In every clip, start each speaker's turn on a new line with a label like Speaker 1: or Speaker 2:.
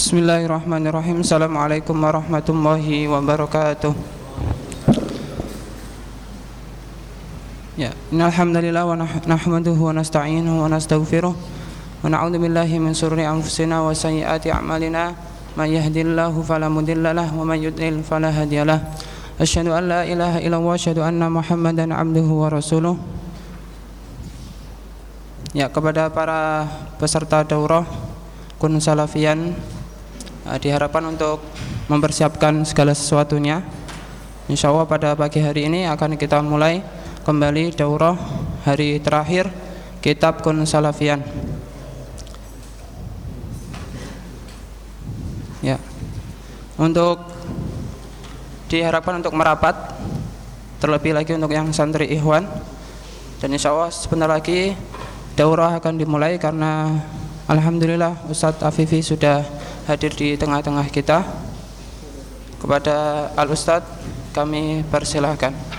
Speaker 1: Bismillahirrahmanirrahim. Assalamualaikum warahmatullahi wabarakatuh. Ya, innalhamdulillah wa nahmaduhu wa nasta'inuhu wa nastaghfiruh wa na'udzu billahi min shururi anfusina wa sayyiati a'malina. May yahdihillahu fala mudhillalah wa may yudlil fala hadiyalah Asyhadu an la ilaha illallah wa asyhadu anna Muhammadan abduhu wa rasuluh. Ya, kepada para peserta daurah kun salafian diharapkan untuk mempersiapkan segala sesuatunya. Insya Allah pada pagi hari ini akan kita mulai kembali daurah hari terakhir kitab kun salafian. Ya, untuk diharapkan untuk merapat terlebih lagi untuk yang santri ikhwan dan insya Allah sebentar lagi daurah akan dimulai karena Alhamdulillah Ustadz Afifi sudah hadir di tengah-tengah kita. Kepada Al Ustadz kami persilahkan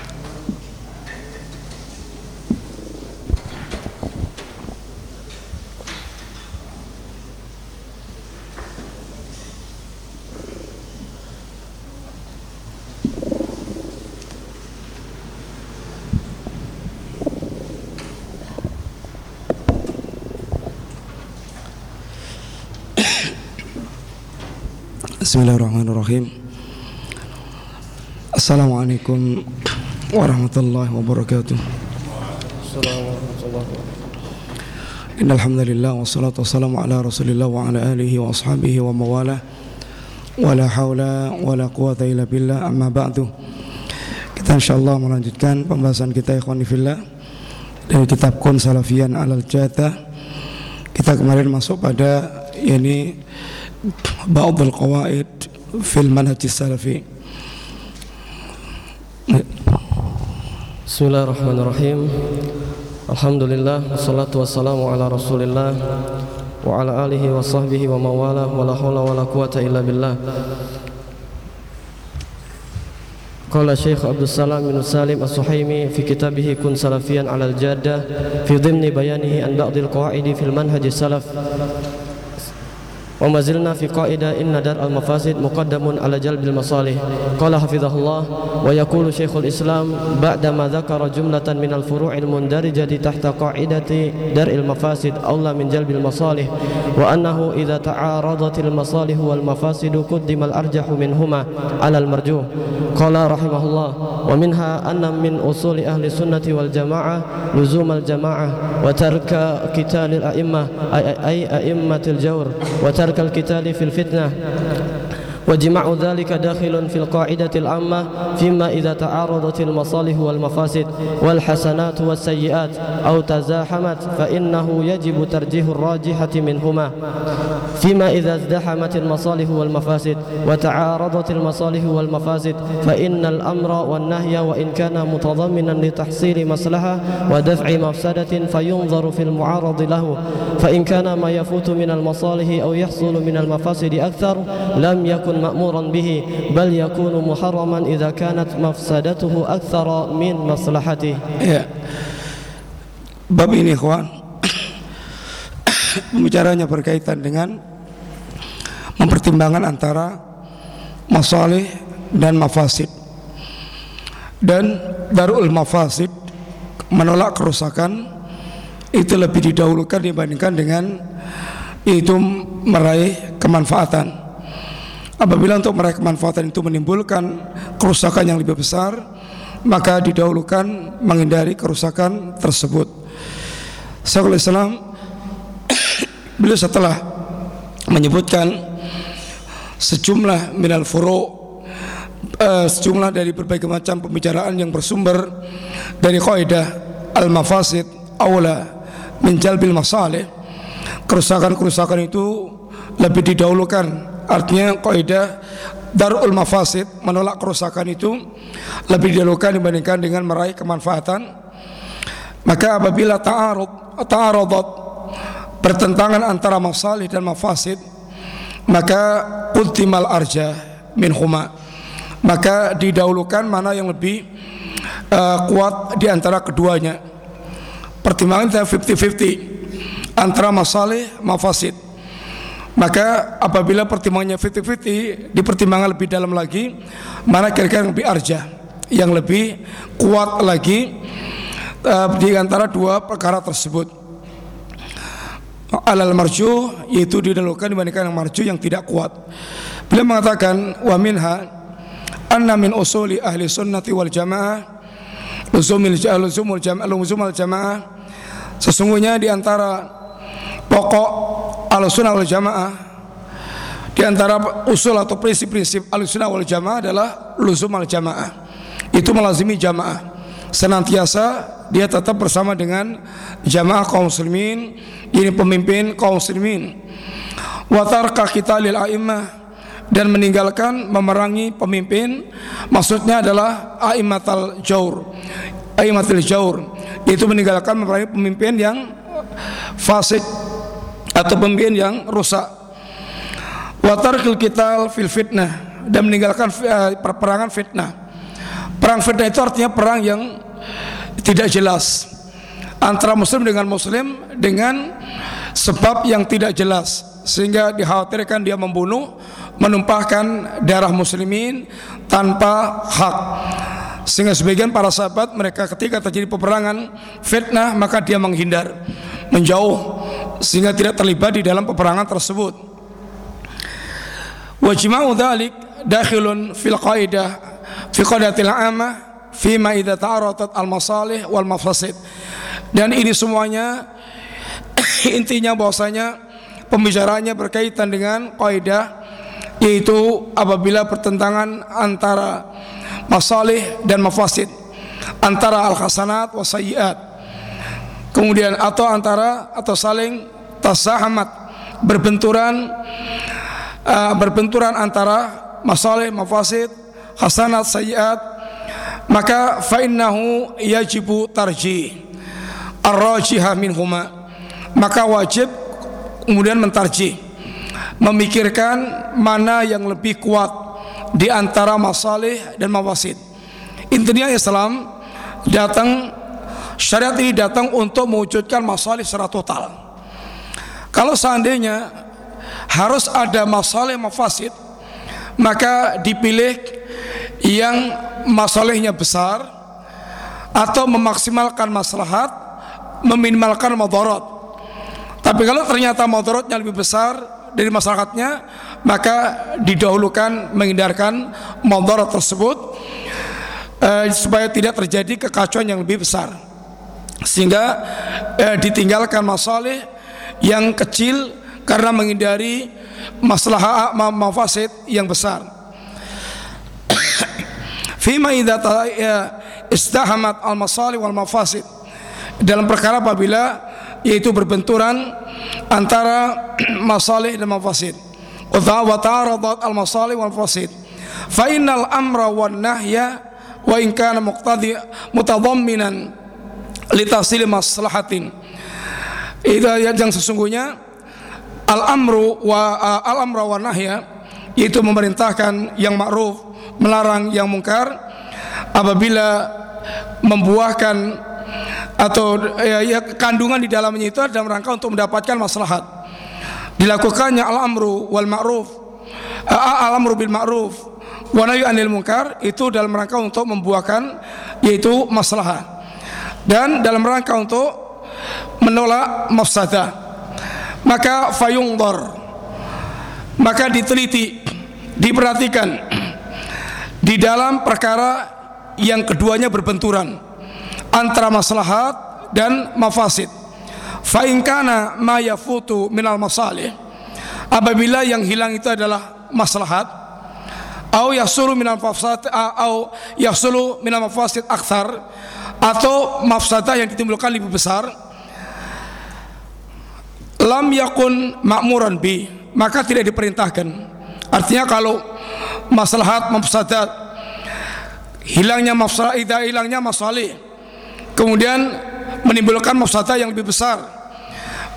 Speaker 2: Bismillahirrahmanirrahim. Assalamualaikum warahmatullahi wabarakatuh. Innalhamdulillah wassalatu wassalamu ala rasulillah wa ala alihi wa ashabihi wa mawala wa la hawla wa la quwata illa billah amma ba'du. Kita insyaAllah melanjutkan pembahasan kita ikhwani fillah dari kitab Kun Salafiyan alal Jata Kita kemarin masuk pada ini بعض القواعد في المنهج السلفي.
Speaker 3: بسم الله الرحمن الرحيم. الحمد لله والصلاة والسلام على رسول الله وعلى آله وصحبه ومن والاه ولا حول ولا قوة إلا بالله. قال الشيخ عبد السلام بن سالم السحيمي في كتابه كن سلفيا على الجادة في ضمن بيانه عن بعض القواعد في المنهج السلف. وما زلنا في قائدة إن درء المفاسد مقدم على جلب المصالح قال حفظه الله ويقول شيخ الإسلام بعدما ذكر جملة من الفروع المندرجة تحت قاعدة درء المفاسد أولى من جلب المصالح وأنه إذا تعارضت المصالح والمفاسد قدم الأرجح منهما على المرجوح قال رحمه الله ومنها أن من أصول أهل السنة والجماعة لزوم الجماعة وترك قتال الأئمة أي أئمة الجور وترك ترك القتال في الفتنة. وجماع ذلك داخل في القاعدة العامة فيما إذا تعارضت المصالح والمفاسد والحسنات والسيئات أو تزاحمت فإنه يجب ترجيح الراجحة منهما. فيما إذا ازدحمت المصالح والمفاسد وتعارضت المصالح والمفاسد فإن الأمر والنهي وإن كان متضمنا لتحصيل مصلحة ودفع مفسدة فينظر في المعارض له. فإن كان ما يفوت من المصالح أو يحصل من المفاسد أكثر لم يكن مأمورا به بل يكون محرما إذا كانت مفسدته أكثر من مصلحته
Speaker 2: ya. Bab ini ikhwan Pembicaranya berkaitan dengan Mempertimbangkan antara Masalih dan mafasid Dan Darul mafasid Menolak kerusakan Itu lebih didahulukan dibandingkan dengan Itu meraih kemanfaatan Apabila untuk meraih kemanfaatan itu menimbulkan kerusakan yang lebih besar, maka didahulukan menghindari kerusakan tersebut. Syekhul Islam beliau setelah menyebutkan sejumlah minal furu uh, sejumlah dari berbagai macam pembicaraan yang bersumber dari kaidah al-mafasid awla min jalbil masalih kerusakan-kerusakan itu lebih didahulukan Artinya kaidah darul mafasid menolak kerusakan itu lebih didahulukan dibandingkan dengan meraih kemanfaatan. Maka apabila ta'arud ta'arudat pertentangan antara masalih dan mafasid maka ultimal arja min huma maka didahulukan mana yang lebih uh, kuat di antara keduanya. Pertimbangan 50-50 antara masalih mafasid maka apabila pertimbangannya 50-50 dipertimbangkan lebih dalam lagi mana kira-kira yang lebih arjah? Yang lebih kuat lagi uh, di antara dua perkara tersebut. Alal marju yaitu didahulukan dibandingkan yang marju yang tidak kuat. Beliau mengatakan wa minha anna min usuli ahli sunnati wal jamaah luzumil luzumul jamaah jamaah. Sesungguhnya di antara pokok al-sunnah wal jamaah. Di antara usul atau prinsip-prinsip al-sunnah wal jamaah adalah luzum al-jamaah itu melazimi jamaah. Senantiasa dia tetap bersama dengan jamaah kaum muslimin. Ini pemimpin kaum muslimin. Wa tarka lil a'immah. Dan meninggalkan memerangi pemimpin. Maksudnya adalah aimatal jaur. Aimatul jaur. Itu meninggalkan memerangi pemimpin yang fasik atau pemimpin yang rusak. Watarkil kital fil fitnah. Dan meninggalkan uh, perperangan fitnah. Perang fitnah itu artinya perang yang tidak jelas. Antara muslim dengan muslim dengan sebab yang tidak jelas. Sehingga dikhawatirkan dia membunuh menumpahkan darah muslimin tanpa hak. Sehingga sebagian para sahabat mereka ketika terjadi peperangan fitnah maka dia menghindar menjauh sehingga tidak terlibat di dalam peperangan tersebut. Wajma'u dzalik dakhilun fil qaidah fi qaidatil amah fi ma idza ta'aradat al masalih wal mafasid. Dan ini semuanya intinya bahwasanya pembicaraannya berkaitan dengan kaidah yaitu apabila pertentangan antara masalih dan mafasid antara al hasanat wa sayyiat kemudian atau antara atau saling tasahamat berbenturan uh, berbenturan antara masalah mafasid hasanat sayiat maka fa innahu yajibu tarjih ar-rajiha minhuma. Maka wajib kemudian mentarjih memikirkan mana yang lebih kuat di antara masalih dan mafasid. Intinya Islam datang Syariat ini datang untuk mewujudkan masalah secara total. Kalau seandainya harus ada masalah mafasid, maka dipilih yang masalahnya besar atau memaksimalkan maslahat, meminimalkan madarat. Tapi kalau ternyata madaratnya lebih besar dari masyarakatnya, maka didahulukan menghindarkan madarat tersebut eh, supaya tidak terjadi kekacauan yang lebih besar sehingga eh, ditinggalkan masalah yang kecil karena menghindari masalah mafasid yang besar. Fima idza ya, istahamat al masalih wal mafasid dalam perkara apabila yaitu berbenturan antara masalih dan mafasid. Wa ta'aradat al masalih wal mafasid. Fa innal amra wan nahya wa in kana muqtadi mutadamminan litasili maslahatin. Itu yang sesungguhnya al amru wa al amra wa nahya yaitu memerintahkan yang ma'ruf melarang yang mungkar apabila membuahkan atau ya, ya kandungan di dalamnya itu dalam rangka untuk mendapatkan maslahat. Dilakukannya al amru wal ma'ruf al amru bil ma'ruf wa nahyu anil munkar itu dalam rangka untuk membuahkan yaitu maslahat dan dalam rangka untuk menolak mafsadah maka fayungdor maka diteliti diperhatikan di dalam perkara yang keduanya berbenturan antara maslahat dan mafasid. Fa kana ma yafutu minal masalih apabila yang hilang itu adalah maslahat au yasulu minal mafasid au yasulu minal mafasid akthar atau mafsadah yang ditimbulkan lebih besar lam yakun makmuran bi maka tidak diperintahkan. Artinya kalau maslahat mafsadat hilangnya mafsadah hilangnya masalih kemudian menimbulkan mafsadah yang lebih besar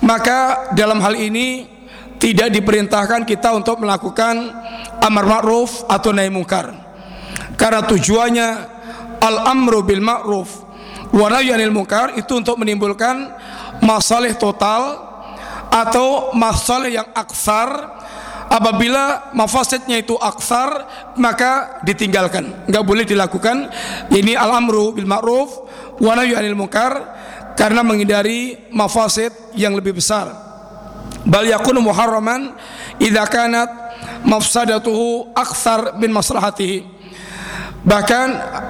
Speaker 2: maka dalam hal ini tidak diperintahkan kita untuk melakukan amar ma'ruf atau nahi mungkar. Karena tujuannya al amru bil ma'ruf wa anil munkar itu untuk menimbulkan masalah total atau masalah yang aksar. Apabila mafasidnya itu aksar maka ditinggalkan. Nggak boleh dilakukan. Ini al-amru bil ma'ruf wa nahyu anil karena menghindari mafasid yang lebih besar. Bal yakunu muharraman idza kanat mafsadatuhu aksar min maslahatihi. Bahkan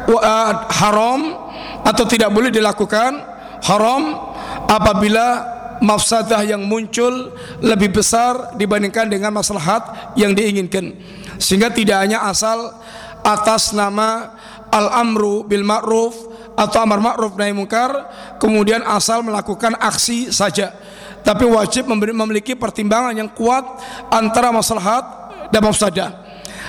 Speaker 2: uh, haram atau tidak boleh dilakukan haram apabila mafsadah yang muncul lebih besar dibandingkan dengan maslahat yang diinginkan. Sehingga tidak hanya asal atas nama al-amru bil ma'ruf atau amar ma'ruf nahi munkar kemudian asal melakukan aksi saja. Tapi wajib memiliki pertimbangan yang kuat antara maslahat dan mafsadah.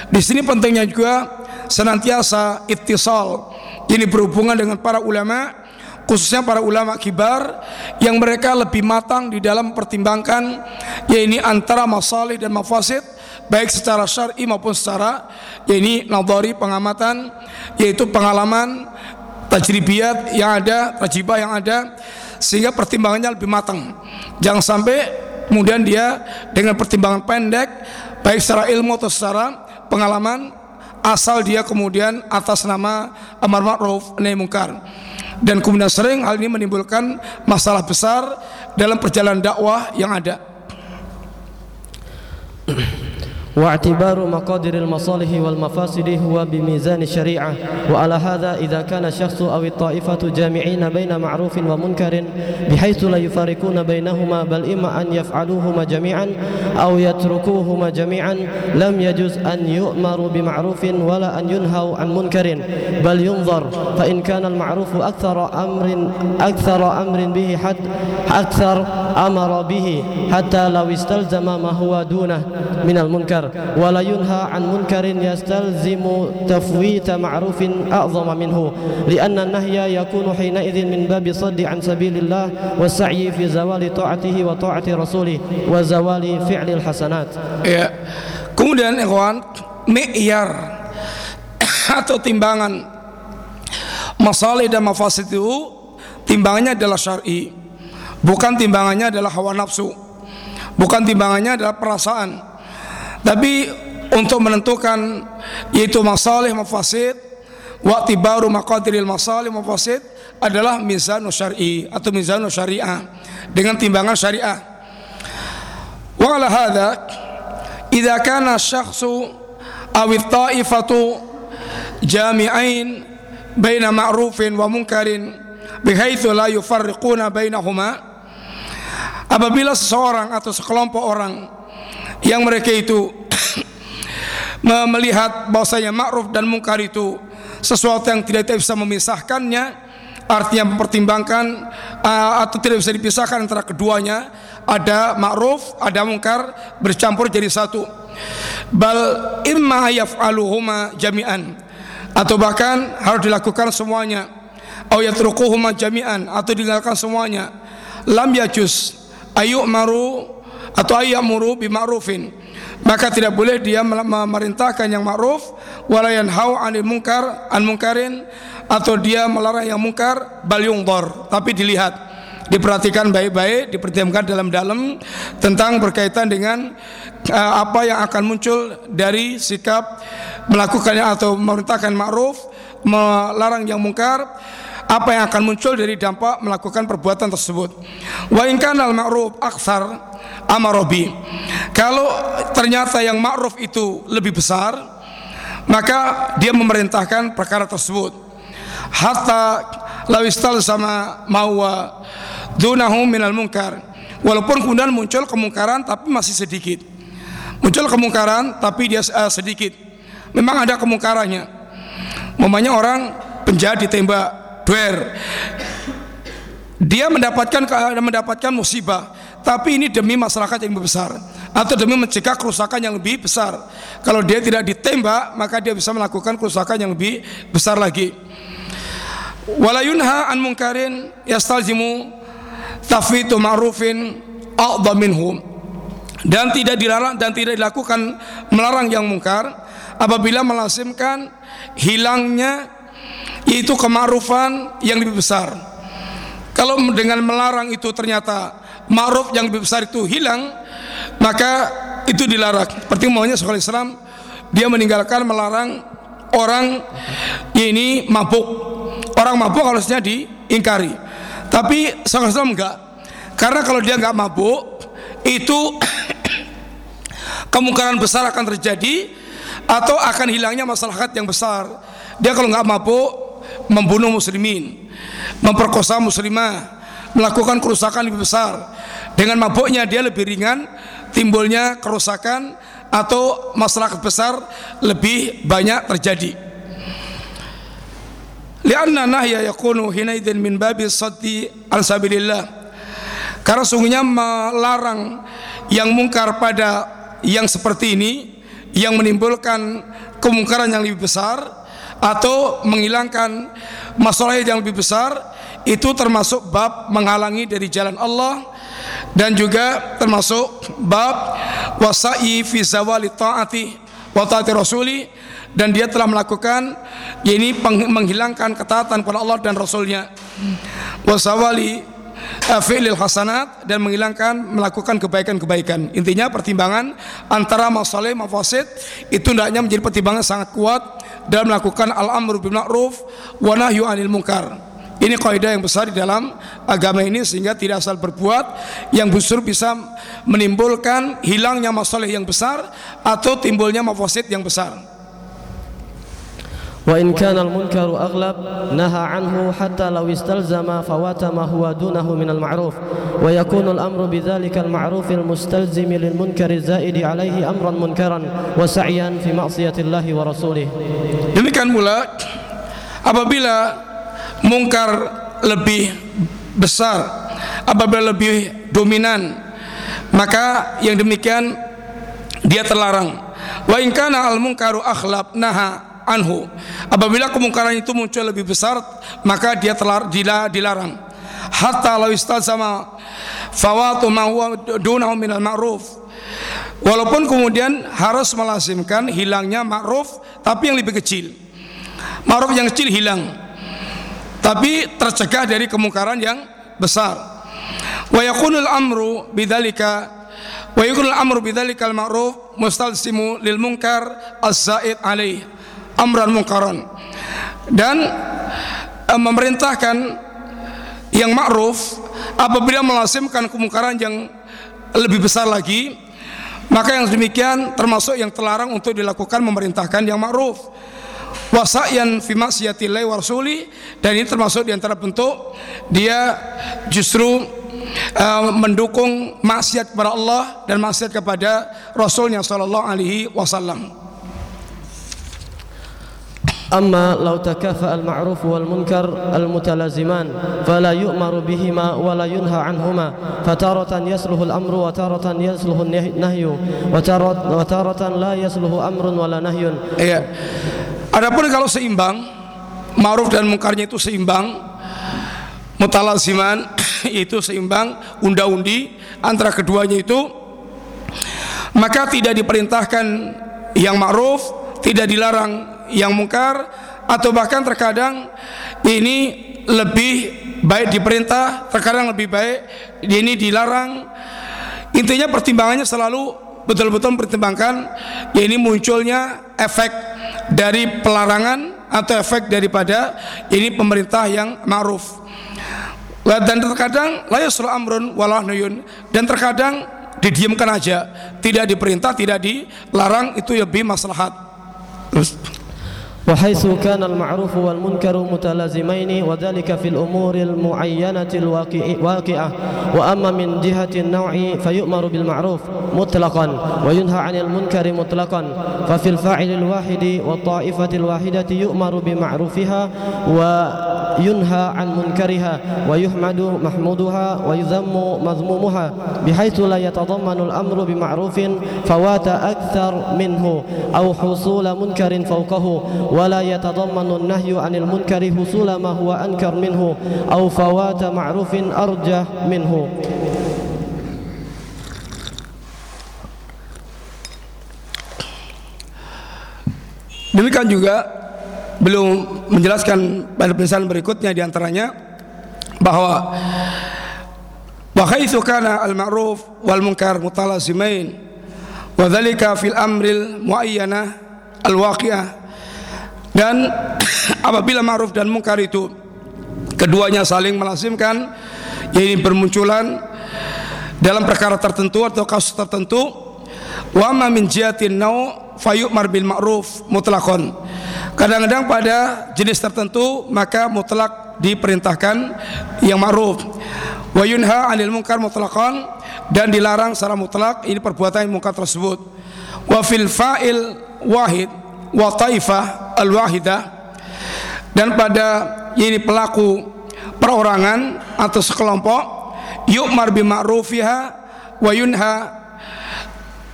Speaker 2: Di sini pentingnya juga senantiasa ittisal. Ini berhubungan dengan para ulama khususnya para ulama kibar yang mereka lebih matang di dalam pertimbangkan yaitu antara masalih dan mafasid baik secara syar'i maupun secara yaitu nadhari pengamatan yaitu pengalaman tajribiyat yang ada tajibah yang ada sehingga pertimbangannya lebih matang. Jangan sampai kemudian dia dengan pertimbangan pendek baik secara ilmu atau secara pengalaman asal dia kemudian atas nama amar ma'ruf nahi munkar dan kemudian sering hal ini menimbulkan masalah besar dalam perjalanan dakwah yang ada.
Speaker 3: واعتبار مقادر المصالح والمفاسد هو بميزان الشريعة. وعلى هذا إذا كان الشخص أو الطائفة جامعين بين معروف ومنكر بحيث لا يفارقون بينهما بل إما أن يفعلوهما جميعا أو يتركوهما جميعا لم يجوز أن يؤمروا بمعروف ولا أن ينهوا عن منكر. بل ينظر فإن كان المعروف أكثر أمر أكثر أمر به حد أكثر أمر به حتى لو استلزم ما هو دونه من المنكر. ولا ينهى عن منكر يستلزم تفويت معروف أعظم منه لأن النهي يكون حينئذ من باب صد عن سبيل الله والسعي في زوال طاعته وطاعة رسوله وزوال فعل الحسنات
Speaker 2: kemudian ikhwan mi'yar atau timbangan. Masalah dan mafasid itu timbangannya adalah syar'i. Bukan timbangannya adalah hawa nafsu. Bukan timbangannya adalah perasaan tapi untuk menentukan yaitu masalih mafasid waktu baru maqadiril masalih mafasid adalah mizan syar'i atau mizan syariah dengan timbangan syariah. Wa ala hadza idza kana syakhsu aw ta'ifatu jami'ain baina ma'rufin wa munkarin bihaitsu la yufarriquna bainahuma apabila seseorang atau sekelompok orang yang mereka itu melihat bahwasanya ma'ruf dan mungkar itu sesuatu yang tidak bisa memisahkannya artinya mempertimbangkan uh, atau tidak bisa dipisahkan antara keduanya. Ada ma'ruf ada mungkar bercampur jadi satu. Bal imma yaf'aluhuma jami'an atau bahkan harus dilakukan semuanya. Atau yatrukuhuma jami'an atau dilakukan semuanya. Lam yajus ayu maru atau ayyamuru bima'rufin maka tidak boleh dia memerintahkan yang ma'ruf wala yanhau 'anil munkar an munkarin atau dia melarang yang mungkar bal yungdor. Tapi dilihat diperhatikan baik-baik dipertimbangkan dalam-dalam tentang berkaitan dengan uh, apa yang akan muncul dari sikap melakukannya atau memerintahkan ma'ruf melarang yang mungkar apa yang akan muncul dari dampak melakukan perbuatan tersebut. Wa in al-ma'ruf aksar amarobi. Kalau ternyata yang ma'ruf itu lebih besar, maka dia memerintahkan perkara tersebut. Hatta lawistal sama mawa dunahu minal munkar. Walaupun kemudian muncul kemungkaran tapi masih sedikit. Muncul kemungkaran tapi dia uh, sedikit. Memang ada kemungkarannya. Mamanya orang penjahat ditembak duer dia mendapatkan mendapatkan musibah tapi ini demi masyarakat yang lebih besar atau demi mencegah kerusakan yang lebih besar. Kalau dia tidak ditembak maka dia bisa melakukan kerusakan yang lebih besar lagi. Wala yunha an munkarin yastalzimu tafitu ma'rufin minhum dan tidak dilarang dan tidak dilakukan melarang yang mungkar apabila melazimkan hilangnya yaitu kema'rufan yang lebih besar. Kalau dengan melarang itu ternyata ma'ruf yang lebih besar itu hilang maka itu dilarang. Seperti maunya Syaikhul Islam dia meninggalkan melarang orang ini mabuk. Orang mabuk harusnya diingkari. Tapi Syaikhul Islam enggak. Karena kalau dia enggak mabuk itu kemungkaran besar akan terjadi atau akan hilangnya masyarakat yang besar. Dia kalau enggak mabuk membunuh muslimin memperkosa muslimah melakukan kerusakan lebih besar. Dengan mabuknya dia lebih ringan timbulnya kerusakan atau masyarakat besar lebih banyak terjadi. Lianna nahya yakunu hinaidin min babi saddi an sabilillah. Karena sungguhnya melarang yang mungkar pada yang seperti ini yang menimbulkan kemungkaran yang lebih besar atau menghilangkan masalah yang lebih besar itu termasuk bab menghalangi dari jalan Allah dan juga termasuk bab wasai fi zawali taati wa taati rasuli dan dia telah melakukan ini menghilangkan ketaatan kepada Allah dan Rasulnya. Wasawali fi'lil hasanat dan menghilangkan melakukan kebaikan-kebaikan intinya pertimbangan antara masalah mafasid itu hendaknya menjadi pertimbangan sangat kuat dalam melakukan al-amru bil ma'ruf wa nahyu anil munkar ini kaidah yang besar di dalam agama ini sehingga tidak asal berbuat yang justru bisa menimbulkan hilangnya masalah yang besar atau timbulnya mafasid yang besar.
Speaker 3: وإن كان المنكر أغلب نهى عنه حتى لو استلزم فوات ما هو دونه من المعروف ويكون الأمر بذلك المعروف المستلزم للمنكر الزائد عليه أمرا منكرا وسعيا في معصية الله ورسوله
Speaker 2: Demikian pula apabila mungkar lebih besar apabila lebih dominan maka yang demikian dia terlarang wa in kana al munkaru akhlab naha anhu. Apabila kemungkaran itu muncul lebih besar maka dia telar, dilarang. Hatta law sama fawatu ma huwa dunahu minal ma'ruf. Walaupun kemudian harus melazimkan hilangnya ma'ruf tapi yang lebih kecil. Ma'ruf yang kecil hilang. Tapi tercegah dari kemungkaran yang besar. Wa yakunul amru bidzalika wa yakunul amru bidzalika al ma'ruf mustalsimu lil munkar az-zaid alaih amran munkaran dan uh, memerintahkan yang ma'ruf apabila melazimkan kemungkaran yang lebih besar lagi maka yang demikian termasuk yang terlarang untuk dilakukan memerintahkan yang ma'ruf wasayan fi maksiatillahi wa rasuli dan ini termasuk di antara bentuk dia justru uh, mendukung maksiat kepada Allah dan maksiat kepada Rasulnya sallallahu alaihi wasallam.
Speaker 3: أما لو تكافأ المعروف والمنكر المتلازمان فلا يؤمر بهما ولا ينهى عنهما فتارة يصلح الأمر وتارة يصلح النهي وتارة, وتارة لا يصلح أمر ولا نهي
Speaker 2: Iya. Adapun kalau seimbang, ma'ruf dan mungkarnya itu seimbang, mutalaziman itu seimbang, unda-undi antara keduanya itu maka tidak diperintahkan yang ma'ruf, tidak dilarang yang mungkar atau bahkan terkadang ini lebih baik diperintah, terkadang lebih baik ini dilarang. Intinya pertimbangannya selalu betul-betul mempertimbangkan ya ini munculnya efek dari pelarangan atau efek daripada ini pemerintah yang ma'ruf. Dan terkadang la yusra amrun walah nuyun. Dan terkadang didiamkan aja. Tidak diperintah tidak dilarang itu lebih maslahat. Terus
Speaker 3: وحيث كان المعروف والمنكر متلازمين وذلك في الأمور المعينة الواقعة وأما من جهة النوع فيؤمر بالمعروف مطلقا وينهى عن المنكر مطلقا. ففي الفاعل الواحد والطائفة الواحدة يؤمر بمعروفها وينهى عن منكرها ويحمد محمودها ويذم مذمومها. بحيث لا يتضمن الأمر بمعروف فوات أكثر منه أو حصول منكر فوقه. ولا يتضمن النهي عن المنكر حصول ما هو أنكر منه أو فوات معروف أرجح منه
Speaker 2: Demikian juga belum menjelaskan pada penjelasan berikutnya diantaranya bahwa wa haitsu kana al ma'ruf wal munkar mutalazimain wa dzalika dan apabila ma'ruf dan munkar itu keduanya saling melazimkan yaitu bermunculan dalam perkara tertentu atau kasus tertentu wa ma min jihatin nau fayu'mar bil ma'ruf mutlaqan kadang-kadang pada jenis tertentu maka mutlak diperintahkan yang ma'ruf. Wa yunha 'anil munkar mutlaqan dan dilarang secara mutlak ini perbuatan yang munkar tersebut. Wa fil fa'il wahid wa taifah al wahidah dan pada ini pelaku perorangan atau sekelompok yu'mar bi ma'rufiha wa yunha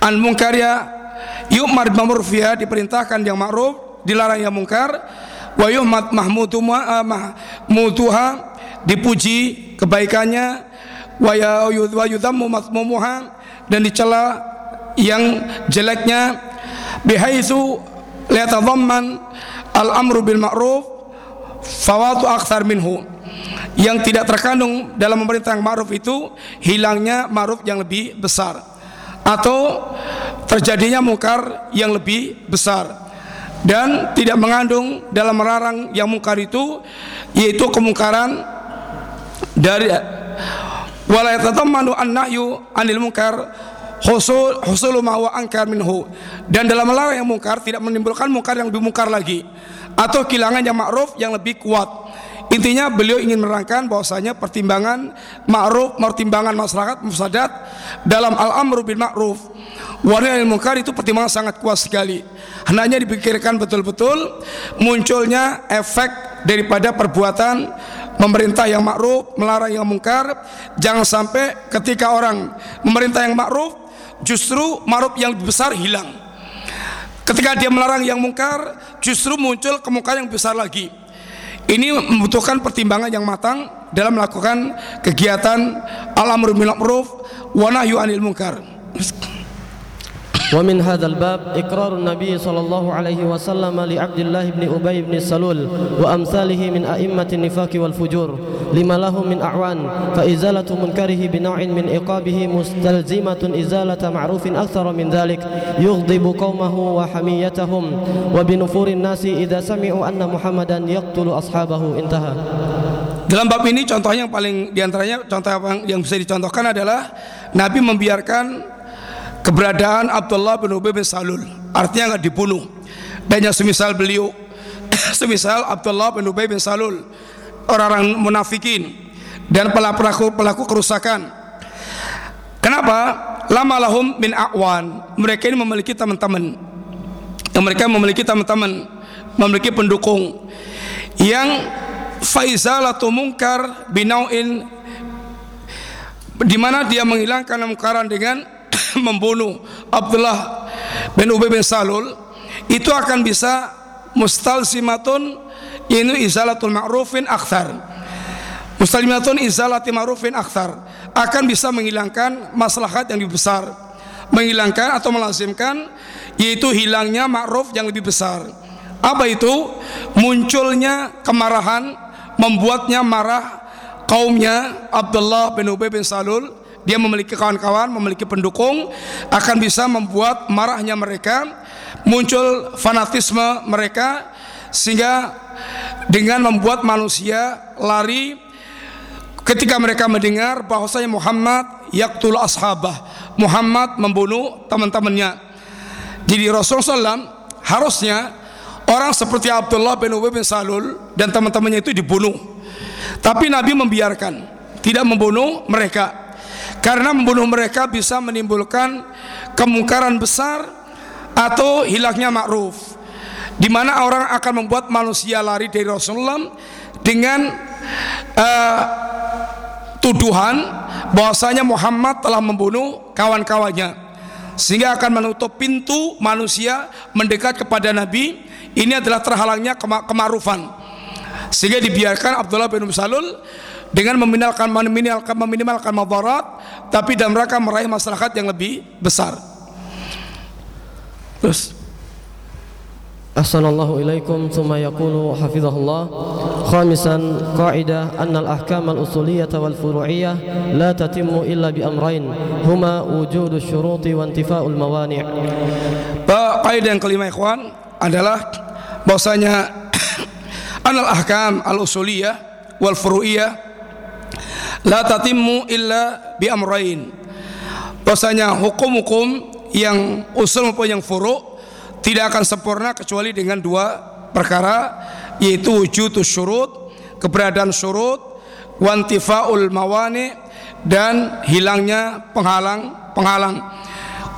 Speaker 2: an munkarya yu'mar bi ma'rufiha diperintahkan yang ma'ruf dilarang yang mungkar wa yuhmad mahmutuha dipuji kebaikannya ya wa yudhammu matmumuha dan dicela yang jeleknya bihaitsu liyatadhamman al-amru bil ma'ruf fawatu akthar minhu yang tidak terkandung dalam memerintah yang ma'ruf itu hilangnya ma'ruf yang lebih besar atau terjadinya mungkar yang lebih besar dan tidak mengandung dalam melarang yang mungkar itu yaitu kemungkaran dari wala yatatammanu an-nahyu anil munkar husul ankar minhu dan dalam melarang yang mungkar tidak menimbulkan mungkar yang lebih mungkar lagi atau kehilangan yang ma'ruf yang lebih kuat Intinya beliau ingin menerangkan bahwasanya pertimbangan ma'ruf, pertimbangan masyarakat mufsadat dalam al-amru bil ma'ruf wa nahi munkar itu pertimbangan sangat kuat sekali. Hendaknya dipikirkan betul-betul munculnya efek daripada perbuatan memerintah yang ma'ruf, melarang yang mungkar. Jangan sampai ketika orang memerintah yang ma'ruf justru ma'ruf yang lebih besar hilang. Ketika dia melarang yang mungkar, justru muncul kemungkaran yang besar lagi. Ini membutuhkan pertimbangan yang matang dalam melakukan kegiatan al-amru bil ma'ruf wa nahyu anil munkar.
Speaker 3: ومن هذا الباب إقرار النبي صلى الله عليه وسلم لعبد الله بن أبي بن السلول وأمثاله من أئمة النفاق والفجور لما له من أعوان فإزالة منكره بنوع من إقابه مستلزمة إزالة معروف أكثر من ذلك يغضب قومه وحميتهم وبنفور الناس إذا سمعوا أن محمدا يقتل أصحابه انتهى
Speaker 2: Dalam bab ini contohnya yang paling diantaranya contoh yang, yang bisa dicontohkan adalah Nabi membiarkan keberadaan Abdullah bin Ubay bin Salul artinya nggak dibunuh. Dan yang semisal beliau. Semisal Abdullah bin Ubay bin Salul orang-orang munafikin dan pelaku pelaku kerusakan. Kenapa? Lama lahum min awan. Mereka ini memiliki teman-teman. Mereka memiliki teman-teman memiliki pendukung. Yang faizalatu munkar binauin. Di mana dia menghilangkan mungkaran dengan membunuh Abdullah bin Ubay bin Salul itu akan bisa mustalsimatun ini izalatul ma'rufin akthar mustalsimatun izalati ma'rufin akthar akan bisa menghilangkan maslahat yang lebih besar menghilangkan atau melazimkan yaitu hilangnya ma'ruf yang lebih besar. Apa itu? Munculnya kemarahan membuatnya marah kaumnya Abdullah bin Ubay bin Salul dia memiliki kawan-kawan, memiliki pendukung akan bisa membuat marahnya mereka muncul fanatisme mereka sehingga dengan membuat manusia lari ketika mereka mendengar bahwasanya Muhammad yaktul ashabah Muhammad membunuh teman-temannya. Jadi Rasulullah SAW harusnya orang seperti Abdullah bin Ubay bin Salul dan teman-temannya itu dibunuh. Tapi Nabi membiarkan tidak membunuh mereka karena membunuh mereka bisa menimbulkan kemungkaran besar atau hilangnya ma'ruf. Di mana orang akan membuat manusia lari dari Rasulullah dengan uh, tuduhan bahwasanya Muhammad telah membunuh kawan-kawannya. Sehingga akan menutup pintu manusia mendekat kepada Nabi. Ini adalah terhalangnya kemarufan sehingga dibiarkan Abdullah bin Salul dengan meminimalkan meminimalkan meminimalkan madarat tapi dalam rangka meraih masyarakat yang lebih besar. Terus.
Speaker 3: Assalamualaikum ilaikum thumma yaqulu hafizahullah khamisan qa'idah anna al-ahkam al-usuliyyah wal furu'iyyah la tatimmu illa bi amrayn huma wujudu syuruti wa intifa'ul mawani'
Speaker 2: Kaidah yang kelima ikhwan adalah bahwasanya anal ahkam al-usuliyyah wal furu'iyyah la tatimmu illa bi amrain. Bahwasanya hukum-hukum yang usul maupun yang furu' tidak akan sempurna kecuali dengan dua perkara yaitu wujud syurut keberadaan syurut wantifaul mawani dan hilangnya penghalang-penghalang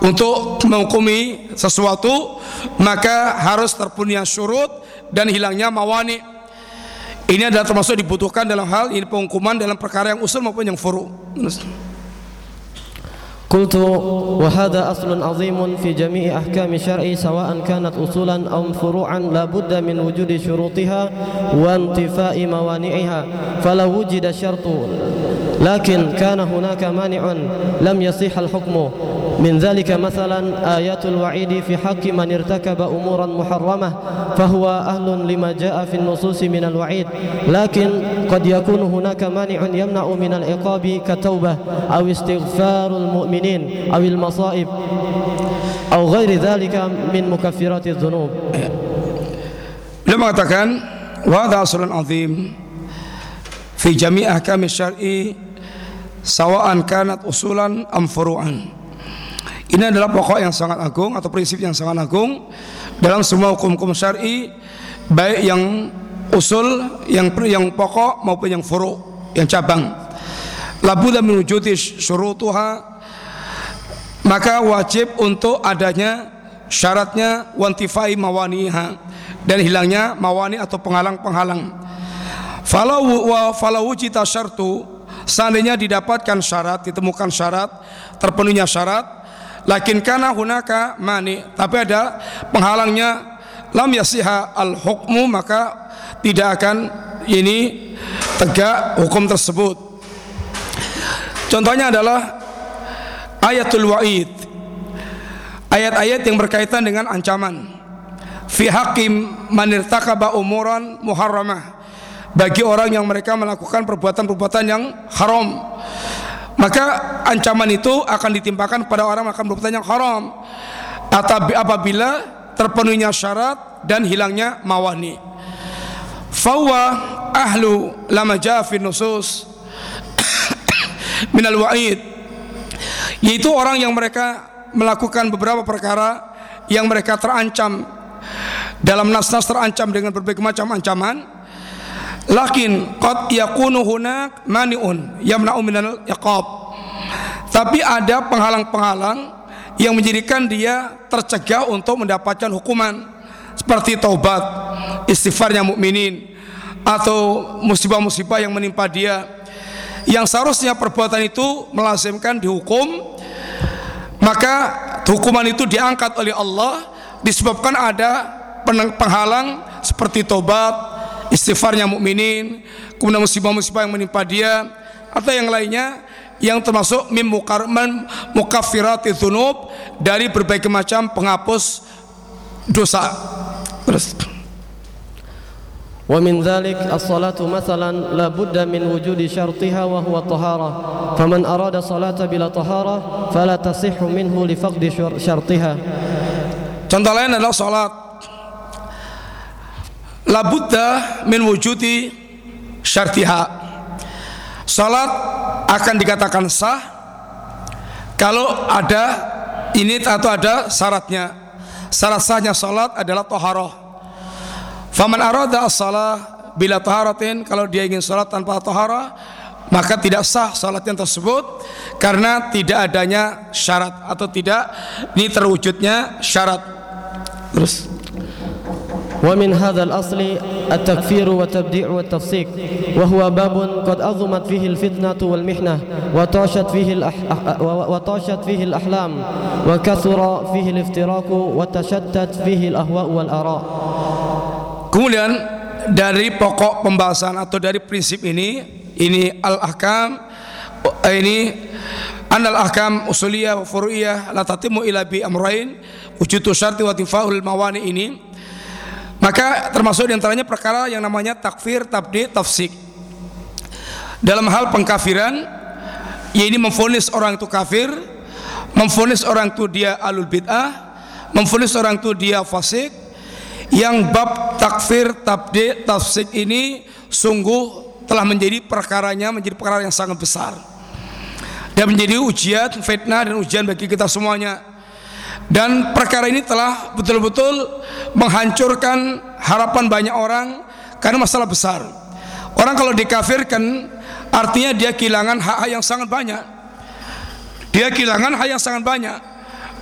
Speaker 2: untuk menghukumi sesuatu maka harus terpenuhi syurut dan hilangnya mawani ini adalah termasuk dibutuhkan dalam hal ini penghukuman dalam perkara yang usul maupun yang furu.
Speaker 3: قلت وهذا أصل عظيم في جميع أحكام الشرع سواء كانت أصولا أو فروعا لا بد من وجود شروطها وانتفاء موانعها فلو وجد الشرط لكن كان هناك مانع لم يصح الحكم. من ذلك مثلا آيات الوعيد في حق من ارتكب أمورا محرمة فهو أهل لما جاء في النصوص من الوعيد. لكن قد يكون هناك مانع يمنع من العقاب كالتوبة أو استغفار المؤمنين أو المصائب أو غير ذلك من مكفرات الذنوب
Speaker 2: Beliau mengatakan wa hadha aslun azim fi jami' ahkam syar'i sawa'an kanat usulan am furu'an. Ini adalah pokok yang sangat agung atau prinsip yang sangat agung dalam semua hukum-hukum syar'i baik yang usul yang yang pokok maupun yang furu' yang cabang. Labudda min wujudi syurutuha maka wajib untuk adanya syaratnya wantifai mawaniha dan hilangnya mawani atau penghalang-penghalang. Falau wa falau wujita syartu seandainya didapatkan syarat, ditemukan syarat, terpenuhnya syarat, lakin kana hunaka mani, tapi ada penghalangnya lam yasiha al hukmu maka tidak akan ini tegak hukum tersebut. Contohnya adalah ayatul wa'id. Ayat-ayat yang berkaitan dengan ancaman. Fi hakim manirtakaba umuran muharramah. Bagi orang yang mereka melakukan perbuatan-perbuatan yang haram. Maka ancaman itu akan ditimpakan pada orang yang akan perbuatan yang haram. Atau apabila terpenuhinya syarat dan hilangnya mawani. Fawa ahlu lama jafin nusus. Minal wa'id yaitu orang yang mereka melakukan beberapa perkara yang mereka terancam. Dalam nas-nas terancam dengan berbagai macam ancaman. Lakin qad yakunu hunak maniun yamna'u minal iqab. Tapi ada penghalang-penghalang yang menjadikan dia tercegah untuk mendapatkan hukuman. Seperti taubat istighfarnya mukminin atau musibah-musibah yang menimpa dia yang seharusnya perbuatan itu melazimkan dihukum maka hukuman itu diangkat oleh Allah disebabkan ada penghalang seperti tobat, istighfarnya mukminin, kemudian musibah-musibah yang menimpa dia atau yang lainnya yang termasuk mim mukaffirati dzunub dari berbagai macam penghapus dosa. Terus
Speaker 3: ومن ذلك الصلاة مثلا لا بد من وجود شرطها وهو الطهارة فمن أراد صلاة بلا طهارة فلا تصح منه لفقد شرطها
Speaker 2: Contoh lain adalah salat. Labudda min wujudi syartiha. Salat akan dikatakan sah kalau ada ini atau ada syaratnya. Syarat sahnya salat adalah taharah. Faman arada as-salah bila taharatin kalau dia ingin salat tanpa taharah maka tidak sah salatnya tersebut karena tidak adanya syarat atau tidak ini terwujudnya syarat terus
Speaker 3: ومن هذا الأصل التكفير والتبديع والتفسيق وهو باب قد أظمت فيه الفتنة والمحنة وطاشت فيه, الأح... وطاشت فيه الأحلام وكثر فيه الافتراك وتشتت فيه الأهواء والآراء
Speaker 2: kemudian dari pokok pembahasan atau dari prinsip ini ini al-ahkam ini anal ahkam usuliyah furu'iyah la tatimu ila bi amrain wujudu syarti wa tifahul mawani ini Maka termasuk di antaranya perkara yang namanya takfir, tabdi, tafsik. Dalam hal pengkafiran, yaitu memfonis orang itu kafir, memfonis orang itu dia alul bid'ah, memfonis orang itu dia fasik. Yang bab takfir, tabdi, tafsik ini sungguh telah menjadi perkaranya menjadi perkara yang sangat besar dan menjadi ujian, fitnah dan ujian bagi kita semuanya. Dan perkara ini telah betul-betul menghancurkan harapan banyak orang karena masalah besar. Orang kalau dikafirkan artinya dia kehilangan hak-hak yang sangat banyak. Dia kehilangan hak yang sangat banyak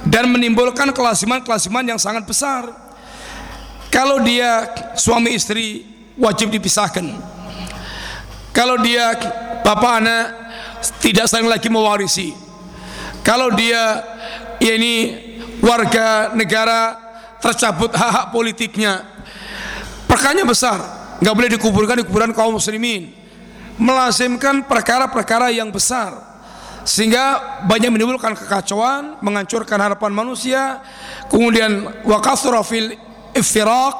Speaker 2: dan menimbulkan kelasiman-kelasiman yang sangat besar. Kalau dia suami istri wajib dipisahkan. Kalau dia bapak anak tidak saling lagi mewarisi. Kalau dia ya ini warga negara tercabut hak-hak politiknya. Perkanya besar, nggak boleh dikuburkan di kuburan kaum muslimin. Melazimkan perkara-perkara yang besar sehingga banyak menimbulkan kekacauan, menghancurkan harapan manusia, kemudian wakasura fil iftiraq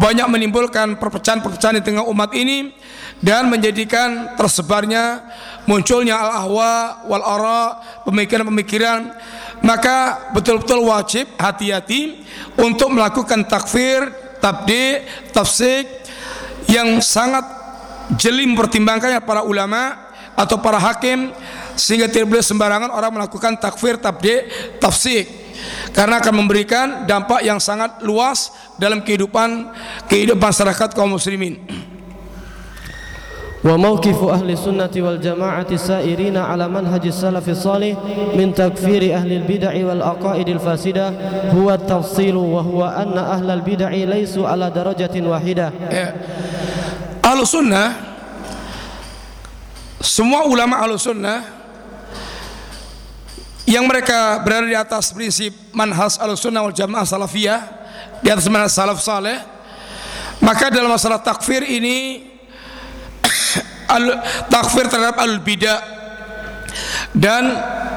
Speaker 2: banyak menimbulkan perpecahan-perpecahan di tengah umat ini dan menjadikan tersebarnya munculnya al-ahwa wal ara pemikiran-pemikiran. Maka betul-betul wajib hati-hati untuk melakukan takfir, tabdi, tafsik yang sangat jeli mempertimbangkannya para ulama atau para hakim sehingga tidak boleh sembarangan orang melakukan takfir, tabdi, tafsik karena akan memberikan dampak yang sangat luas dalam kehidupan kehidupan masyarakat kaum muslimin.
Speaker 3: وموقف أهل السنة والجماعة السائرين على منهج السلف الصالح من تكفير أهل البدع والعقائد الفاسدة هو التفصيل وهو أن أهل البدع ليسوا على درجة واحدة
Speaker 2: Ahlu sunnah Semua ulama ahlu sunnah yang mereka berada di atas prinsip Manhas ahlu sunnah wal jamaah salafiyah Di atas manhas salaf saleh Maka dalam masalah takfir ini al takfir terhadap al bidah dan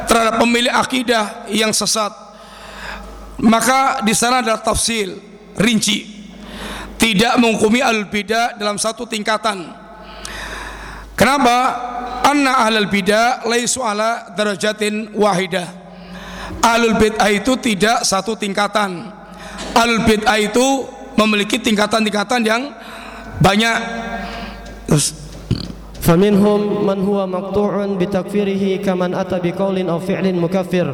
Speaker 2: terhadap pemilik akidah yang sesat maka di sana adalah tafsil rinci. Tidak menghukumi al bidah dalam satu tingkatan. Kenapa anna ahlul bidah laisu ala darajatin wahidah ahlul bid'ah itu tidak satu tingkatan ahlul bid'ah itu memiliki tingkatan-tingkatan yang banyak terus
Speaker 3: فمنهم من هو مقطوع بتكفيره كمن أتى بقول أو فعل مكفر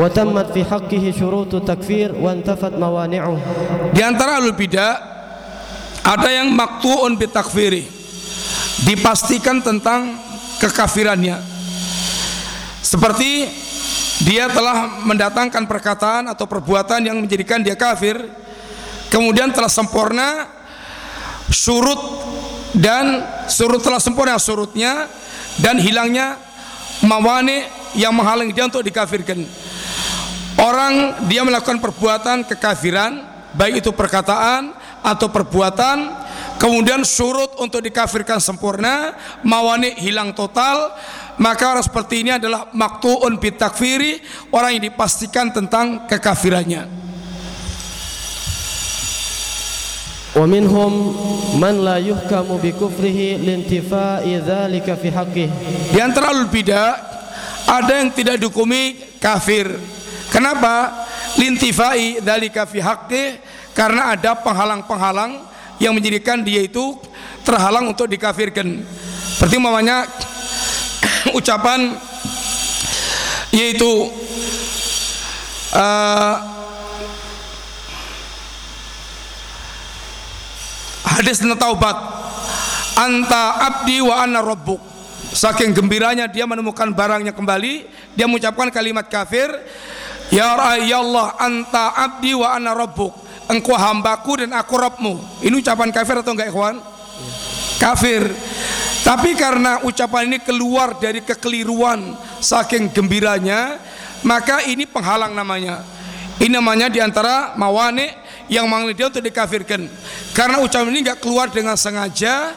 Speaker 3: وتمت في حقه شروط التكفير وانتفت موانعه
Speaker 2: Di antara alul bidah ada yang maktuun bitakfiri dipastikan tentang kekafirannya. Seperti dia telah mendatangkan perkataan atau perbuatan yang menjadikan dia kafir kemudian telah sempurna surut dan surut telah sempurna surutnya dan hilangnya mawani yang menghalangi dia untuk dikafirkan. Orang dia melakukan perbuatan kekafiran baik itu perkataan atau perbuatan kemudian surut untuk dikafirkan sempurna mawani hilang total maka orang seperti ini adalah maktuun bitakfiri orang yang dipastikan tentang kekafirannya
Speaker 3: ومنهم من لا يحكم بكفره لانتفاء ذلك في حقه
Speaker 2: Di antara alul bidah ada yang tidak dihukumi kafir. Kenapa? Lintifai dzalika fi haqqi karena ada penghalang-penghalang yang menjadikan dia itu terhalang untuk dikafirkan. Seperti umpamanya ucapan yaitu uh, hadis tentang taubat. Anta abdi wa ana rabbuk. Saking gembiranya dia menemukan barangnya kembali dia mengucapkan kalimat kafir ya ya Allah anta abdi wa ana rabbuk engkau hambaku dan aku Rabbmu ini ucapan kafir atau enggak ikhwan? Kafir. Tapi karena ucapan ini keluar dari kekeliruan saking gembiranya maka ini penghalang namanya. Ini namanya di antara mawane yang mengalami dia untuk dikafirkan. Karena ucapan ini nggak keluar dengan sengaja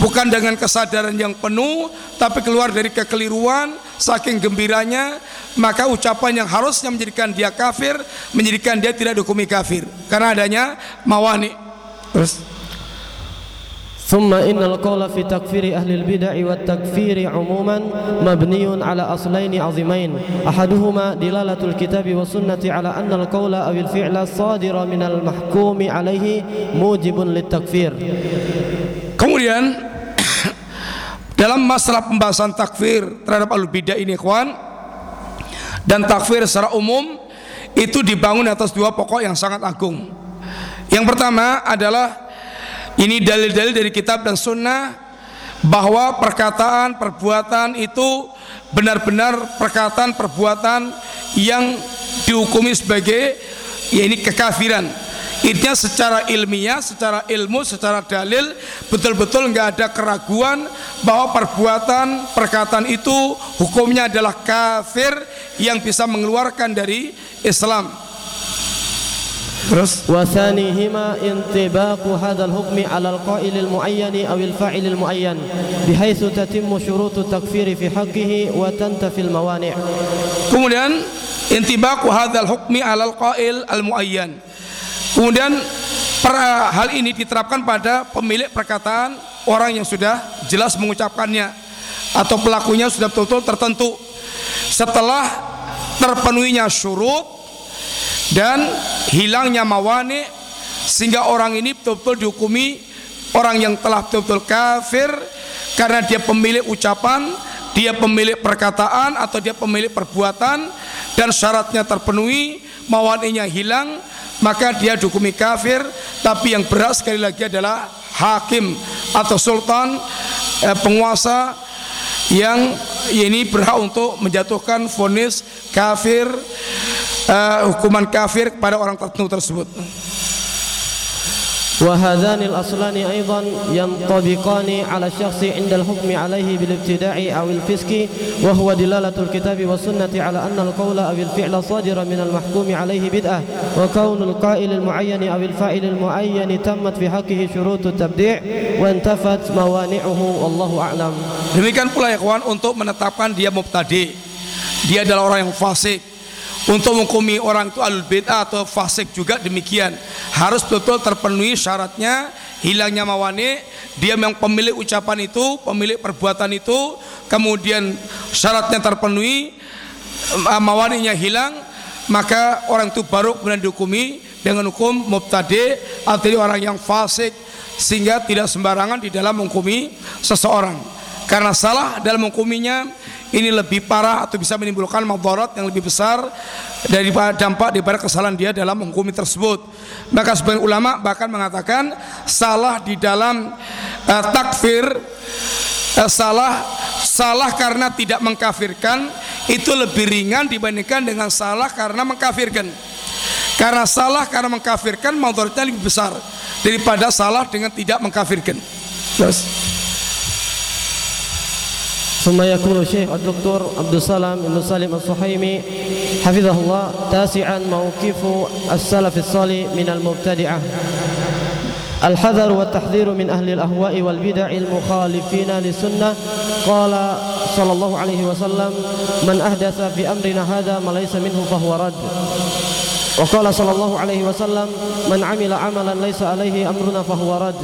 Speaker 2: bukan dengan kesadaran yang penuh tapi keluar dari kekeliruan saking gembiranya maka ucapan yang harusnya menjadikan dia kafir menjadikan dia tidak dihukumi kafir karena adanya mawani Terus
Speaker 3: ثم إن القول في تكفير أهل البدع والتكفير عموما مبني على أصلين عظيمين أحدهما دلالة الكتاب والسنة على أن القول أو الفعل الصادر من المحكوم عليه موجب للتكفير
Speaker 2: Kemudian dalam masalah pembahasan takfir terhadap alul bidah ini kawan dan takfir secara umum itu dibangun atas dua pokok yang sangat agung. Yang pertama adalah ini dalil-dalil dari kitab dan sunnah bahwa perkataan perbuatan itu benar-benar perkataan perbuatan yang dihukumi sebagai ya ini kekafiran Intinya secara ilmiah, secara ilmu, secara dalil betul-betul nggak ada keraguan bahwa perbuatan perkataan itu hukumnya adalah kafir yang bisa mengeluarkan dari Islam. Terus
Speaker 3: wasanihima intibaqu hadzal hukmi 'ala al-qa'il al-mu'ayyan aw al-fa'il al-mu'ayyan bihaitsu tatimmu syurutu takfir fi haqqihi wa tantafi al-mawani'.
Speaker 2: Kemudian intibaqu hadzal hukmi 'ala al-qa'il al-mu'ayyan Kemudian per, hal ini diterapkan pada pemilik perkataan orang yang sudah jelas mengucapkannya atau pelakunya sudah betul-betul tertentu. Setelah terpenuhinya syurut dan hilangnya mawani sehingga orang ini betul-betul dihukumi orang yang telah betul-betul kafir karena dia pemilik ucapan, dia pemilik perkataan atau dia pemilik perbuatan dan syaratnya terpenuhi, mawaninya hilang, maka dia dihukumi kafir tapi yang berat sekali lagi adalah hakim atau sultan eh, penguasa yang ini berhak untuk menjatuhkan vonis kafir eh, hukuman kafir kepada orang tertentu tersebut.
Speaker 3: وهذان الأصلان أيضا ينطبقان على الشخص عند الحكم عليه بالابتداع أو الفسق وهو دلالة الكتاب والسنة على أن القول أو الفعل صادر من المحكوم عليه بدعة وكون القائل المعين أو الفاعل المعين تمت في حقه شروط التبديع وانتفت موانعه والله أعلم
Speaker 2: Demikian pula ya kawan untuk menetapkan dia mubtadi. Dia adalah orang yang fasik. Untuk menghukumi orang itu alul bid'ah atau fasik juga demikian. Harus betul terpenuhi syaratnya, hilangnya mawani, dia memang pemilik ucapan itu, pemilik perbuatan itu, kemudian syaratnya terpenuhi, mawaninya hilang, maka orang itu baru kemudian dihukumi dengan hukum mubtadi atau orang yang fasik sehingga tidak sembarangan di dalam menghukumi seseorang. Karena salah dalam menghukuminya ini lebih parah atau bisa menimbulkan madarat yang lebih besar daripada dampak daripada kesalahan dia dalam menghukumi tersebut. Maka sebagian ulama bahkan mengatakan salah di dalam uh, takfir uh, salah salah karena tidak mengkafirkan itu lebih ringan dibandingkan dengan salah karena mengkafirkan. Karena salah karena mengkafirkan madaratnya lebih besar daripada salah dengan tidak mengkafirkan. Terus
Speaker 3: ثم يكون الشيخ الدكتور عبد السلام بن سالم الصحيمي حفظه الله تاسعا موقف السلف الصالح من المبتدعة. الحذر والتحذير من أهل الأهواء والبدع المخالفين للسنة. قال صلى الله عليه وسلم من أحدث في أمرنا هذا ما ليس منه فهو رد. وقال صلى الله عليه وسلم من عمل عملا ليس عليه أمرنا فهو رد.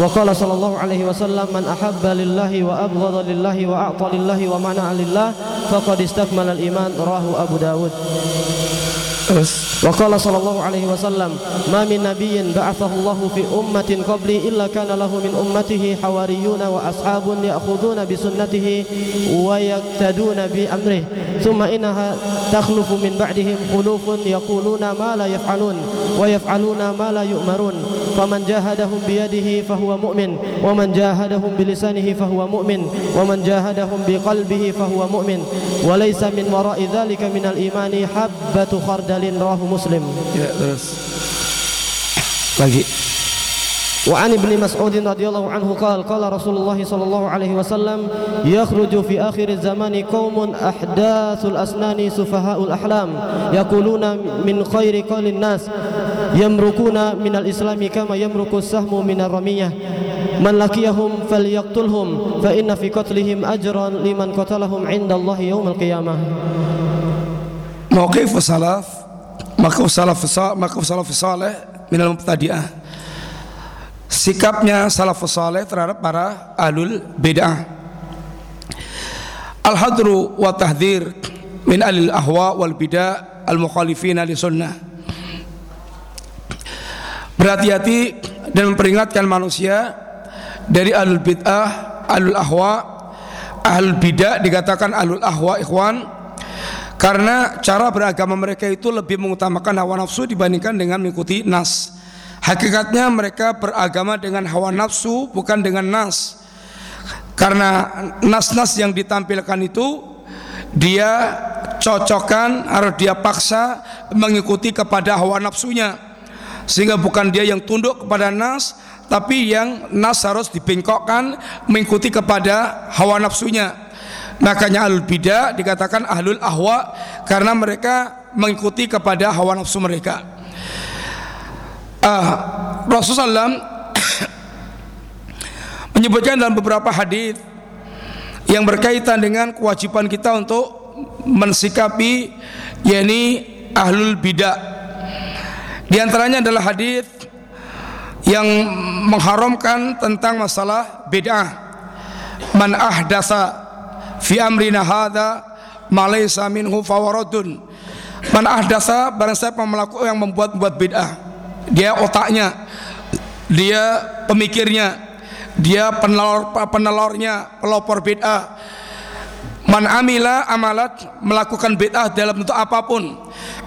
Speaker 3: وقال صلى الله عليه وسلم من أحب لله وأبغض لله وأعطى لله ومنع لله فقد استكمل الإيمان. راه أبو داود. وقال صلى الله عليه وسلم ما من نبي بعثه الله في أمة قبلي إلا كان له من أمته حواريون وأصحاب يأخذون بسنته ويقتدون بأمره ثم إنها تخلف من بعدهم خلوف يقولون ما لا يفعلون ويفعلون ما لا يؤمرون فمن جاهدهم بيده فهو مؤمن ومن جاهدهم بلسانه فهو مؤمن ومن جاهدهم بقلبه فهو مؤمن وليس من وراء ذلك من الإيمان حبة خردل رواه مسلم
Speaker 2: ya terus. Lagi.
Speaker 3: وعن ابن مسعود رضي الله عنه قال قال رسول الله صلى الله عليه وسلم يخرج في آخر الزمان قوم أحداث الأسنان سفهاء الأحلام يقولون من خير قول الناس يمركون من الإسلام كما يمرك السهم من الرمية من لقيهم فليقتلهم فإن في قتلهم أجرا لمن قتلهم عند الله يوم القيامة
Speaker 2: Mauqif salaf? Mauqif salaf mauqif salaf salih minal mubtadi'ah sikapnya salafus saleh terhadap para ahlul bid'ah. Al-hadru wa tahdhir min alil ahwa wal bid'ah al mukhalifina li sunnah. Berhati-hati dan memperingatkan manusia dari ahlul bid'ah, ahlul ahwa, ahlul bid'ah dikatakan ahlul ahwa ikhwan karena cara beragama mereka itu lebih mengutamakan hawa nafsu dibandingkan dengan mengikuti nas. Hakikatnya mereka beragama dengan hawa nafsu bukan dengan nas. Karena nas-nas yang ditampilkan itu dia cocokkan atau dia paksa mengikuti kepada hawa nafsunya. Sehingga bukan dia yang tunduk kepada nas, tapi yang nas harus dibengkokkan mengikuti kepada hawa nafsunya. Makanya ahlul bidah dikatakan ahlul ahwa karena mereka mengikuti kepada hawa nafsu mereka uh, Rasulullah menyebutkan dalam beberapa hadis yang berkaitan dengan kewajiban kita untuk mensikapi yakni ahlul bidah. Di antaranya adalah hadis yang mengharamkan tentang masalah bid'ah. Man ahdasa fi amrina hadza ma laysa minhu fawaradun. Man ahdasa barang siapa melakukan yang membuat-buat bid'ah dia otaknya dia pemikirnya dia penelor penelornya pelopor bid'ah man amila amalat melakukan bid'ah dalam bentuk apa pun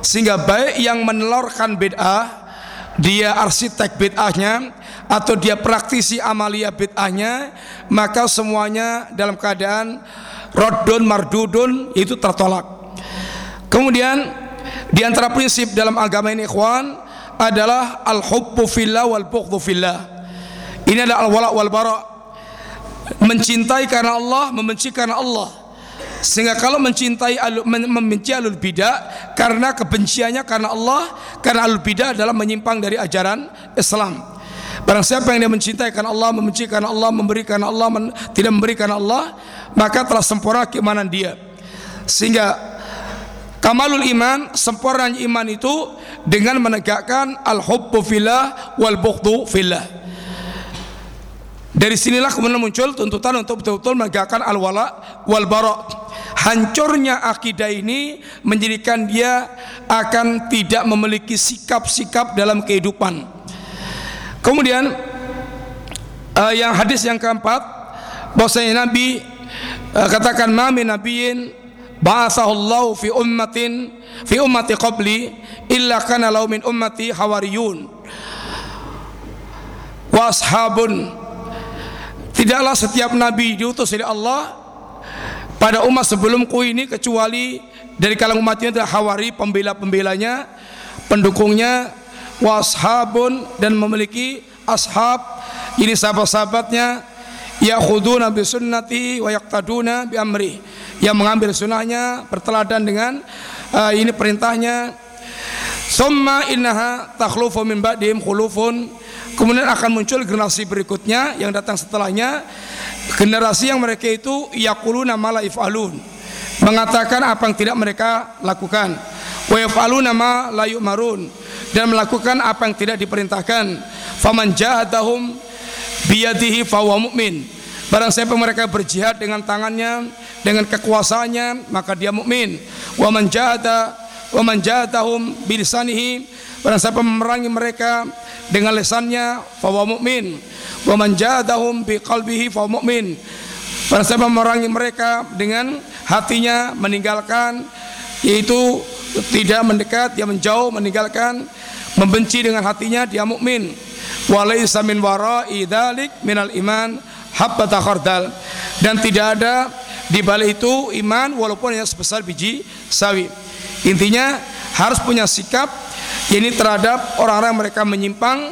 Speaker 2: sehingga baik yang menelorkan bid'ah dia arsitek bid'ahnya atau dia praktisi amalia bid'ahnya maka semuanya dalam keadaan rodun mardudun itu tertolak kemudian di antara prinsip dalam agama ini ikhwan adalah al-hubbu fillah wal bughdhu fillah. Ini adalah al-wala wal bara. Mencintai karena Allah, membenci karena Allah. Sehingga kalau mencintai membenci alul bidah karena kebenciannya karena Allah, karena alul bidah adalah menyimpang dari ajaran Islam. Barang siapa yang dia mencintai karena Allah, membenci karena Allah, memberi karena Allah, men, tidak memberi karena Allah, maka telah sempurna keimanan dia. Sehingga Kamalul iman, sempurna iman itu dengan menegakkan al-hubbu fillah wal bughdu fillah. Dari sinilah kemudian muncul tuntutan untuk betul-betul menegakkan al-wala wal bara. Hancurnya akidah ini menjadikan dia akan tidak memiliki sikap-sikap dalam kehidupan. Kemudian uh, yang hadis yang keempat bahwasanya Nabi uh, katakan ma min nabiyyin ba'athahu fi ummatin fi ummati qabli illa kana lahu min ummati hawariyun. Wa ashabun. Tidaklah setiap nabi diutus oleh Allah pada umat sebelumku ini kecuali dari kalangan umatnya adalah hawari pembela-pembelanya pendukungnya washabun dan memiliki ashab. Ini sahabat-sahabatnya yakhuduna bi sunnati wa yaqtaduna bi amri. Yang mengambil sunnahnya berteladan dengan uh, ini perintahnya. Summa innaha takhlufu min ba'dihim khulufun. Kemudian akan muncul generasi berikutnya yang datang setelahnya. Generasi yang mereka itu yaquluna ma la ifalun. Mengatakan apa yang tidak mereka lakukan wa ma la yu'marun. Dan melakukan apa yang tidak diperintahkan. Faman jahadahum biyadihi mu'min. Barang siapa mereka berjihad dengan tangannya dengan kekuasaannya maka dia mukmin wa man jahada wa jahadahum bilisanihi. Barang siapa memerangi mereka dengan lesannya fa huwa mukmin wa man jahadahum biqalbihi fa huwa mukmin barang siapa memerangi mereka dengan hatinya meninggalkan yaitu tidak mendekat dia menjauh meninggalkan membenci dengan hatinya dia mukmin. Walaysa min wara'i dzalik minal iman habbata khardal. Dan tidak ada di balik itu iman walaupun yang sebesar biji sawi. Intinya harus punya sikap ini terhadap orang-orang mereka menyimpang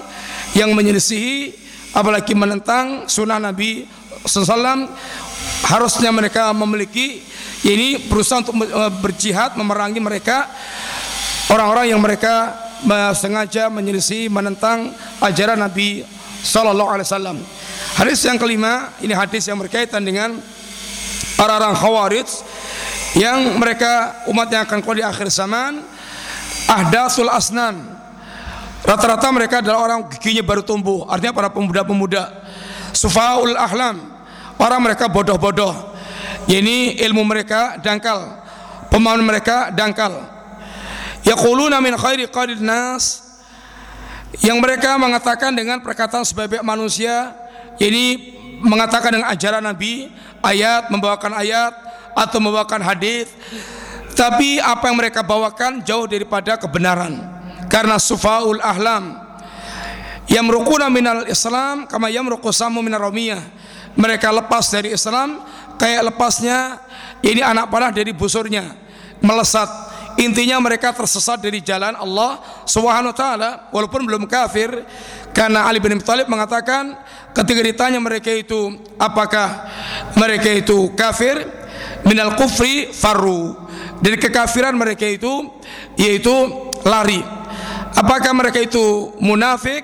Speaker 2: yang menyelisihi apalagi menentang sunnah Nabi SAW harusnya mereka memiliki ini berusaha untuk berjihad memerangi mereka orang-orang yang mereka sengaja menyelisih menentang ajaran Nabi Sallallahu Alaihi Wasallam. Hadis yang kelima ini hadis yang berkaitan dengan orang-orang khawarij yang mereka umat yang akan keluar di akhir zaman ahdasul asnan Rata-rata mereka adalah orang giginya baru tumbuh, artinya para pemuda-pemuda. Sufaul ahlam, orang mereka bodoh-bodoh. Ini ilmu mereka dangkal, pemahaman mereka dangkal. Yaquluna min khairi qadid nas. Yang mereka mengatakan dengan perkataan sebaik manusia ini mengatakan dengan ajaran Nabi ayat membawakan ayat atau membawakan hadis. Tapi apa yang mereka bawakan jauh daripada kebenaran. Karena sufaul ahlam. Yamruquna minal islam kama yamruqu samu minar ramiyah. Mereka lepas dari Islam kayak lepasnya ini anak panah dari busurnya melesat. Intinya mereka tersesat dari jalan Allah Subhanahu wa taala walaupun belum kafir. Karena Ali bin Thalib mengatakan ketika ditanya mereka itu apakah mereka itu kafir? Minal kufri farru. Dari kekafiran mereka itu yaitu lari. Apakah mereka itu munafik?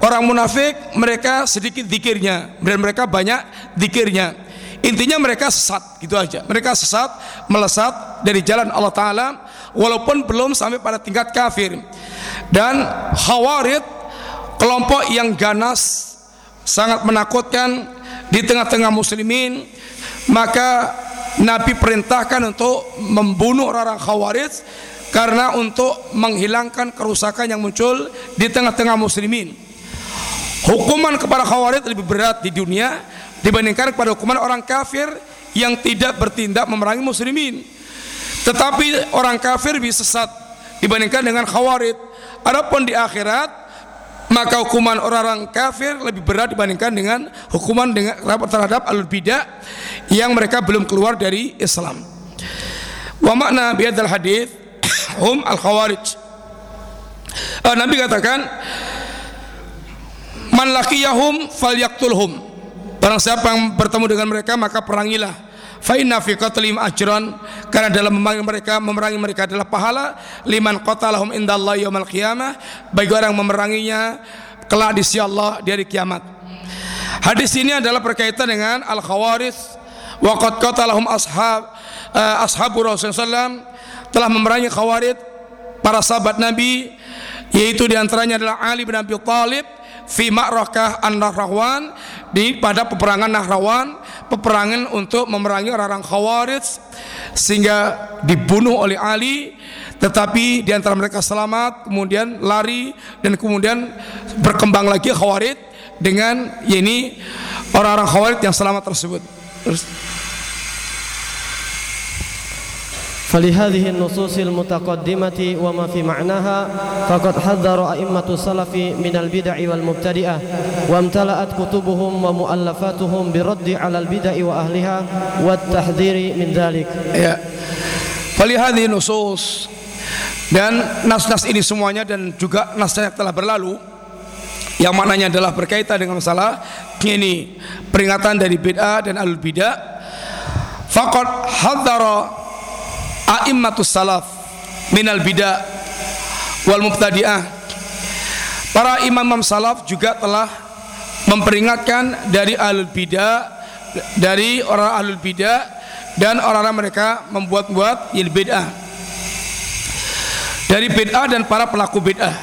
Speaker 2: Orang munafik mereka sedikit dikirnya. Dan mereka banyak dikirnya intinya mereka sesat gitu aja mereka sesat melesat dari jalan Allah Ta'ala walaupun belum sampai pada tingkat kafir dan khawarid kelompok yang ganas sangat menakutkan di tengah-tengah muslimin maka Nabi perintahkan untuk membunuh orang Khawarij karena untuk menghilangkan kerusakan yang muncul di tengah-tengah muslimin. Hukuman kepada Khawarij lebih berat di dunia dibandingkan kepada hukuman orang kafir yang tidak bertindak memerangi muslimin. Tetapi orang kafir bisa sesat dibandingkan dengan Khawarij. Adapun di akhirat maka hukuman orang-orang kafir lebih berat dibandingkan dengan hukuman dengan terhadap alul bidah yang mereka belum keluar dari Islam. Wa makna biadal hadis hum al khawarij. Uh, Nabi katakan man laqiyahum falyaktulhum. Barang siapa yang bertemu dengan mereka maka perangilah. Fa inna fi qatlim ajran. Karena dalam memerangi mereka memerangi mereka adalah pahala. Liman qatalahum indallahi yaumil qiyamah. Bagi orang memeranginya kelak di sisi Allah di hari kiamat. Hadis ini adalah berkaitan dengan al khawaris wa qad qatalahum ashab uh, ashabu Rasulullah telah memerangi khawarid para sahabat Nabi yaitu di antaranya adalah Ali bin Abi Thalib fi ma'rakah an-Nahrawan di pada peperangan Nahrawan peperangan untuk memerangi orang-orang Khawarij sehingga dibunuh oleh Ali tetapi di antara mereka selamat kemudian lari dan kemudian berkembang lagi Khawarij dengan ini orang-orang Khawarij yang selamat tersebut. Terus,
Speaker 3: فلهذه النصوص المتقدمة وما في معناها فقد حذر أئمة السلف من البدع والمبتدئة وامتلأت كتبهم ومؤلفاتهم بالرد على البدع وأهلها والتحذير من ذلك
Speaker 2: ya falihadhi nusus dan nas-nas ini semuanya dan juga nas yang telah berlalu yang maknanya adalah berkaitan dengan masalah ini peringatan dari bid'ah dan al bidah faqad hadzara a'immatus salaf minal bidah wal mubtadi'ah. Para imam-imam salaf juga telah memperingatkan dari alul bidah dari orang alul bidah dan orang-orang mereka membuat-buat il bid'ah. Dari bid'ah dan para pelaku bid'ah.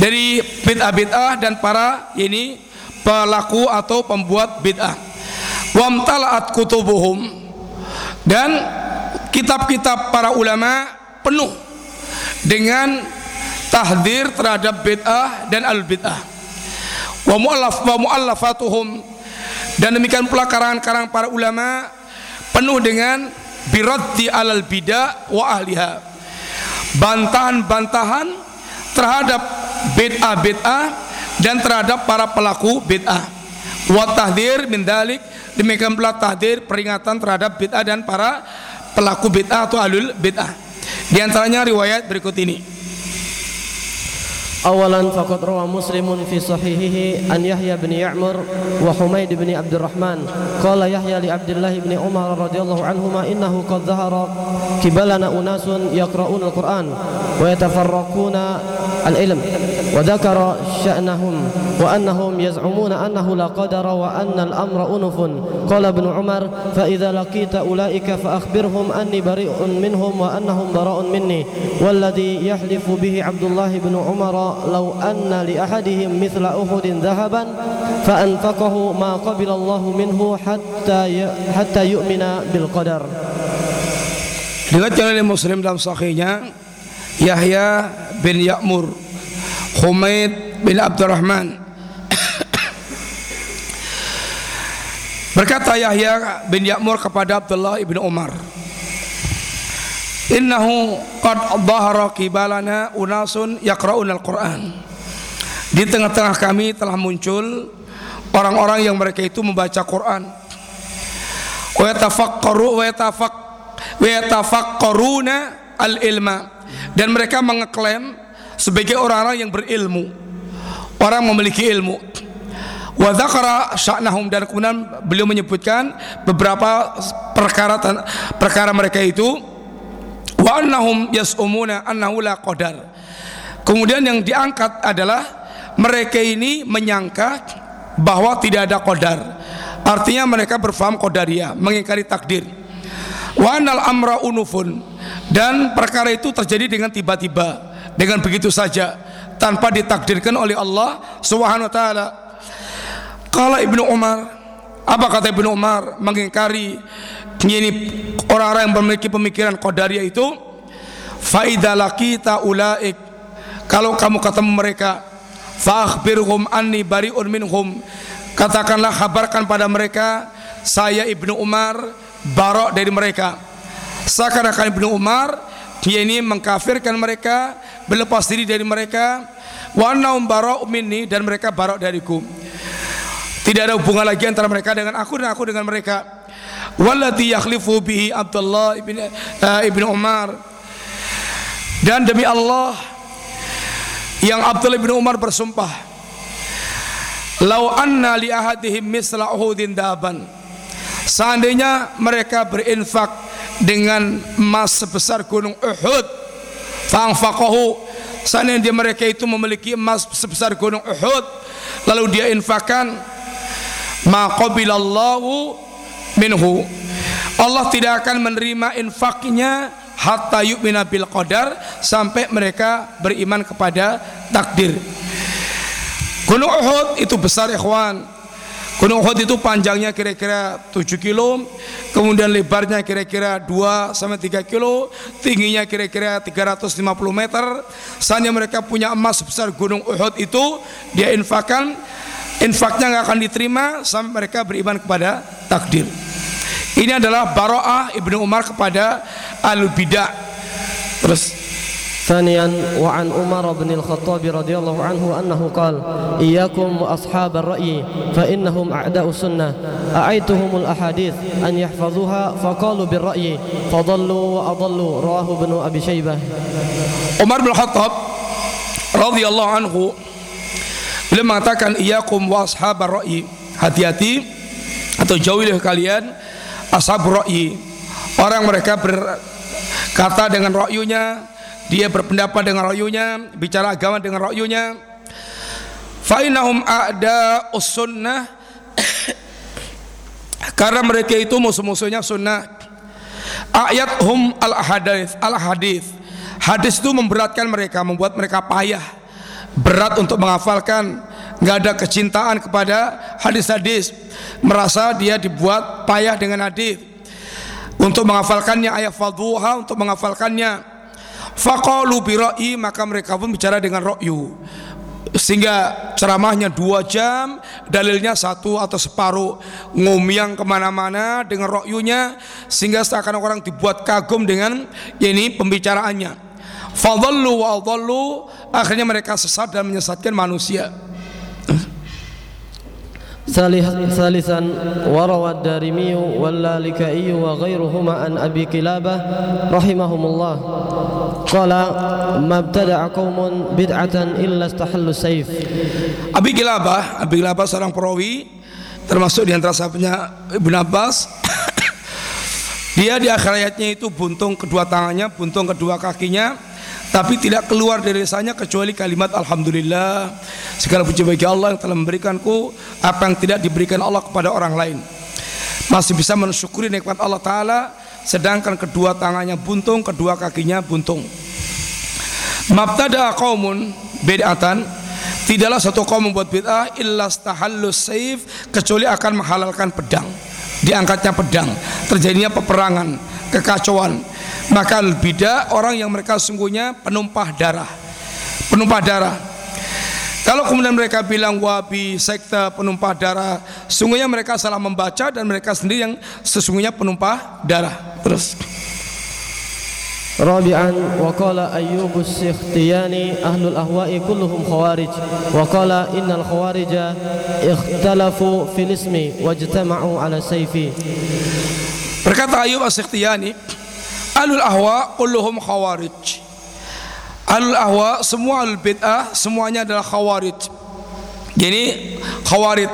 Speaker 2: Dari bid'ah bid'ah dan para ini pelaku atau pembuat bid'ah. Wamtalaat kutubuhum dan kitab-kitab para ulama penuh dengan tahdir terhadap bid'ah dan al bid'ah wa mu'allaf wa mu'allafatuhum. Dan demikian pula karangan-karangan para ulama penuh dengan biraddi alal bid'ah wa ahliha. Bantahan-bantahan terhadap bid'ah bid'ah dan terhadap para pelaku bid'ah. Wa tahdir min dalik demikian pula tahdir peringatan terhadap bid'ah dan para pelaku bid'ah atau alul bid'ah. Di antaranya riwayat berikut ini.
Speaker 3: أولا فقد روى مسلم في صحيحه أن يحيى بن يعمر وحميد بن عبد الرحمن قال يحيى لعبد الله بن عمر رضي الله عنهما إنه قد ظهر قبلنا أناس يقرؤون القرآن ويتفرقون العلم وذكر شأنهم وأنهم يزعمون أنه لا قدر وأن الأمر أنف. قال ابن عمر فإذا لقيت أولئك فأخبرهم أني بريء منهم وأنهم براء مني. والذي يحلف به عبد الله بن عمر law anna li ahadihim mithla uhudin dhahaban fa anfaqahu ma qabila Allah minhu hatta hatta yu'mina bil qadar.
Speaker 2: Diriwayatkan oleh Muslim dalam sahihnya Yahya bin Ya'mur Humaid bin Abdurrahman. Berkata Yahya bin Ya'mur kepada Abdullah bin Umar Innahu qad dhahara kibalana unasun yaqra'un al-Qur'an. Di tengah-tengah kami telah muncul orang-orang yang mereka itu membaca Quran. Wa yatafakkaru wa yatafak wa al-ilma. Dan mereka mengeklaim sebagai orang-orang yang berilmu. Orang memiliki ilmu. Wa dzakara sya'nahum. Dan kemudian beliau menyebutkan beberapa perkara perkara mereka itu wa annahum yas'umuna annahu la qadar. Kemudian yang diangkat adalah mereka ini menyangka bahwa tidak ada qadar. Artinya mereka berfaham qadariyah mengingkari takdir. Wa anal amra unufun. Dan perkara itu terjadi dengan tiba-tiba dengan begitu saja tanpa ditakdirkan oleh Allah Subhanahu wa taala. Kala Ibnu Umar apa kata Ibnu Umar? Mengingkari ini orang-orang yang memiliki pemikiran qadariyah itu faida laqita ulaik kalau kamu ketemu mereka fakhbirhum anni bariun minhum katakanlah kabarkan pada mereka saya Ibnu Umar barok dari mereka. Seakan-akan Ibnu Umar dia ini mengkafirkan mereka berlepas diri dari mereka wa annahum barok minni dan mereka barok dariku. Tidak ada hubungan lagi antara mereka dengan aku dan aku dengan mereka wallati yakhlifu bihi Abdullah ibn, uh, ibn Umar dan demi Allah yang Abdullah bin Umar bersumpah lau anna li ahadihim misla uhudin daban Seandainya mereka berinfak dengan emas sebesar gunung Uhud, fangfaqahu. Seandainya mereka itu memiliki emas sebesar gunung Uhud, lalu dia infakkan, maqabilallahu minhu. Allah tidak akan menerima infaknya hatta yu'mina bil qadar sampai mereka beriman kepada takdir. Gunung Uhud itu besar ikhwan Gunung Uhud itu panjangnya kira-kira 7 kilo, kemudian lebarnya kira-kira 2 sampai 3 kilo, tingginya kira-kira 350 meter. Seandainya mereka punya emas sebesar Gunung Uhud itu, dia infakkan, infaknya nggak akan diterima sampai mereka beriman kepada takdir. Ini adalah Baro'ah Ibnu Umar kepada Al-Bidah. Terus
Speaker 3: ثانيا وعن عمر بن الخطاب رضي الله عنه أنه قال إياكم وأصحاب الرأي فإنهم أعداء السنة أعيتهم الأحاديث أن يحفظوها فقالوا بالرأي فضلوا وأضلوا رواه ابن أبي شيبة
Speaker 2: عمر بن الخطاب رضي الله عنه beliau mengatakan iyakum wa ashabar ra'i hati-hati atau jauhilah kalian ashab ra'i orang mereka berkata dengan ra'yunya dia berpendapat dengan royunya bicara agama dengan royunya fainahum ada sunnah. Karena mereka itu musuh-musuhnya sunnah. Ayat hum al hadis al hadis hadis itu memberatkan mereka membuat mereka payah berat untuk menghafalkan. Nggak ada kecintaan kepada hadis-hadis. Merasa dia dibuat payah dengan hadis. Untuk menghafalkannya ayat fadhuha untuk menghafalkannya. Faqalu bi maka mereka pun bicara dengan ra'yu. Sehingga ceramahnya dua jam, dalilnya satu atau separuh, ngomyang ke mana-mana dengan rokyunya, sehingga seakan orang dibuat kagum dengan ini pembicaraannya. Fadallu wa akhirnya mereka sesat dan menyesatkan manusia.
Speaker 3: ثالثا وروى الدارمي واللالكائي وغيرهما عن أبي كلابة رحمهم الله قال ما ابتدع قوم بدعة إلا استحلوا السيف
Speaker 2: Abi Kilabah, Abi Kilabah seorang perawi termasuk di antara sahabatnya Ibn Abbas dia di akhir ayatnya itu buntung kedua tangannya buntung kedua kakinya tapi tidak keluar dari lisannya kecuali kalimat alhamdulillah. Segala puji bagi Allah yang telah memberikanku apa yang tidak diberikan Allah kepada orang lain. Masih bisa mensyukuri nikmat Allah taala sedangkan kedua tangannya buntung kedua kakinya buntung. Mabtada qaumun bid'atan tidaklah satu kaum membuat bid'ah illa stahallus saif kecuali akan menghalalkan pedang. Diangkatnya pedang terjadinya peperangan kekacauan maka bidah orang yang mereka sungguhnya penumpah darah penumpah darah kalau kemudian mereka bilang wabi sekte penumpah darah sungguhnya mereka salah membaca dan mereka sendiri yang sesungguhnya penumpah darah terus
Speaker 3: رابعا وقال أيوب السختياني أهل الأهواء كلهم خوارج وقال إن الخوارج اختلفوا في الاسم واجتمعوا على السيف
Speaker 2: Berkata Ayub As-Sikhtiyani, Alul ahwa kulluhum khawarij. Alul ahwa semua alul bid'ah semuanya adalah khawarij. Jadi khawarij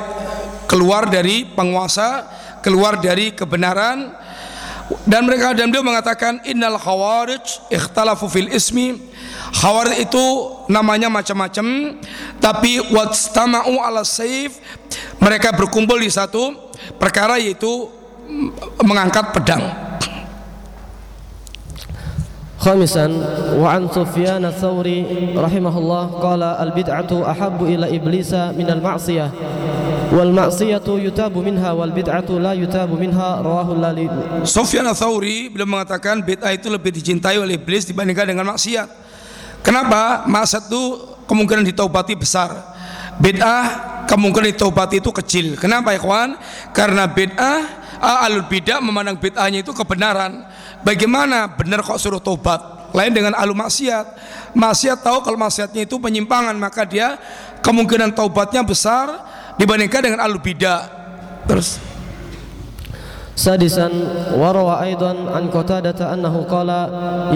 Speaker 2: keluar dari penguasa, keluar dari kebenaran dan mereka dan beliau mengatakan innal khawarij ikhtalafu fil ismi khawarij itu namanya macam-macam tapi wastama'u ala saif mereka berkumpul di satu perkara yaitu mengangkat pedang
Speaker 3: خامسا وعن سفيان الثوري رحمه الله قال البدعة أحب إلى إبليس من المعصية والمعصية يتاب منها والبدعة لا يتاب منها رواه اللالي
Speaker 2: Sufyan Tsauri beliau mengatakan bid'ah itu lebih dicintai oleh iblis dibandingkan dengan maksiat. Kenapa? Maksiat itu kemungkinan ditaubati besar. Bid'ah kemungkinan ditaubati itu kecil. Kenapa ya kawan? Karena bid'ah ah, alul bid'ah memandang bid'ahnya itu kebenaran. Bagaimana benar kok suruh taubat? Lain dengan alul maksiat. Maksiat tahu kalau maksiatnya itu penyimpangan maka dia kemungkinan taubatnya besar dibandingkan dengan alul bid'ah. Terus
Speaker 3: سادسا وروى أيضا عن قتادة أنه قال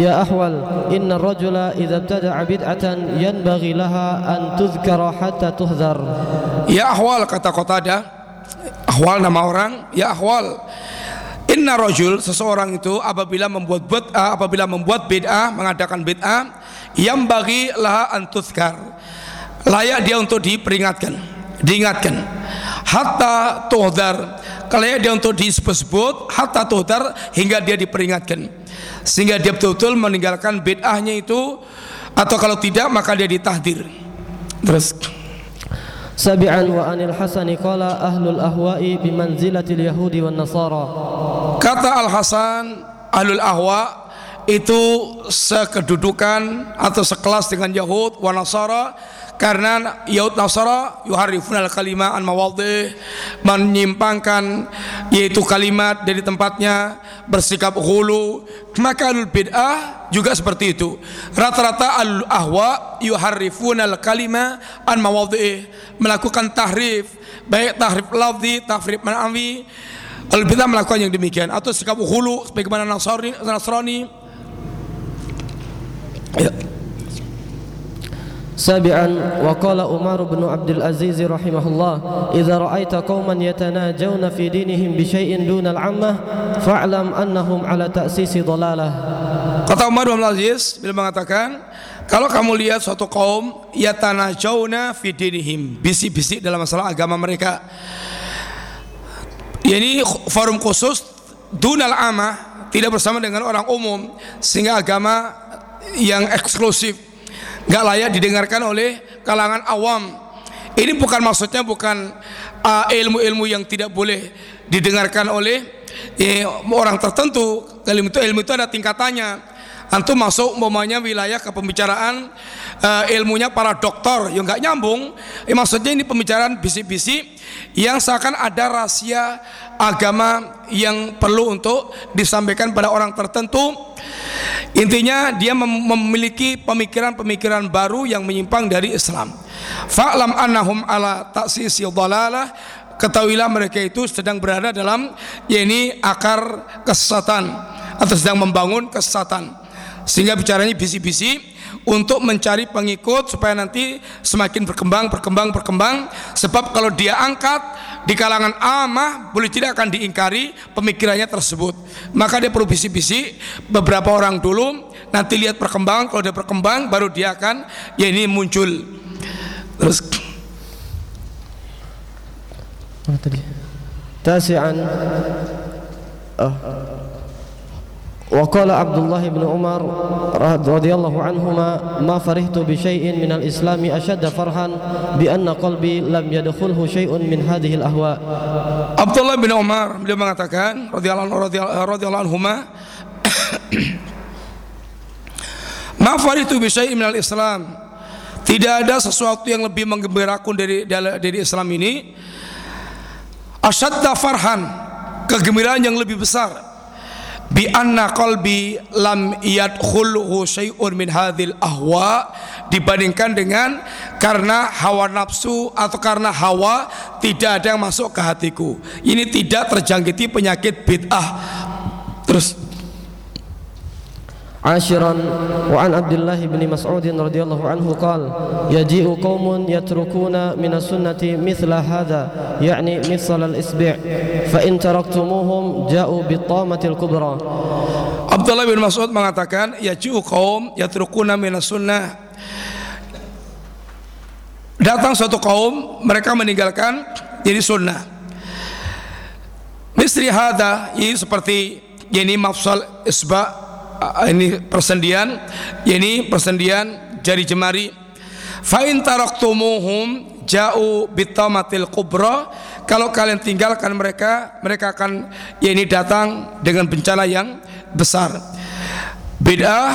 Speaker 3: يا أحول إن الرجل إذا ابتدع بدعة ينبغي لها أن تذكر حتى تهذر
Speaker 2: Ya ahwal kata Qatada Ahwal nama orang Ya ahwal Inna rajul seseorang itu apabila membuat bid'ah apabila membuat bid'ah mengadakan bid'ah yang bagi laha antuzkar layak dia untuk diperingatkan diingatkan. Hatta tuhdar layak dia untuk disebut-sebut hatta tuhdar hingga dia diperingatkan. Sehingga dia betul-betul meninggalkan bid'ahnya itu atau kalau tidak maka dia ditahdir. Terus
Speaker 3: سابعا وعن الحسن قال أهل الأهواء بمنزلة اليهود والنصارى
Speaker 2: Kata Al Hasan Ahlul Ahwa itu sekedudukan atau sekelas dengan Yahud wa Nasara karena Yahud Nasara yuharifun al kalimah an mawadih menyimpangkan yaitu kalimat dari tempatnya bersikap hulu maka alul bid'ah juga seperti itu. Rata-rata al ahwa yuharifun al kalimah an mawadih melakukan tahrif baik tahrif lafzi tahrif manawi. Al bidah melakukan yang demikian. Atau sikap hulu sebagaimana Nasrani Nasrani. Ya.
Speaker 3: سابعا وقال عمر بن عبد العزيز رحمه الله إذا رأيت قوما يتناجون في دينهم بشيء دون العامة فاعلم أنهم على تأسيس ضلالة
Speaker 2: Kata Umar bin Abdul Aziz bila mengatakan kalau kamu lihat suatu kaum yatanajawna fi dinihim bisik-bisik dalam masalah agama mereka ini forum khusus dunal amah tidak bersama dengan orang umum sehingga agama yang eksklusif nggak layak didengarkan oleh kalangan awam. Ini bukan maksudnya bukan uh, ilmu-ilmu yang tidak boleh didengarkan oleh eh, orang tertentu. Ilmu itu ilmu itu ada tingkatannya. Antum masuk umpamanya wilayah ke pembicaraan uh, ilmunya para dokter yang nggak nyambung. Eh, maksudnya ini pembicaraan bisik-bisik yang seakan ada rahasia agama yang perlu untuk disampaikan pada orang tertentu. Intinya dia mem- memiliki pemikiran-pemikiran baru yang menyimpang dari Islam. Fa'lam annahum ala taksisi dhalalah. Ketahuilah mereka itu sedang berada dalam yakni akar kesesatan atau sedang membangun kesesatan. Sehingga bicaranya bisik-bisik untuk mencari pengikut supaya nanti semakin berkembang berkembang berkembang. Sebab kalau dia angkat di kalangan amah boleh tidak akan diingkari pemikirannya tersebut? Maka dia perlu bisik-bisik. Beberapa orang dulu nanti lihat perkembangan. Kalau dia berkembang baru dia akan ya ini muncul. Terus
Speaker 3: tadi? Tasi'an. Oh. وقال عبد الله بن عمر رضي الله عنهما ما فرحت بشيء من الإسلام أشد فرحا بأن قلبي لم يدخله شيء من هذه الأهواء
Speaker 2: Abdullah bin Umar beliau mengatakan radhiyallahu radhiyallahu anhuma Ma faritu bi syai'in minal Islam. Tidak ada sesuatu yang lebih menggembirakan dari dari Islam ini asyadda farhan kegembiraan yang lebih besar bi anna qalbi lam yadkhulhu syai'un min hadhil ahwa dibandingkan dengan karena hawa nafsu atau karena hawa tidak ada yang masuk ke hatiku. Ini tidak terjangkiti penyakit bid'ah. Terus
Speaker 3: عاشرا وعن عبد الله بن مسعود رضي الله عنه قال يجيء قوم يتركون من السنة مثل هذا يعني مثل الإسبع فإن تركتموهم جاءوا بالطامة الكبرى
Speaker 2: Abdullah bin Mas'ud mengatakan yaji'u qaum yatrukuna minas sunnah datang suatu kaum mereka meninggalkan jadi sunnah misri hada ini seperti ini mafsal isba Ah, ini persendian ini persendian jari jemari. Fa in taraktumuhum ja'u bitamatil kubra. Kalau kalian tinggalkan mereka mereka akan ya ini datang dengan bencana yang besar. Bid'ah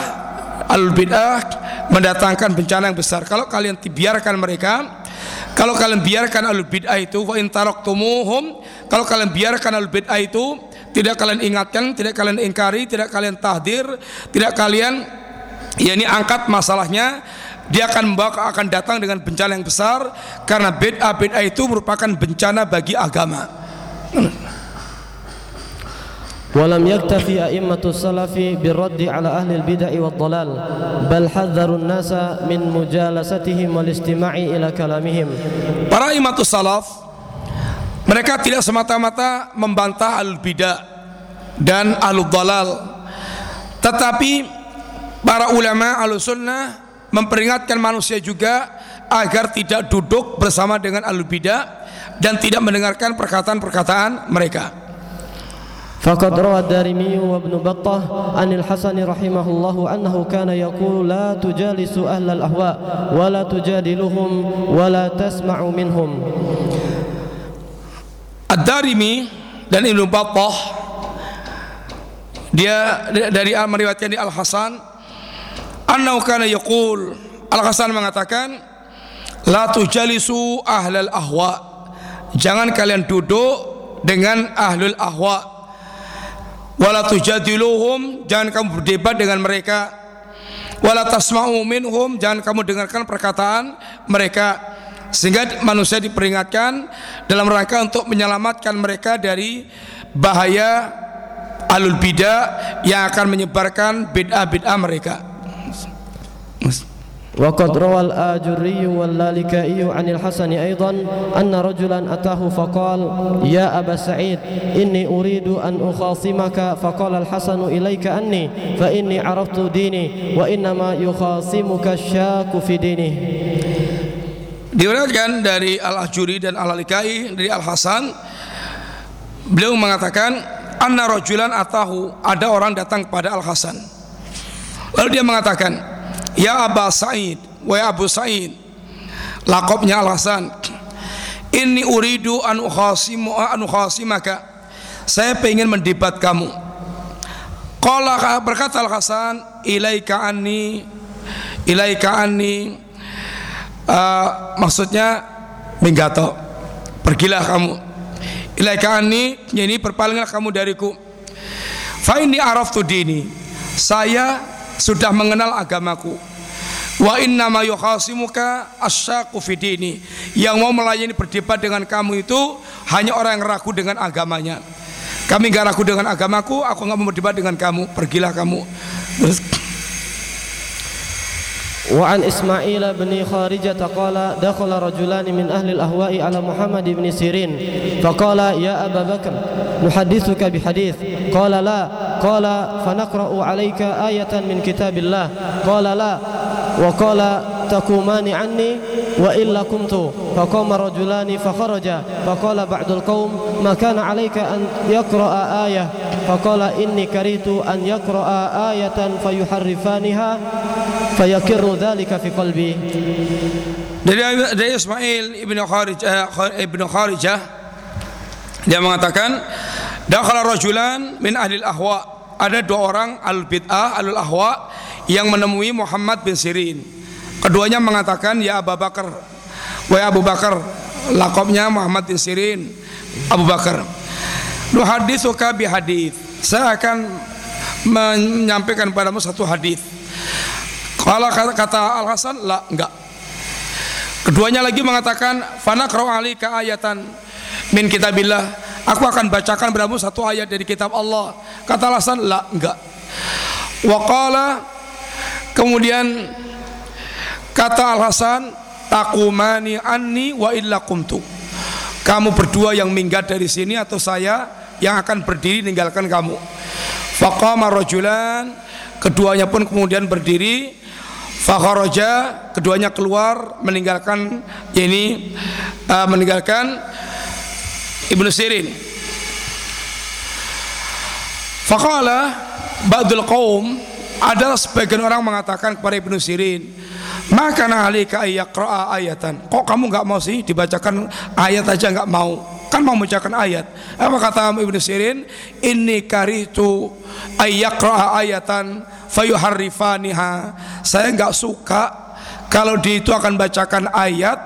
Speaker 2: al bid'ah mendatangkan bencana yang besar. Kalau kalian biarkan mereka kalau kalian biarkan al bid'ah itu fa in taraktumuhum kalau kalian biarkan al bid'ah itu tidak kalian ingatkan, tidak kalian ingkari, tidak kalian tahdir, tidak kalian ya ini angkat masalahnya dia akan membawa akan datang dengan bencana yang besar karena bid'ah bid'ah itu merupakan bencana bagi agama.
Speaker 3: ولم يكتفي أئمة السلف بالرد على أهل البدع والضلال بل حذروا الناس من مجالستهم والاستماع إلى كلامهم
Speaker 2: Para imatus salaf mereka tidak semata-mata membantah al bidah dan al dalal tetapi para ulama al sunnah memperingatkan manusia juga agar tidak duduk bersama dengan al bidah dan tidak mendengarkan perkataan-perkataan mereka
Speaker 3: فقد روى الدارمي وابن بطة عن الحسن رحمه الله أنه كان يقول لا تجالس أهل الأهواء ولا تجادلهم ولا تسمع منهم
Speaker 2: Ad-Darimi dan Ibnu Battah. Dia dari meriwayatkan di Al Hasan annahu kana yaqul. Al Hasan mengatakan la tujalisu ahlal ahwa. Jangan kalian duduk dengan ahlul ahwa. Wala tujadiluhum. Jangan kamu berdebat dengan mereka. Wala tasma'u minhum. Jangan kamu dengarkan perkataan mereka sehingga manusia diperingatkan dalam rangka untuk menyelamatkan mereka dari bahaya alul bidah yang akan menyebarkan bid'ah-bid'ah mereka.
Speaker 3: وقد روى الآجري واللالكائي عن الحسن أيضا أن رجلا أتاه فقال يا أبا سعيد إني أريد أن أخاصمك فقال الحسن إليك أني فإني عرفت ديني وإنما يخاصمك الشاك في دينه
Speaker 2: Diriwayatkan dari Al-Ajuri dan Al-Alikai dari Al-Hasan beliau mengatakan anna rajulan atahu ada orang datang kepada Al-Hasan. Lalu dia mengatakan, "Ya Aba Sa'id, wa ya Abu Sa'id." Lakopnya Al-Hasan. Ini uridu an ukhasimu an ukhasimaka. Saya ingin mendebat kamu. Qala berkata Al-Hasan, "Ilaika anni ilaika anni uh, maksudnya minggato pergilah kamu. Ilaika anni ini berpalinglah kamu dariku. Fa inni araftu dini. Saya sudah mengenal agamaku. Wa inna ma yukhasimuka asyaqu fi dini. Yang mau melayani berdebat dengan kamu itu hanya orang yang ragu dengan agamanya. Kami gak ragu dengan agamaku aku nggak mau berdebat dengan kamu. Pergilah kamu
Speaker 3: وعن إسماعيل بن خارجة قال دخل رجلان من أهل الأهواء على محمد بن سيرين فقال يا أبا بكر نحدثك بحديث. قال لا. قال فنقرأ عليك آية من كتاب الله. قال لا. وقال تقومان عني وإلا قمت فقام رجلان فخرجا. فقال بعض القوم ما كان عليك أن يقرأ آية؟ فقال إني كرهت أن يقرأ آية فيحرفانها فيكر ذلك في قلبي
Speaker 2: Dari dari Ismail ibnu Kharijah ibnu Kharijah dia mengatakan dakhala rajulan min ahli ahwa ada dua orang al bid'ah al ahwa yang menemui Muhammad bin Sirin keduanya mengatakan ya Abu Bakar wahai Abu Bakar lakopnya Muhammad bin Sirin Abu Bakar nuhaditsuka bi hadis saya akan menyampaikan padamu satu hadis kalau kata, Al Hasan lah enggak Keduanya lagi mengatakan fana ali ka ayatan min kitabillah. Aku akan bacakan padamu satu ayat dari kitab Allah. Kata Hasan la enggak. Waqala kemudian kata Al Hasan takumani anni wa illa kumtu. Kamu berdua yang minggat dari sini atau saya yang akan berdiri meninggalkan kamu. Faqama rajulan keduanya pun kemudian berdiri Fakharaja keduanya keluar meninggalkan ini uh, meninggalkan Ibnu Sirin. Faqala ba'dul qaum adalah sebagian orang mengatakan kepada Ibnu Sirin, "Maka alika ayyaqra'a ayatan." Kok kamu enggak mau sih dibacakan ayat aja enggak mau? Kan mau membacakan ayat. Apa kata Ibnu Sirin? "Inni karitu ayyaqra'a ayatan." fayuharrifaniha saya nggak suka kalau dia itu akan bacakan ayat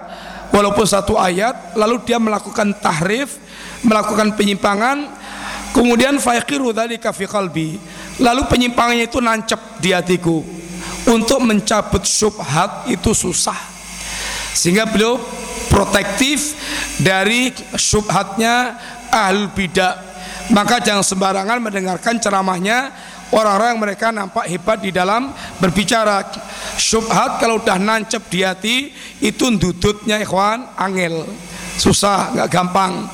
Speaker 2: walaupun satu ayat lalu dia melakukan tahrif melakukan penyimpangan kemudian fayaqiru dzalika fi qalbi lalu penyimpangannya itu nancep di hatiku untuk mencabut syubhat itu susah sehingga beliau protektif dari syubhatnya ahlul bidah. Maka jangan sembarangan mendengarkan ceramahnya orang-orang mereka nampak hebat di dalam berbicara. Syubhat kalau udah nancep di hati itu dudutnya ikhwan angel. Susah nggak gampang.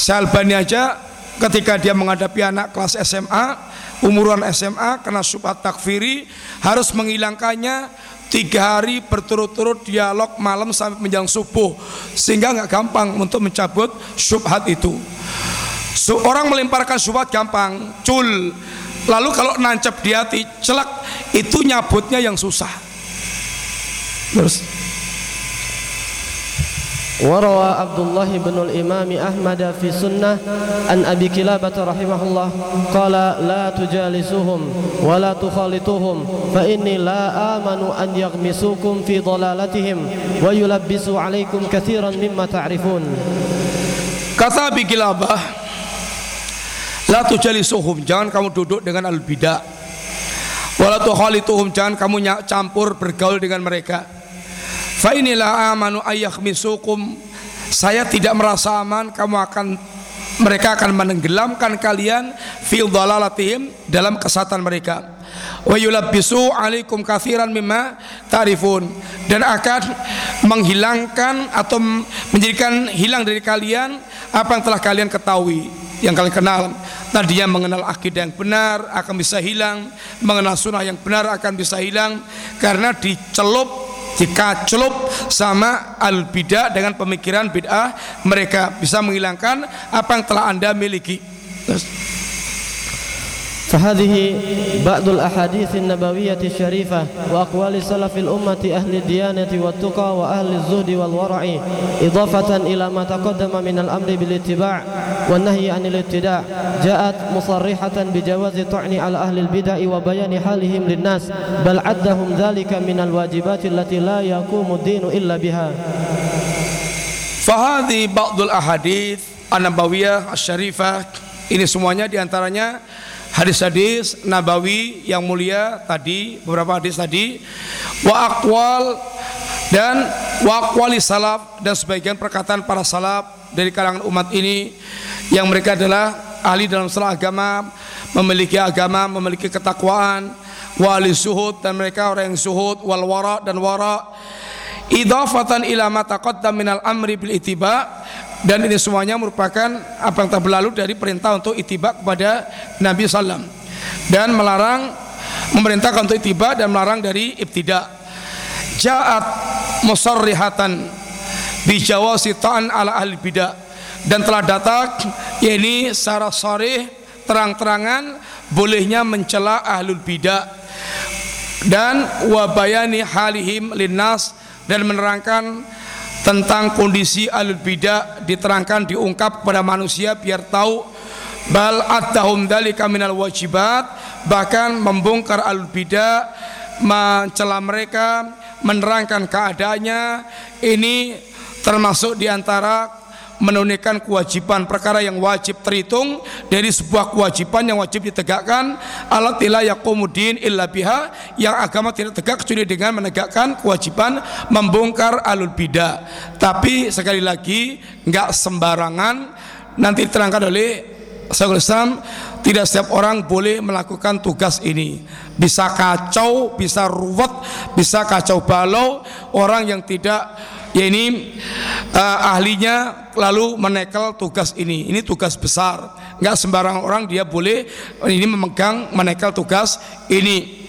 Speaker 2: Syalbani aja ketika dia menghadapi anak kelas SMA umuran SMA kena syubhat takfiri harus menghilangkannya tiga hari berturut-turut dialog malam sampai menjelang subuh sehingga nggak gampang untuk mencabut syubhat itu Seorang melemparkan syubhat gampang cul Lalu kalau nancap di hati, celak, itu nyabutnya yang susah. Terus
Speaker 3: وروى عبد الله بن الإمام أحمد في سنة عن أبي كلابة رحمه الله قال لا تجالسوهم ولا تخالطوهم فإني لا آمن أن يغمسوكم في ضلالتهم ويلبسوا عليكم كثيرا مما تعرفون
Speaker 2: Kata Abi Kilabah La tujalisuhum, jangan kamu duduk dengan al bidah. Wala tukhalituhum, jangan kamu campur bergaul dengan mereka. Fa inilah amanu misukum. Saya tidak merasa aman kamu akan mereka akan menenggelamkan kalian fil dalalatihim dalam kesatan mereka. Wa yulabbisu alaikum kathiran mimma tarifun. Dan akan menghilangkan atau menjadikan hilang dari kalian apa yang telah kalian ketahui yang kalian kenal. Tadinya mengenal akidah yang benar akan bisa hilang mengenal sunnah yang benar akan bisa hilang karena dicelup dikacelup sama al bidah dengan pemikiran bid'ah mereka bisa menghilangkan apa yang telah anda miliki
Speaker 3: فهذه بعض الأحاديث النبوية الشريفة وأقوال سلف الأمة أهل الديانة والتقى وأهل الزهد والورع إضافة إلى ما تقدم من الأمر بالاتباع والنهي عن الابتداع جاءت مصرحة بجواز الطعن على أهل البدع وبيان حالهم للناس بل عدهم ذلك من الواجبات التي لا يقوم الدين إلا بها
Speaker 2: فهذه بعض الأحاديث النبوية الشريفة ini semuanya diantaranya hadis-hadis nabawi yang mulia tadi beberapa hadis tadi wa aqwal dan wa aqwali salaf dan sebagian perkataan para salaf dari kalangan umat ini yang mereka adalah ahli dalam salah agama memiliki agama, memiliki ketakwaan, wali suhud dan mereka orang yang suhud wal wara dan wara. Idafatan ila ma taqaddam minal amri bil itiba dan ini semuanya merupakan apa yang telah berlalu dari perintah untuk itiba kepada Nabi sallam. Dan melarang memerintahkan untuk itiba dan melarang dari ibtida. Ja'at musarrihatan bijawasi ta'an ala ahli bidah dan telah datang yakni secara sharih terang-terangan bolehnya mencela ahlul bidah dan wabayani halihim linnas dan menerangkan tentang kondisi ahlul bidah diterangkan diungkap kepada manusia biar tahu bal attahum dalika minal wajibat. Bahkan membongkar ahlul bidah mencela mereka menerangkan keadaannya. Ini termasuk di antara menunaikan kewajiban perkara yang wajib terhitung dari sebuah kewajiban yang wajib ditegakkan alat ila yaqumuddin illa biha yang agama tidak tegak kecuali dengan menegakkan kewajiban membongkar alul bidah. Tapi sekali lagi nggak sembarangan nanti diterangkan oleh Syekhul Islam tidak setiap orang boleh melakukan tugas ini. Bisa kacau, bisa ruwet, bisa kacau balau orang yang tidak ya ini uh, ahlinya lalu menekel tugas ini. Ini tugas besar. Nggak sembarang orang dia boleh ini memegang menekel tugas ini.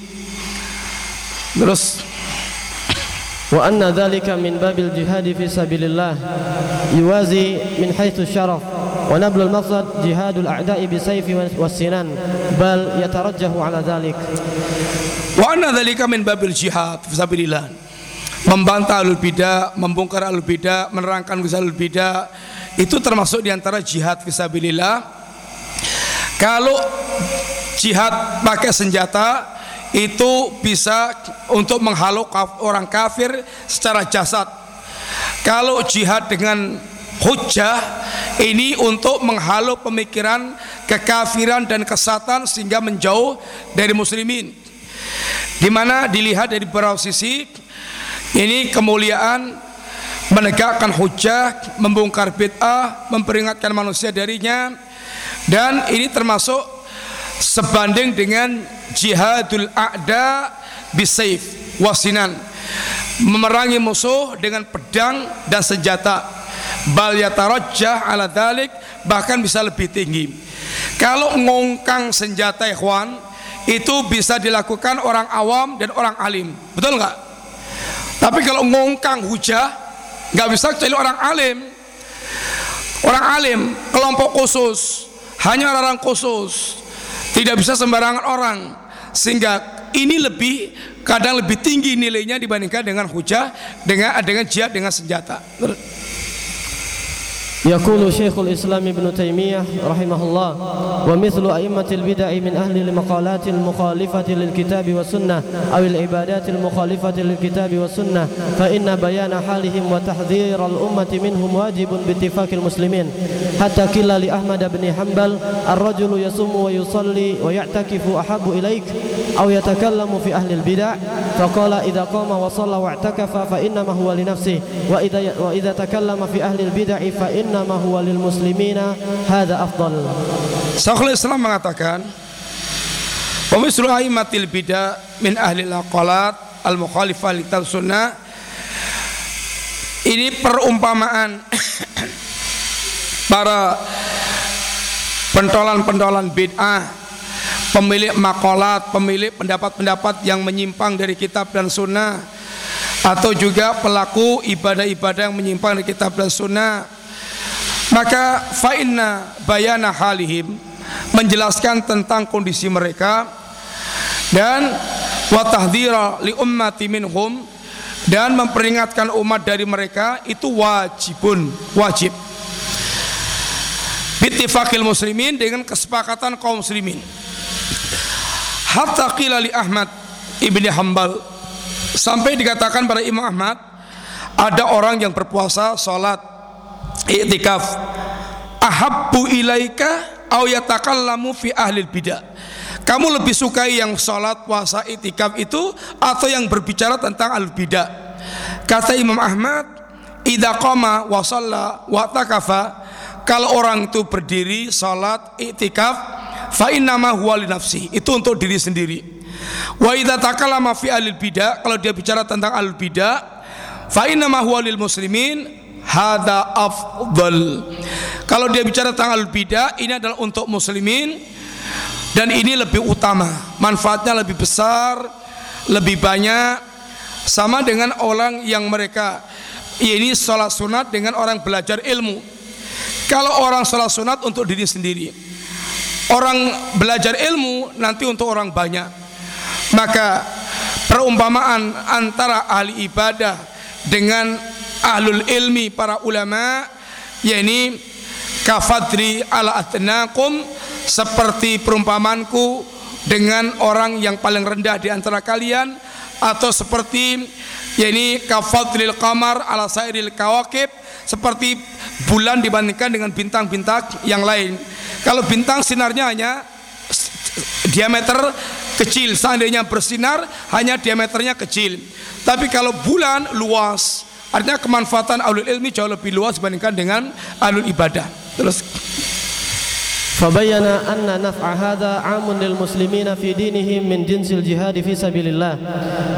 Speaker 2: Terus.
Speaker 3: Wa anna dhalika min babil jihad fi sabilillah yuwazi min haitsu syaraf. Wa nablul maqsad jihadul a'da'i wa sinan. Bal yatarajjahu ala
Speaker 2: dhalik. Wa anna dhalika min babil jihad fi sabilillah membantah alul bidah, membongkar alul bidah, menerangkan kisah alul bidah itu termasuk di antara jihad fisabilillah. Kalau jihad pakai senjata itu bisa untuk menghalau orang kafir secara jasad. Kalau jihad dengan hujah ini untuk menghalau pemikiran kekafiran dan kesatan sehingga menjauh dari muslimin. Di mana dilihat dari beberapa sisi ini kemuliaan menegakkan hujah, membongkar bid'ah, memperingatkan manusia darinya. Dan ini termasuk sebanding dengan jihadul a'da bisayf wasinan. Memerangi musuh dengan pedang dan senjata. Bal yatarajjah ala dalik bahkan bisa lebih tinggi. Kalau ngongkang senjata ikhwan itu bisa dilakukan orang awam dan orang alim. Betul nggak tapi kalau ngongkang hujah nggak bisa kecuali orang alim. Orang alim, kelompok khusus, hanya orang khusus. Tidak bisa sembarangan orang. Sehingga ini lebih kadang lebih tinggi nilainya dibandingkan dengan hujah dengan dengan jihad dengan senjata.
Speaker 3: يقول شيخ الإسلام ابن تيمية رحمه الله ومثل أئمة البدع من أهل المقالات المخالفة للكتاب والسنة أو العبادات المخالفة للكتاب والسنة فإن بيان حالهم وتحذير الأمة منهم واجب باتفاق المسلمين. حتى قيل لأحمد بن حنبل الرجل يصوم ويصلي ويعتكف أحب إليك أو يتكلم في أهل البدع فقال إذا قام وصلى واعتكف فإنما هو لنفسه وإذا, وإذا تكلم في أهل البدع فإن innama huwa lil muslimina hadza afdal.
Speaker 2: Syekhul Islam mengatakan Wa mislu aimatil bidah min ahli al-aqalat al-mukhalifah li sunnah ini perumpamaan para pentolan-pentolan bid'ah pemilik makolat, pemilik pendapat-pendapat yang menyimpang dari kitab dan sunnah atau juga pelaku ibadah-ibadah yang menyimpang dari kitab dan sunnah maka fa'inna bayana halihim menjelaskan tentang kondisi mereka dan wa tahdhira li ummati minhum dan memperingatkan umat dari mereka itu wajibun wajib. Bittifaqil muslimin dengan kesepakatan kaum muslimin. Hatta qila li Ahmad ibni Hambal sampai dikatakan pada Imam Ahmad ada orang yang berpuasa salat i'tikaf. Ahabbu ilaika au yatakallamu fi ahli bidah kamu lebih sukai yang sholat puasa itikaf itu atau yang berbicara tentang al bidah kata Imam Ahmad idza qama wa shalla wa takafa. Kalau orang itu berdiri sholat itikaf fa innama huwa li nafsi. Itu untuk diri sendiri. Wa idza takallama fi alil bidah kalau dia bicara tentang al bidah fa innama huwa lil muslimin hada afdal. Kalau dia bicara tentang al bidah ini adalah untuk muslimin. Dan ini lebih utama. Manfaatnya lebih besar lebih banyak. Sama dengan orang yang mereka ini sholat sunat dengan orang belajar ilmu. Kalau orang sholat sunat untuk diri sendiri. Orang belajar ilmu nanti untuk orang banyak. Maka perumpamaan antara ahli ibadah dengan ahlul ilmi para ulama yakni kafadri ala atnakum seperti perumpamanku dengan orang yang paling rendah di antara kalian atau seperti yakni kafadril qamar ala sairil kawakib seperti bulan dibandingkan dengan bintang-bintang yang lain. Kalau bintang sinarnya hanya diameter kecil, seandainya bersinar hanya diameternya kecil. Tapi kalau bulan luas, artinya kemanfaatan alul ilmi jauh lebih luas dibandingkan dengan alul ibadah. Terus
Speaker 3: فبين أن نفع هذا عام للمسلمين في دينهم من جنس الجهاد في سبيل الله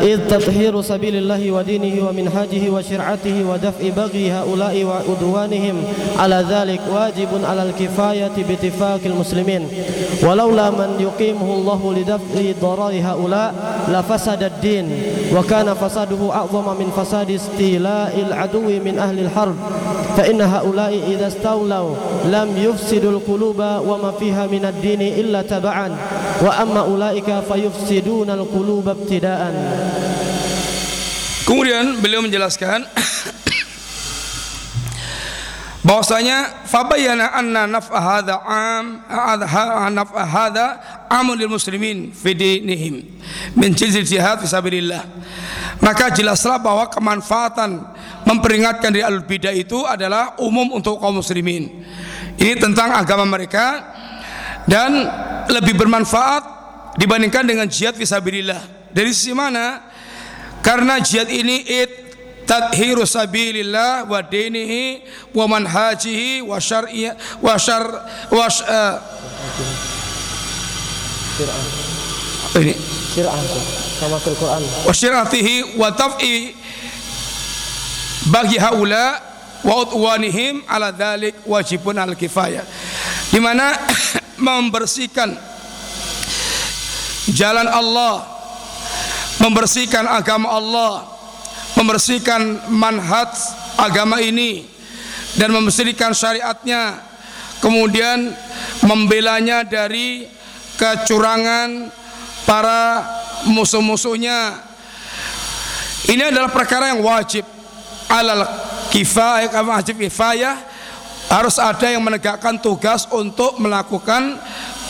Speaker 3: إذ تطهير سبيل الله ودينه ومنهاجه وشرعته ودفع بغي هؤلاء وعدوانهم على ذلك واجب على الكفاية باتفاق المسلمين. ولولا من يقيمه الله لدفع ضرر هؤلاء لفسد الدين وكان فساده أعظم من فساد استيلاء العدو من أهل الحرب. فإن هؤلاء إذا استولوا لم يفسدوا القلوب wa ma fiha minad dini illa taba'an. Wa amma ulaika fayufsiduna al-quluba
Speaker 2: Kemudian beliau menjelaskan bahwasanya fabayana anna naf'a hadza am naf'a hadza amul muslimin fi dinihim min jizil jihad fi sabilillah. Maka jelaslah bahwa kemanfaatan memperingatkan dari al bidah itu adalah umum untuk kaum muslimin ini tentang agama mereka dan lebih bermanfaat dibandingkan dengan jihad fisabilillah. Dari sisi mana? Karena jihad ini it tadhiru sabilillah wa dinihi wa manhajihi wa syar'i wa syar wa uh, ini
Speaker 3: sama Quran
Speaker 2: wa syiratihi wa taf'i bagi haula wa utwanihim ala dzalik wajibun al kifayah. Di mana membersihkan jalan Allah membersihkan agama Allah membersihkan manhaj agama ini dan membersihkan syariatnya. Kemudian membelanya dari kecurangan para musuh-musuhnya. Ini adalah perkara yang wajib alal kifayah wajib kifayah harus ada yang menegakkan tugas untuk melakukan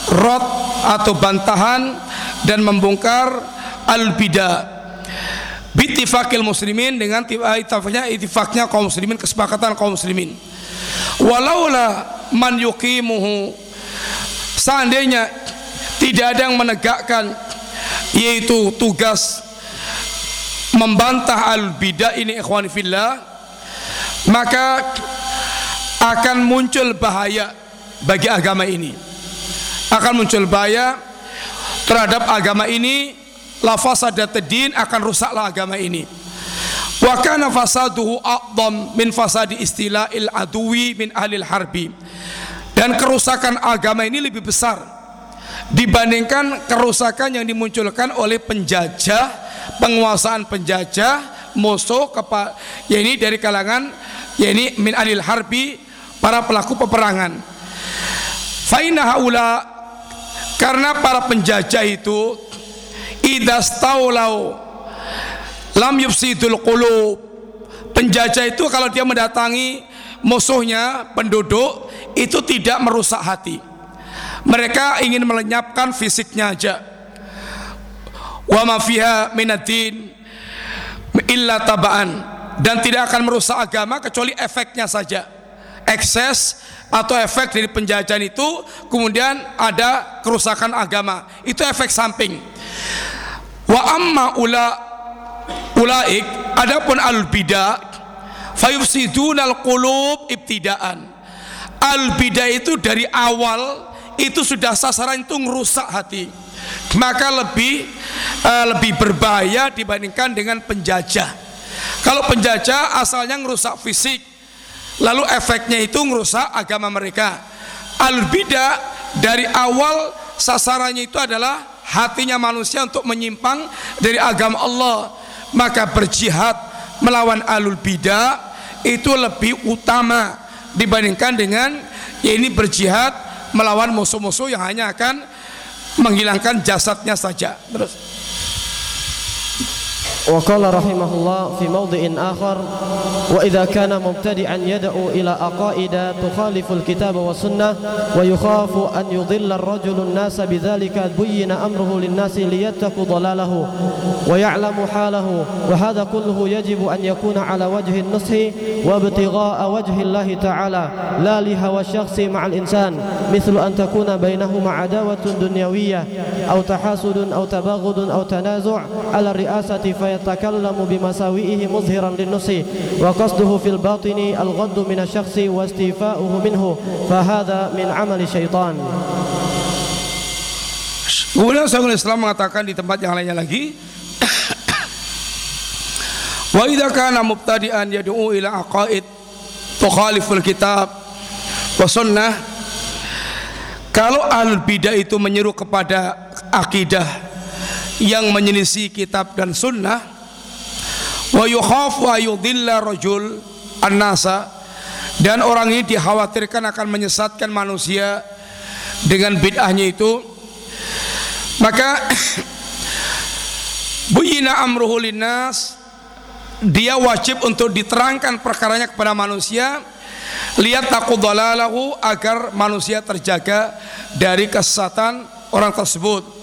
Speaker 2: rot atau bantahan dan membongkar al bidah bitifakil muslimin dengan itifaknya itifaknya kaum muslimin kesepakatan kaum muslimin. Walaula man yuqimuhu seandainya tidak ada yang menegakkan yaitu tugas membantah al bidah ini ikhwan fillah maka akan muncul bahaya bagi agama ini. Akan muncul bahaya terhadap agama ini. Lafasadat din akan rusaklah agama ini. Wa kana fasaduhu a'dham min fasadi istila'il aduwi min ahlil harbi. Dan kerusakan agama ini lebih besar dibandingkan kerusakan yang dimunculkan oleh penjajah penguasaan penjajah musuh kepa, ya ini dari kalangan ya ini min alil harbi para pelaku peperangan. Faina haula karena para penjajah itu idastaulau lam yufsidul qulub. Penjajah itu kalau dia mendatangi musuhnya penduduk itu tidak merusak hati. Mereka ingin melenyapkan fisiknya aja wa ma fiha minadin illa tabaan. Dan tidak akan merusak agama kecuali efeknya saja. Ekses atau efek dari penjajahan itu kemudian ada kerusakan agama. Itu efek samping. Wa amma ula ulaik adapun al bidah fayufsidun al qulub ibtidaan. Al bidah itu dari awal itu sudah sasaran itu ngerusak hati maka lebih uh, lebih berbahaya dibandingkan dengan penjajah. Kalau penjajah asalnya ngerusak fisik lalu efeknya itu ngerusak agama mereka. Al bidah dari awal sasarannya itu adalah hatinya manusia untuk menyimpang dari agama Allah. Maka berjihad melawan alul bidah itu lebih utama dibandingkan dengan ya ini berjihad melawan musuh-musuh yang hanya akan menghilangkan jasadnya saja. Terus
Speaker 3: وقال رحمه الله في موضع آخر وإذا كان مبتدئا يدعو إلى عقائد تخالف الكتاب والسنة ويخاف أن يضل الرجل الناس بذلك بين أمره للناس ليتقوا ضلاله ويعلم حاله. وهذا كله يجب أن يكون على وجه النصح وابتغاء وجه الله تعالى لا لهوى الشخص مع الإنسان مثل أن تكون بينهما عداوة دنيوية أو تحاسد أو تباغض أو تنازع على الرئاسة yatakallamu بمساويه muzhiran linnusi wa qasduhu fil batini al-ghaddu min asy-syakhsi wa istifa'uhu minhu fa
Speaker 2: Kemudian Rasulullah Islam mengatakan di tempat yang lainnya lagi Wa idza kana mubtadi'an yad'u ila aqaid tukhaliful kitab wa sunnah kalau al bidah itu menyeru kepada akidah yang menyelisih kitab dan sunnah. Wa yukhafu ayudilla rajul annasa. Dan orang ini dikhawatirkan akan menyesatkan manusia dengan bid'ahnya itu. Maka buyina amruhu linnas. Dia wajib untuk diterangkan perkaranya kepada manusia. Lihat takudalalahu agar manusia terjaga dari kesesatan orang tersebut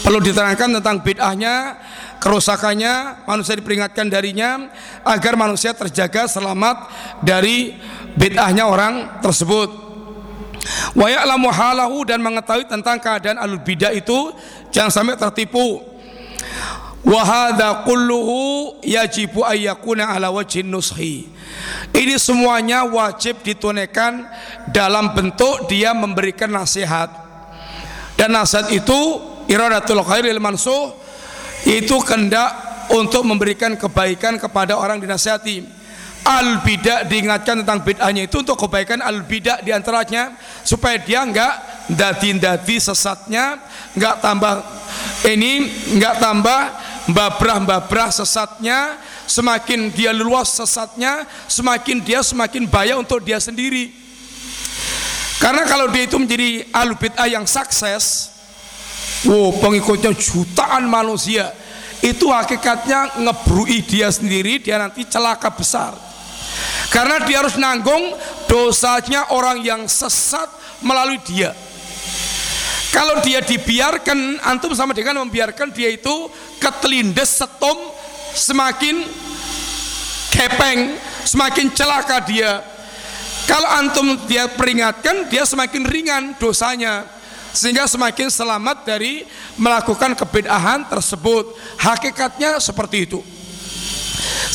Speaker 2: perlu diterangkan tentang bid'ahnya kerusakannya manusia diperingatkan darinya agar manusia terjaga selamat dari bid'ahnya orang tersebut. Wa ya'lamu halahu dan mengetahui tentang keadaan alul bidah itu jangan sampai tertipu. Wa hadza kulluhu yajibu ayyakuna ala wajhin nushi. Ini semuanya wajib ditunaikan dalam bentuk dia memberikan nasihat. Dan nasihat itu iradatul khairil mansuh itu kendak untuk memberikan kebaikan kepada orang dinasihati. Al bidah diingatkan tentang bid'ahnya itu untuk kebaikan al bidah di antaranya supaya dia enggak dati-dati sesatnya enggak tambah ini enggak tambah babrah-babrah sesatnya semakin dia luas sesatnya semakin dia semakin bahaya untuk dia sendiri. Karena kalau dia itu menjadi al bid'ah yang sukses Wow, pengikutnya jutaan manusia. Itu hakikatnya ngebrui dia sendiri, dia nanti celaka besar. Karena dia harus nanggung dosanya orang yang sesat melalui dia. Kalau dia dibiarkan, antum sama dengan membiarkan dia itu ketelindes setom semakin kepeng, semakin celaka dia. Kalau antum dia peringatkan, dia semakin ringan dosanya sehingga semakin selamat dari melakukan kebedahan tersebut. Hakikatnya seperti itu.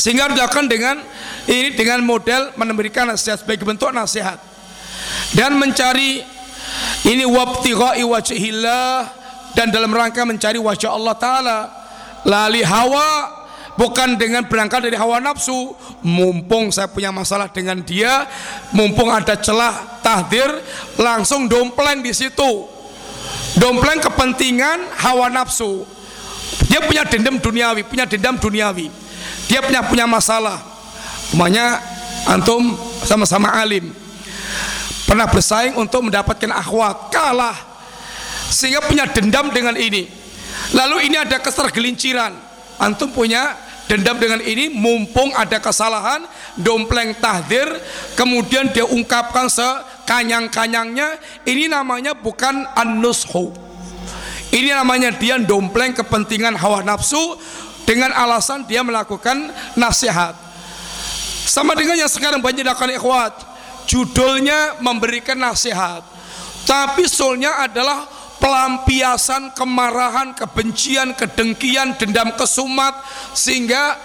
Speaker 2: Sehingga dilakukan dengan ini dengan model memberikan nasihat sebagai bentuk nasihat. Dan mencari ini wabtigha'i wajhillah dan dalam rangka mencari wajah Allah taala. Lali hawa bukan dengan berangkat dari hawa nafsu. Mumpung saya punya masalah dengan dia mumpung ada celah tahdir langsung dompleng di situ dompleng kepentingan hawa nafsu. Dia punya dendam duniawi punya dendam duniawi. Dia punya punya masalah. Umumnya antum sama-sama alim. Pernah bersaing untuk mendapatkan akhwat kalah. Sehingga punya dendam dengan ini. Lalu ini ada kesergelinciran. Antum punya dendam dengan ini mumpung ada kesalahan dompleng tahdir kemudian dia ungkapkan sekanyang-kanyangnya ini namanya bukan an-nushu. Ini namanya dia dompleng kepentingan hawa nafsu dengan alasan dia melakukan nasihat. Sama dengan yang sekarang banyak dilakukan ikhwat judulnya memberikan nasihat. Tapi soalnya adalah pelampiasan kemarahan, kebencian, kedengkian, dendam kesumat sehingga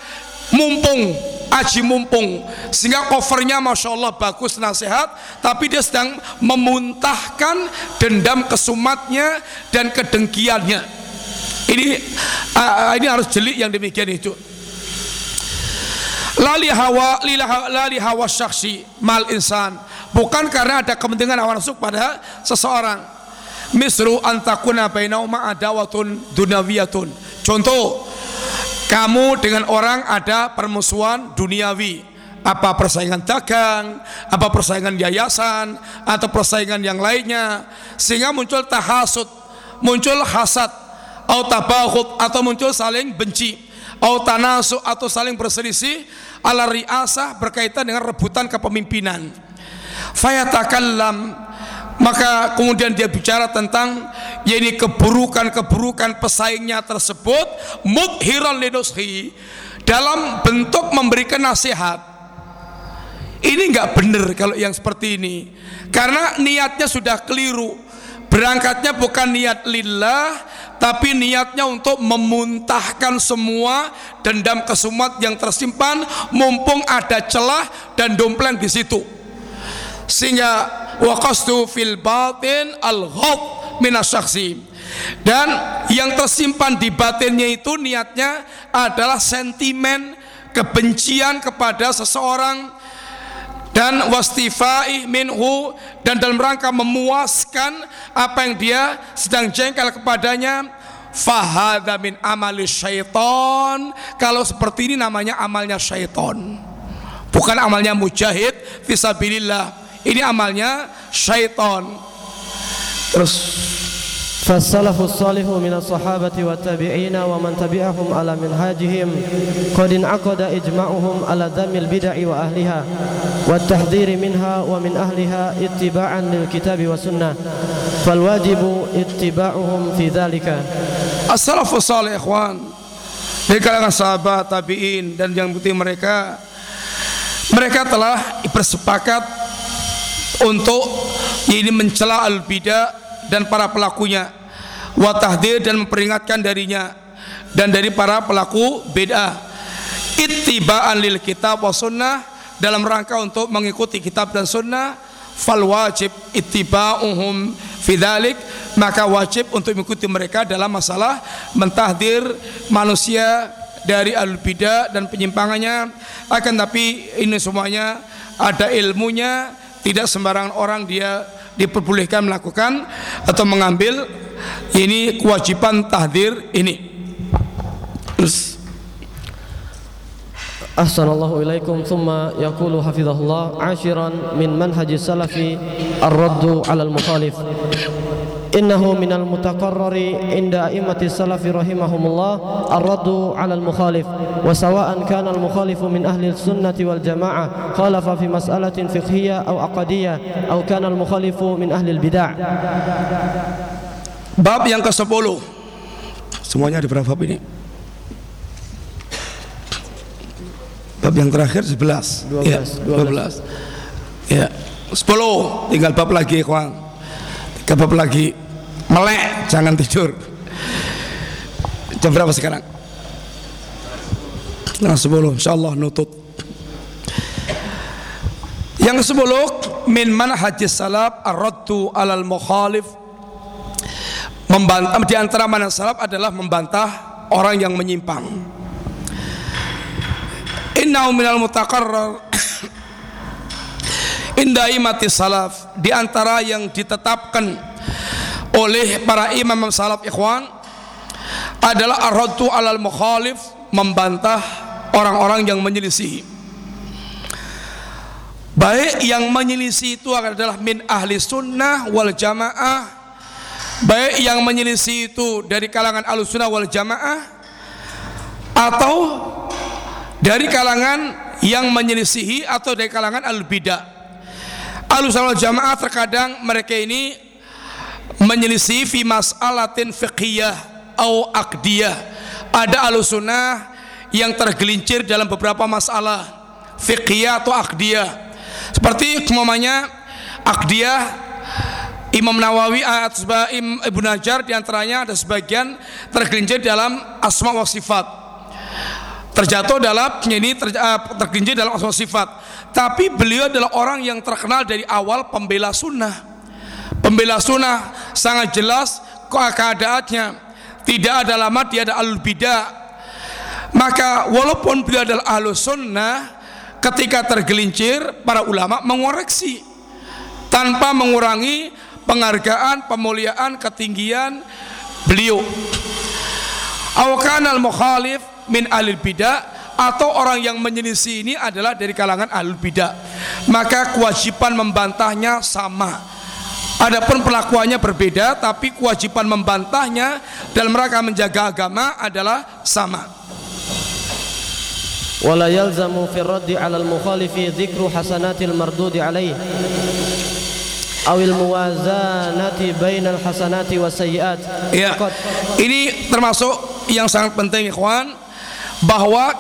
Speaker 2: mumpung aji mumpung. Sehingga covernya masya Allah bagus nasihat. Tapi dia sedang memuntahkan dendam kesumatnya dan kedengkiannya. Ini uh, ini harus jeli yang demikian itu. Lali hawa lali hawa syaksi mal insan. Bukan karena ada kepentingan hawa nafsu pada seseorang. Misru antakuna bainauma adawatun dunawiyatun. Contoh kamu dengan orang ada permusuhan duniawi. Apa persaingan dagang, apa persaingan yayasan, atau persaingan yang lainnya, sehingga muncul tahasud, muncul hasad, atau atau muncul saling benci, atau atau saling berselisih, ala riasah berkaitan dengan rebutan kepemimpinan. Fayatakallam maka kemudian dia bicara tentang yakni keburukan-keburukan pesaingnya tersebut mudhiran linushi dalam bentuk memberikan nasihat. Ini nggak benar kalau yang seperti ini. Karena niatnya sudah keliru. Berangkatnya bukan niat lillah tapi niatnya untuk memuntahkan semua dendam kesumat yang tersimpan mumpung ada celah dan dompleng di situ. Sehingga waqastu fil batin al ghad minasyaksi dan yang tersimpan di batinnya itu niatnya adalah sentimen kebencian kepada seseorang dan wastifai minhu dan dalam rangka memuaskan apa yang dia sedang jengkel kepadanya. Fahadha min amali syaiton kalau seperti ini namanya amalnya syaiton bukan amalnya mujahid fisabilillah ini amalnya syaitan terus
Speaker 3: فالسلف الصالح من الصحابة والتابعين ومن تبعهم على منهاجهم قد انعقد إجماعهم على ذم البدع وأهلها والتحذير منها ومن أهلها اتباعا للكتاب والسنة فالواجب اتباعهم في ذلك
Speaker 2: السلف الصالح إخوان dari kalangan sahabat tabiin dan yang putih mereka mereka telah bersepakat untuk ini mencela al bidah dan para pelakunya wa tahdir dan memperingatkan darinya dan dari para pelaku bid'ah. Ittiba'an lil kitab wa sunnah dalam rangka untuk mengikuti kitab dan sunnah fal wajib ittiba'uhum fidzalik maka wajib untuk mengikuti mereka dalam masalah mentahdir manusia dari al bidah dan penyimpangannya. Akan tapi ini semuanya ada ilmunya tidak sembarangan orang dia diperbolehkan melakukan atau mengambil ini kewajiban tahdir ini. Terus
Speaker 3: إنه من المتقرر inda a'immati السلف رحمهم الله الرد على المخالف وسواء كان المخالف kana al-mukhalifu min ahli في wal فقهية أو fi أو fiqhiyah المخالف من أهل kana
Speaker 2: al-mukhalifu min yang ke-10 Semuanya ada berapa ini? Bab yang terakhir 11
Speaker 3: 12
Speaker 2: ya, 12. Ya. 10 tinggal bab lagi ikhwan. Tiga bab lagi melek jangan tidur. Jam berapa sekarang? Nah sepuluh insyaallah nutut. Yang ke sepuluh min manhajis salaf ar-raddu alal mukhalif. Membantah di antara mana salaf adalah membantah orang yang menyimpang. Innahu minal mutaqarrar indai salaf. Di antara yang ditetapkan oleh para imam salaf ikhwan adalah arradtu alal mukhalif membantah orang-orang yang menyelisih baik yang menyelisih itu adalah min ahli sunnah wal jamaah. Baik yang menyelisih itu dari kalangan ahli sunnah wal jamaah atau dari kalangan yang menyelisihi atau dari kalangan al bidah wal jamaah terkadang mereka ini menyelisih fi mas'alatin fiqhiyah atau akdiyah ada alusunah yang tergelincir dalam beberapa masalah fiqhiyah atau akdiyah seperti umumnya akdiyah Imam Nawawi Ibnu Najar di antaranya ada sebagian tergelincir dalam asma wa sifat. Terjatuh dalam ini uh, tergelincir dalam asma sifat tapi beliau adalah orang yang terkenal dari awal pembela sunnah. Pembela sunnah sangat jelas keadaannya. Tidak ada lama dia ada alul bidah. Maka walaupun beliau adalah ahlu sunnah ketika tergelincir para ulama mengoreksi. Tanpa mengurangi penghargaan, pemuliaan, ketinggian beliau. Awakan al mukhalif min alil bidah atau orang yang menyelisih ini adalah dari kalangan ahlul bidah maka kewajiban membantahnya sama Adapun perlakuannya berbeda tapi kewajiban membantahnya dalam rangka menjaga agama adalah sama.
Speaker 3: Wala yalzamu fi raddi 'ala al-mukhalifi dzikru hasanatil mardudi 'alaih awil muwazanati bainal hasanati wasayyiat.
Speaker 2: Ya. Ini termasuk yang sangat penting ikhwan bahwa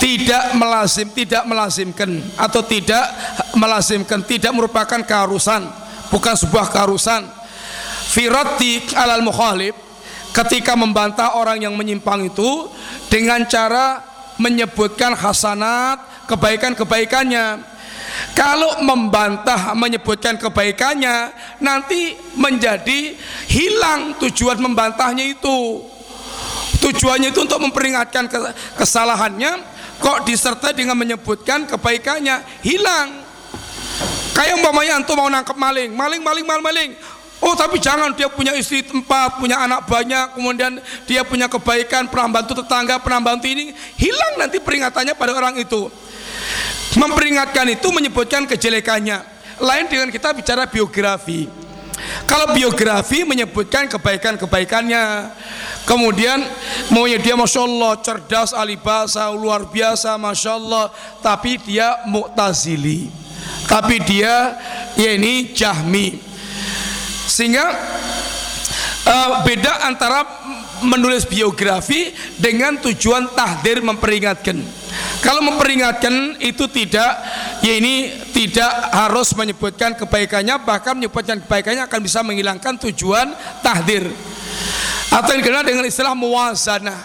Speaker 2: tidak melazim tidak melazimkan atau tidak melazimkan tidak merupakan keharusan bukan sebuah keharusan firati alal mukhalif ketika membantah orang yang menyimpang itu dengan cara menyebutkan hasanat kebaikan-kebaikannya kalau membantah menyebutkan kebaikannya nanti menjadi hilang tujuan membantahnya itu. Tujuannya itu untuk memperingatkan kesalahannya kok disertai dengan menyebutkan kebaikannya hilang. Kayak umpamanya antum mau nangkep maling, maling maling maling maling. Oh tapi jangan dia punya istri tempat, punya anak banyak, kemudian dia punya kebaikan, pernah bantu tetangga, pernah bantu ini, hilang nanti peringatannya pada orang itu. Memperingatkan itu menyebutkan kejelekannya. Lain dengan kita bicara biografi. Kalau biografi menyebutkan kebaikan-kebaikannya. Kemudian maunya dia Masya Allah cerdas alibasa luar biasa Masya Allah. Tapi dia mu'tazili. Tapi dia ya ini jahmi. Sehingga uh, beda antara menulis biografi dengan tujuan tahdir memperingatkan kalau memperingatkan itu tidak ya ini tidak harus menyebutkan kebaikannya bahkan menyebutkan kebaikannya akan bisa menghilangkan tujuan tahdir. Atau yang dikenal dengan istilah muwazanah.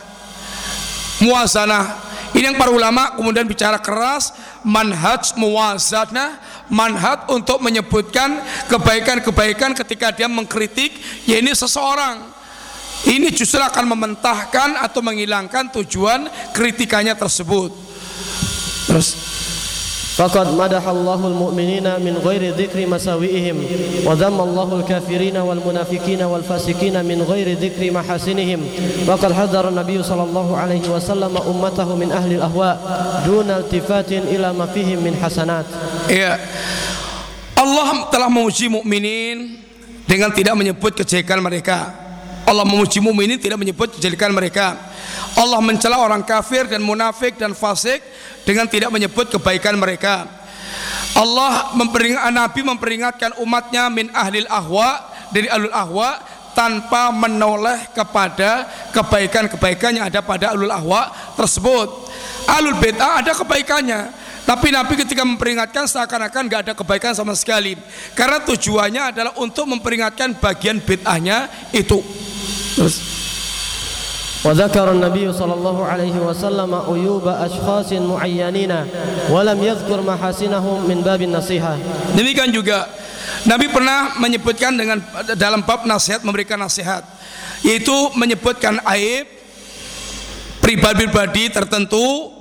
Speaker 2: Muwazanah. Ini yang para ulama kemudian bicara keras manhaj muwazanah manhaj untuk menyebutkan kebaikan-kebaikan ketika dia mengkritik ya ini seseorang. Ini justru akan mementahkan atau menghilangkan tujuan kritikannya tersebut Terus
Speaker 3: Faqad madaha Allahul mu'minina min ghairi dzikri masawi'ihim wa dhamma Allahul kafirina wal munafiqina wal fasikina min ghairi dzikri mahasinihim wa qad hadara Nabi sallallahu alaihi wasallam ummatahu min ahli al-ahwa duna iltifatin ila ma fihim min hasanat.
Speaker 2: Ya. Allah telah memuji mukminin dengan tidak menyebut kejelekan mereka. Allah memuji mukminin tidak menyebut kejelekan mereka. Allah mencela orang kafir dan munafik dan fasik dengan tidak menyebut kebaikan mereka. Allah memperingat Nabi memperingatkan umatnya min ahlil ahwa dari alul ahwa tanpa menoleh kepada kebaikan-kebaikan yang ada pada alul ahwa tersebut. Alul bid'ah ada kebaikannya, tapi Nabi ketika memperingatkan seakan-akan gak ada kebaikan sama sekali. Karena tujuannya adalah untuk memperingatkan bagian bid'ahnya itu Terus
Speaker 3: وذكر النبي صلى الله عليه وسلم عيوب أشخاص معينين ولم يذكر محاسنهم من باب النصيحة
Speaker 2: demikian juga Nabi pernah menyebutkan dengan dalam bab nasihat memberikan nasihat yaitu menyebutkan aib pribadi-pribadi tertentu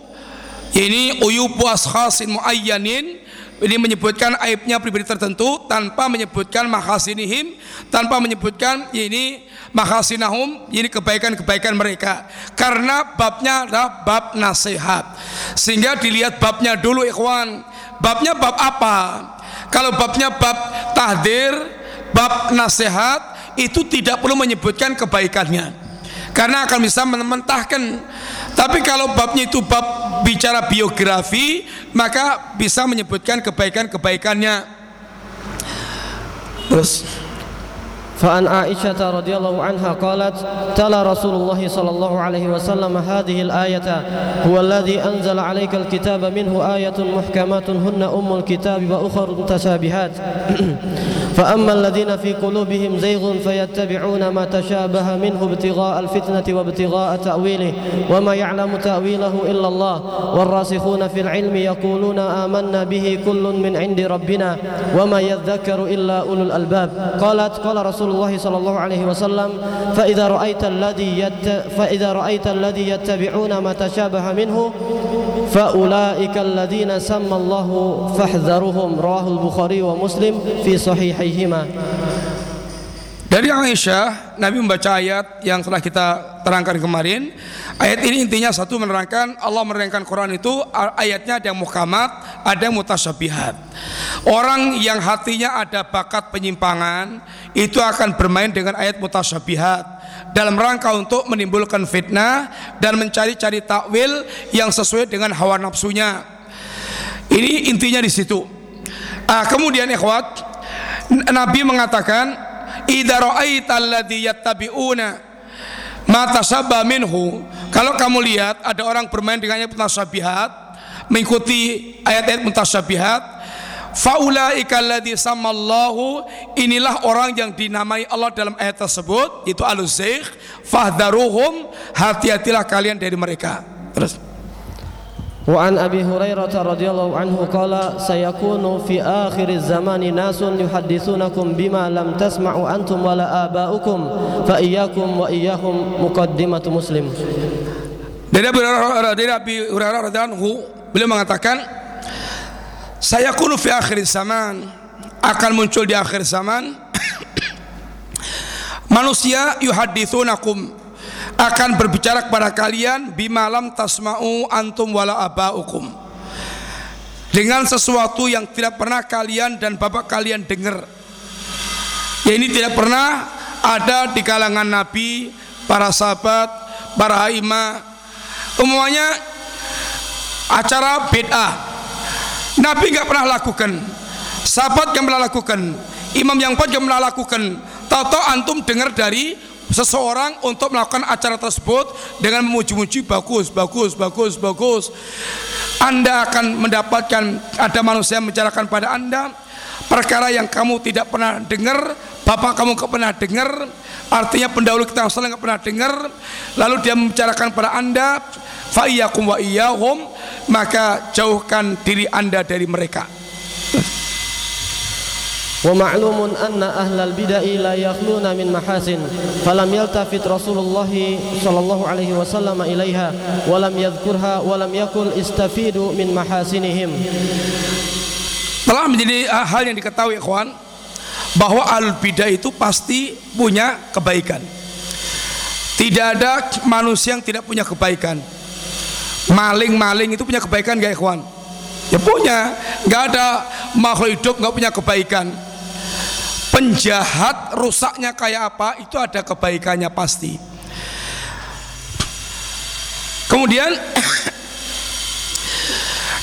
Speaker 2: ini uyubu askhasin muayyanin ini menyebutkan aibnya pribadi tertentu tanpa menyebutkan mahasinihim tanpa menyebutkan ini mahasinahum ini kebaikan-kebaikan mereka. Karena babnya adalah bab nasihat. Sehingga dilihat babnya dulu ikhwan. Babnya bab apa? Kalau babnya bab tahdir bab nasihat itu tidak perlu menyebutkan kebaikannya karena akan bisa mentahkan tapi kalau babnya itu bab bicara biografi maka bisa menyebutkan kebaikan-kebaikannya.
Speaker 3: Terus فعن عائشة رضي الله عنها قالت تلا رسول الله صلى الله عليه وسلم هذه الآية هو الذي أنزل عليك الكتاب منه آية محكمات هن أم الكتاب وأخر متشابهات. فأما الذين في قلوبهم زيغ فيتبعون ما تشابه منه ابتغاء الفتنة وابتغاء تأويله وما يعلم تأويله إلا الله والراسخون في العلم يقولون آمنا به كل من عند ربنا وما يذكر إلا أولو الألباب. قالت قال رسول الله صلى الله عليه وسلم فإذا رأيت الذي يت فإذا رأيت الذي يتبعون ما تشابه منه فأولئك الذين سمى الله فاحذرهم رواه البخاري ومسلم في صحيحيهما.
Speaker 2: Dari Aisyah, Nabi membaca ayat yang telah kita terangkan kemarin. Ayat ini intinya satu menerangkan Allah menerangkan Quran itu ayatnya ada yang muhkamat, ada yang mutasyabihat. Orang yang hatinya ada bakat penyimpangan itu akan bermain dengan ayat mutasyabihat dalam rangka untuk menimbulkan fitnah dan mencari-cari takwil yang sesuai dengan hawa nafsunya. Ini intinya di situ. Ah, kemudian ikhwat, Nabi mengatakan idza ra'aita alladhi yattabi'una ma tasabba minhu. Kalau kamu lihat ada orang bermain dengan ayat mutasyabihat mengikuti ayat-ayat mutasyabihat faulaika alladhi samallahu inilah orang yang dinamai Allah dalam ayat tersebut yaitu al-zaykh fahdharuhum hati-hatilah kalian dari mereka. Terus
Speaker 3: وعن أبي هريرة رضي الله عنه قال سيكون في آخر الزمان ناس يحدثونكم بما لم تسمعوا أنتم ولا آباؤكم فإياكم وإياهم مقدمة مسلم
Speaker 2: Dari Abu Hurairah dari Abi Hurairah radhiyallahu beliau mengatakan saya kunu fi akhir zaman akan muncul di akhir zaman manusia yuhaditsunakum akan berbicara kepada kalian bimalam tasma'u antum wala abaukum. Dengan sesuatu yang tidak pernah kalian dan bapak kalian dengar. Ya ini tidak pernah ada di kalangan nabi para sahabat para imam. Umumnya acara bid'ah. Nabi nggak pernah lakukan. Sahabat yang pernah lakukan. Imam yang pun yang pernah lakukan. Tahu antum dengar dari seseorang untuk melakukan acara tersebut dengan memuji-muji bagus, bagus, bagus, bagus. Anda akan mendapatkan ada manusia yang membicarakan pada Anda perkara yang kamu tidak pernah dengar, bapak kamu tidak pernah dengar, artinya pendahulu kita yang nggak pernah dengar, lalu dia membicarakan pada Anda, fa wa iyyahum, maka jauhkan diri Anda dari mereka.
Speaker 3: ومعلوم أن أهل البدع لا يخلون من محاسن فلم يلتفت رسول الله صلى الله عليه وسلم إليها ولم يذكرها ولم يقل استفيدوا من محاسنهم
Speaker 2: telah menjadi hal yang diketahui ikhwan bahwa al bidah itu pasti punya kebaikan tidak ada manusia yang tidak punya kebaikan maling-maling itu punya kebaikan gak ikhwan ya punya nggak ada makhluk hidup nggak punya kebaikan penjahat rusaknya kayak apa itu ada kebaikannya pasti. Kemudian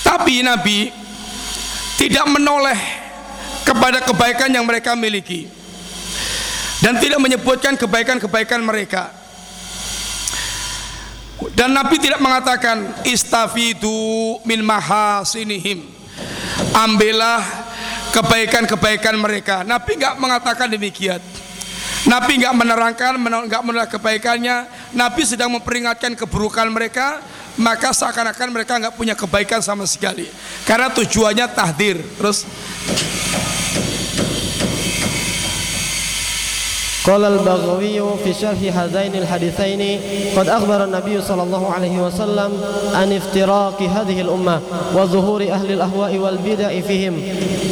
Speaker 2: tapi Nabi tidak menoleh kepada kebaikan yang mereka miliki. Dan tidak menyebutkan kebaikan-kebaikan mereka. Dan Nabi tidak mengatakan istafidu min mahasinihim. Ambillah kebaikan-kebaikan mereka. Nabi nggak mengatakan demikian. Nabi nggak menerangkan, nggak menerangkan kebaikannya. Nabi sedang memperingatkan keburukan mereka, maka seakan-akan mereka nggak punya kebaikan sama sekali. Karena tujuannya tahdir. Terus
Speaker 3: قال البغوي في شرح هذين الحديثين قد أخبر النبي صلى الله عليه وسلم عن افتراق هذه الأمة وظهور أهل الأهواء والبدع فيهم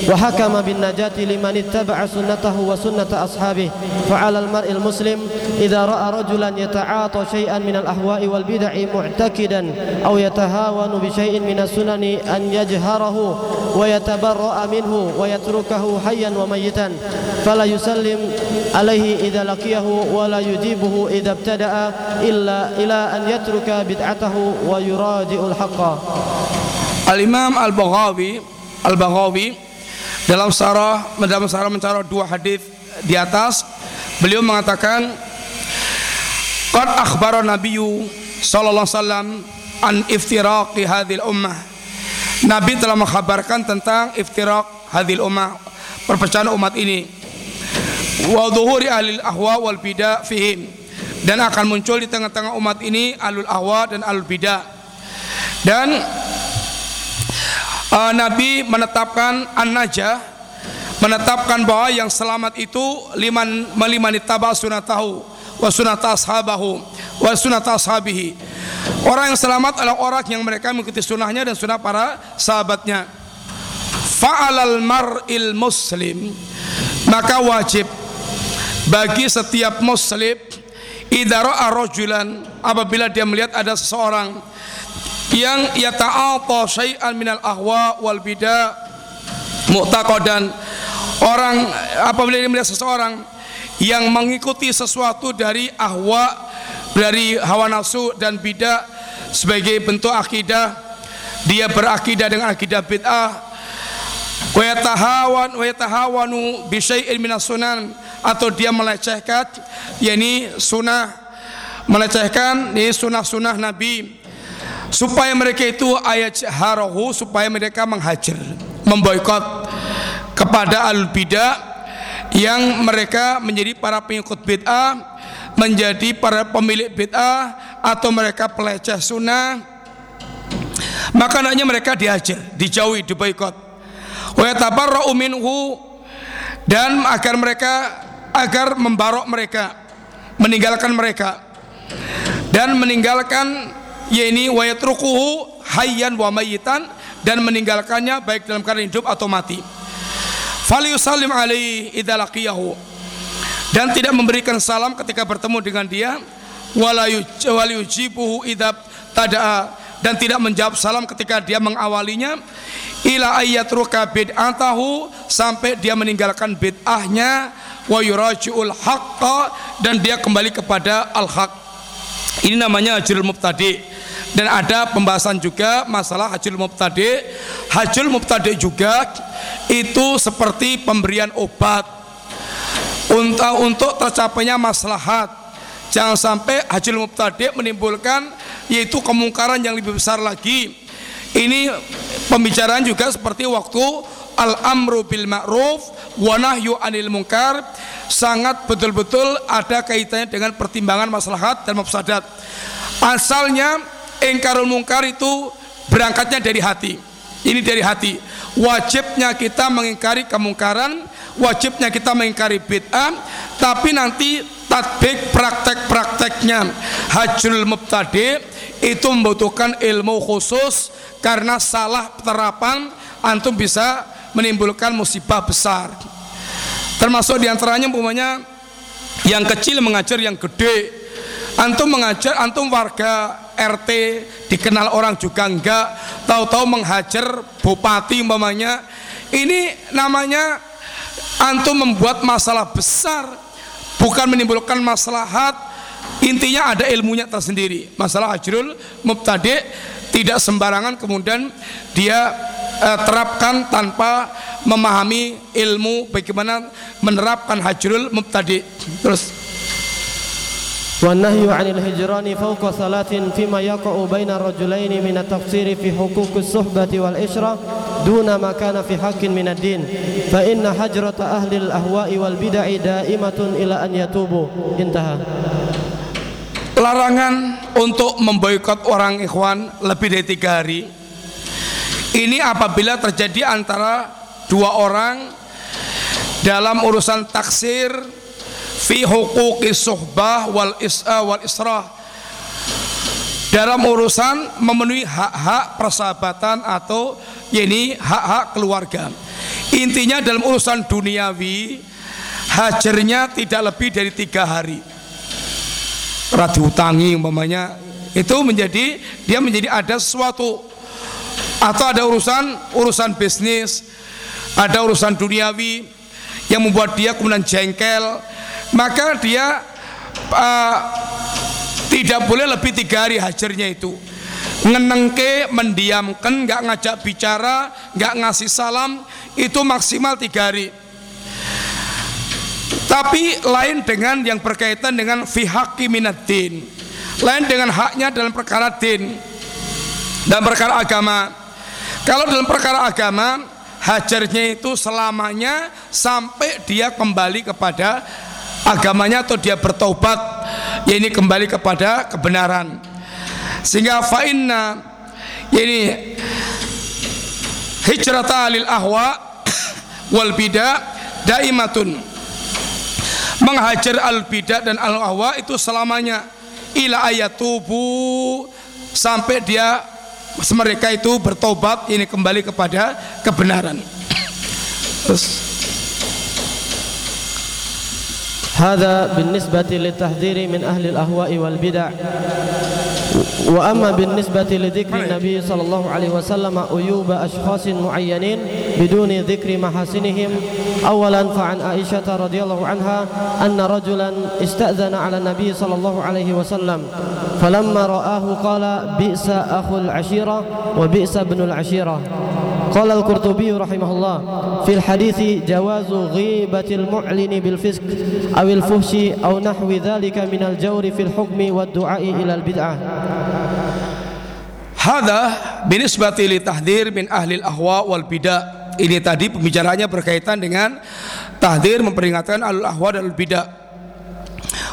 Speaker 3: وحكم بالنجاة لمن اتبع سنته وسنة أصحابه. فعلى المرء المسلم إذا رأى رجلا يتعاطى شيئا من الأهواء والبدع معتكدا أو يتهاون بشيء من السنن أن يجهره ويتبرأ منه ويتركه حيا وميتا فلا يسلم عليه إذا لقيه ولا يجيبه إذا ابتدأ إلا إلى أن يترك بدعته ويراجع الحق
Speaker 2: Al-Imam Al-Baghawi Al-Baghawi dalam sarah dalam sarah mencarah dua hadis di atas beliau mengatakan qad akhbara nabiyyu sallallahu alaihi wasallam an iftiraqi hadhil ummah Nabi telah mengkhabarkan tentang iftiraq hadhil ummah perpecahan umat ini wa dhuhuri ahli ahwa wal bidah fihim. Dan akan muncul di tengah-tengah umat ini alul ahwa dan alul bidah dan uh, Nabi menetapkan an-najah menetapkan bahwa yang selamat itu liman melimani taba sunatahu wa sunata ashabahu wa sunata ashabihi. Orang yang selamat adalah orang yang mereka mengikuti sunnahnya dan sunnah para sahabatnya. Fa'alal mar'il muslim maka wajib bagi setiap muslim idara rajulan apabila dia melihat ada seseorang yang yata'ata syai'an minal ahwa wal bidah mu'taqadan orang apabila dia melihat seseorang yang mengikuti sesuatu dari ahwa dari hawa nafsu dan bidah sebagai bentuk akidah dia berakidah dengan akidah bid'ah wa yatahawan wa yatahawanu bi minas sunan atau dia melecehkan yakni sunnah melecehkan ini sunnah-sunnah Nabi. Supaya mereka itu ayat harahu supaya mereka menghajar memboikot kepada al bidah yang mereka menjadi para pengikut bid'ah menjadi para pemilik bid'ah atau mereka peleceh sunnah. Maka mereka dihajar dijauhi diboikot. Wa yatabarra'u minhu dan agar mereka agar membarok mereka meninggalkan mereka dan meninggalkan yakni wa yatrukuhu hayyan wa mayitan dan meninggalkannya baik dalam keadaan hidup atau mati. Falyusallim alaihi idza laqiyahu. Dan tidak memberikan salam ketika bertemu dengan dia. Wala yujibuhu idza tadaa. Dan tidak menjawab salam ketika dia mengawalinya. Ila ayyatruka bid'atahu sampai dia meninggalkan bid'ahnya wa yuraji'ul haqqa dan dia kembali kepada al-haq. Ini namanya hajrul mubtadi. Dan ada pembahasan juga masalah hajjul mubtadi. Hajjul mubtadi juga itu seperti pemberian obat. Untuk untuk tercapainya maslahat. Jangan sampai hajjul mubtadi menimbulkan yaitu kemungkaran yang lebih besar lagi. Ini pembicaraan juga seperti waktu al-amru bil ma'ruf wa nahyu anil munkar sangat betul-betul ada kaitannya dengan pertimbangan maslahat dan mafsadat asalnya ingkarul mungkar itu berangkatnya dari hati. Ini dari hati. Wajibnya kita mengingkari kemungkaran wajibnya kita mengingkari bid'ah tapi nanti tatbik praktek-prakteknya. Hajrul mubtadi itu membutuhkan ilmu khusus karena salah terapan antum bisa menimbulkan musibah besar. Termasuk di antaranya umpamanya yang kecil mengajar yang gede. Antum mengajar antum warga RT dikenal orang juga enggak tahu-tahu menghajar bupati umpamanya. Ini namanya antum membuat masalah besar bukan menimbulkan maslahat intinya ada ilmunya tersendiri. Masalah hajrul mubtadi tidak sembarangan kemudian dia eh, terapkan tanpa memahami ilmu bagaimana menerapkan hajrul mubtadi terus
Speaker 3: والنهي عن الهجران فوق ثلاث فيما يقع بين الرجلين من التقصير في حقوق الصحبة والإشرة دون ما كان في حق من الدين فإن حجرة أهل الأهواء والبدع دائمة إلى أن يتوبوا انتهى
Speaker 2: larangan untuk memboikot orang ikhwan lebih dari tiga hari. Ini apabila terjadi antara dua orang dalam urusan taksir fi huquqi suhbah wal is'a wal israh. Dalam urusan memenuhi hak-hak persahabatan atau ini hak-hak keluarga. Intinya dalam urusan duniawi hajarnya tidak lebih dari tiga hari rati utangi umpamanya. Itu menjadi dia menjadi ada sesuatu atau ada urusan urusan bisnis ada urusan duniawi yang membuat dia kemudian jengkel. Maka dia uh, tidak boleh lebih tiga hari hajarnya itu. Ngenengke mendiamkan nggak ngajak bicara nggak ngasih salam itu maksimal tiga hari Tapi lain dengan yang berkaitan dengan fihaki minaddin. Lain dengan haknya dalam perkara din dan perkara agama. Kalau dalam perkara agama, hajarnya itu selamanya sampai dia kembali kepada agamanya atau dia bertobat, ya ini kembali kepada kebenaran. Sehingga fa'inna ini hijrata lil ahwa wal bidah daimatun menghajar al bidah dan al ahwa itu selamanya ila ayatubu sampai dia mereka itu bertobat ini kembali kepada kebenaran. Terus
Speaker 3: هذا بالنسبة للتحذير من أهل الأهواء والبدع وأما بالنسبة لذكر النبي صلى الله عليه وسلم عيوب أشخاص معينين بدون ذكر محاسنهم أولا فعن عائشة رضي الله عنها أن رجلا استأذن على النبي صلى الله عليه وسلم فلما رآه قال بئس أخو العشيرة وبئس ابن العشيرة قال القرطبي رحمه الله في الحديث جواز غيبة المعلن بالفسق أو الفحش أو نحو ذلك من الجور في الحكم والدعاء إلى البدعة
Speaker 2: Hada binisbati li tahdir min ahli ahwa wal bidah. Ini tadi pembicaranya berkaitan dengan tahdir memperingatkan al ahwa dan al bidah.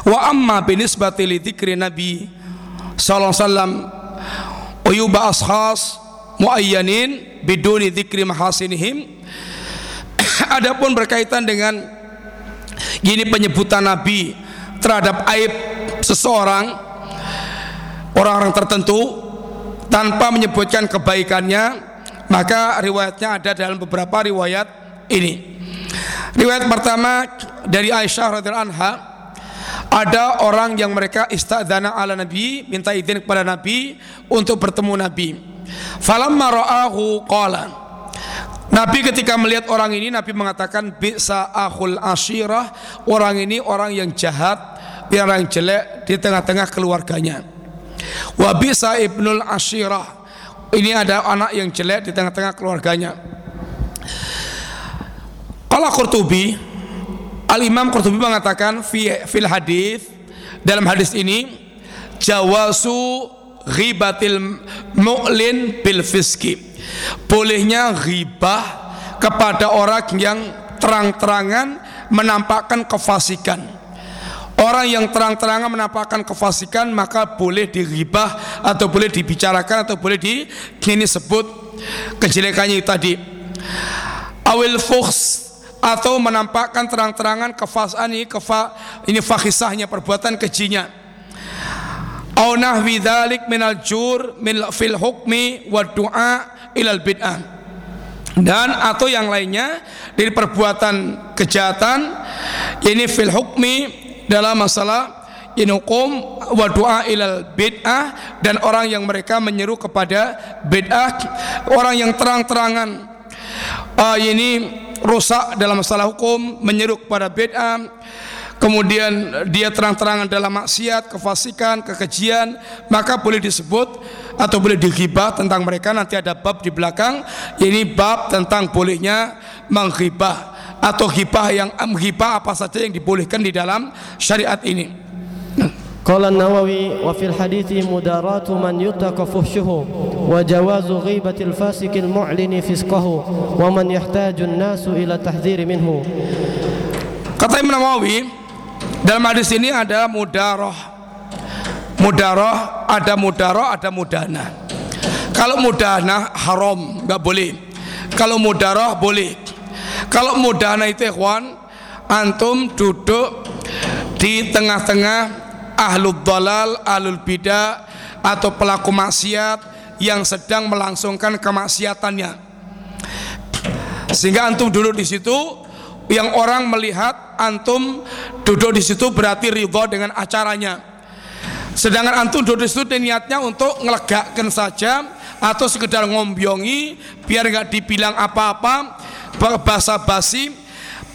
Speaker 2: Wa amma binisbati li dzikri Nabi sallallahu alaihi wasallam uyuba ashas muayyanin biduni dzikri mahasinihim. Adapun berkaitan dengan gini penyebutan Nabi terhadap aib seseorang orang-orang tertentu tanpa menyebutkan kebaikannya maka riwayatnya ada dalam beberapa riwayat ini. Riwayat pertama dari Aisyah radhiyallahu anha ada orang yang mereka istadzana ala nabi minta izin kepada nabi untuk bertemu nabi. Falamma ra'ahu qala. Nabi ketika melihat orang ini Nabi mengatakan bisa akhul ashirah orang ini orang yang jahat orang yang jelek di tengah-tengah keluarganya Wa bisa ibnul ashirah. Ini ada anak yang jelek di tengah-tengah keluarganya. Kalau Qurtubi, Al Imam Qurtubi mengatakan fi, fil hadis dalam hadis ini jawasu ghibatil mu'lin bil fiski. Bolehnya ghibah kepada orang yang terang-terangan menampakkan kefasikan Orang yang terang-terangan menampakkan kefasikan maka boleh diribah atau boleh dibicarakan atau boleh di ini sebut kejelekannya itu tadi. Awil fuhs atau menampakkan terang-terangan kefasan ini kefa ini fakisahnya perbuatan kejinya. Au nahwi dzalik minal jur min fil hukmi wa du'a ilal bid'ah dan atau yang lainnya dari perbuatan kejahatan ini fil hukmi dalam masalah inukum wa doa ilal bid'ah dan orang yang mereka menyeru kepada bid'ah orang yang terang-terangan. Uh, ini rusak dalam masalah hukum menyeru kepada bid'ah. Kemudian dia terang-terangan dalam maksiat, kefasikan, kekejian, maka boleh disebut atau boleh dighibah tentang mereka. Nanti ada bab di belakang. Ini bab tentang bolehnya menghibah atau hibah yang hibah apa saja yang dibolehkan di dalam syariat ini.
Speaker 3: Qala Nawawi wa fil hadits mudaratu man yutaka fuhshuhu wa jawazu ghibatil al-fasiki al-mu'lini fisqahu wa man yahtaju an-nasu ila tahdhir minhu.
Speaker 2: Kata Imam Nawawi dalam hadis ini ada mudarah mudaroh ada mudaroh ada mudana kalau mudana haram nggak boleh kalau mudaroh boleh kalau mudahana itu ikhwan, antum duduk di tengah-tengah ahlul dalal, ahlul bidah atau pelaku maksiat yang sedang melangsungkan kemaksiatannya. Sehingga antum duduk di situ yang orang melihat antum duduk di situ berarti ridho dengan acaranya. Sedangkan antum duduk di situ niatnya untuk ngelegakan saja atau sekedar ngombyongi biar nggak dibilang apa-apa bahasa basi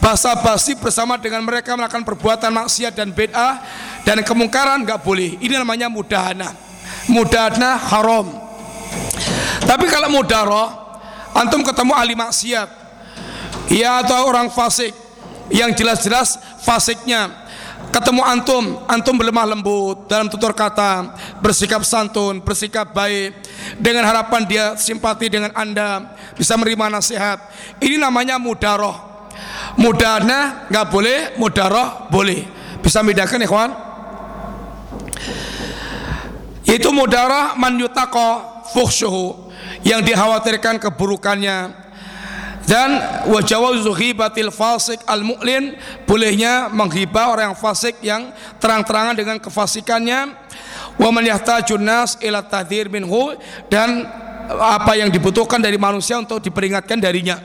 Speaker 2: bahasa basi bersama dengan mereka melakukan perbuatan maksiat dan bid'ah dan kemungkaran nggak boleh. Ini namanya mudahana. Mudahana haram. Tapi kalau mudaroh antum ketemu ahli maksiat ya atau orang fasik yang jelas-jelas fasiknya ketemu antum, antum berlemah lembut dalam tutur kata, bersikap santun, bersikap baik, dengan harapan dia simpati dengan anda, bisa menerima nasihat. Ini namanya mudaroh. Mudana nggak boleh, mudaroh boleh. Bisa bedakan ya kawan? Itu mudarah man yutako fuhsyuhu yang dikhawatirkan keburukannya dan wajawazu ghibatil fasik al mu'lin bolehnya menghibah orang yang fasik yang terang-terangan dengan kefasikannya. Wa man yahtajun nas ila tahdhir minhu dan apa yang dibutuhkan dari manusia untuk diperingatkan darinya.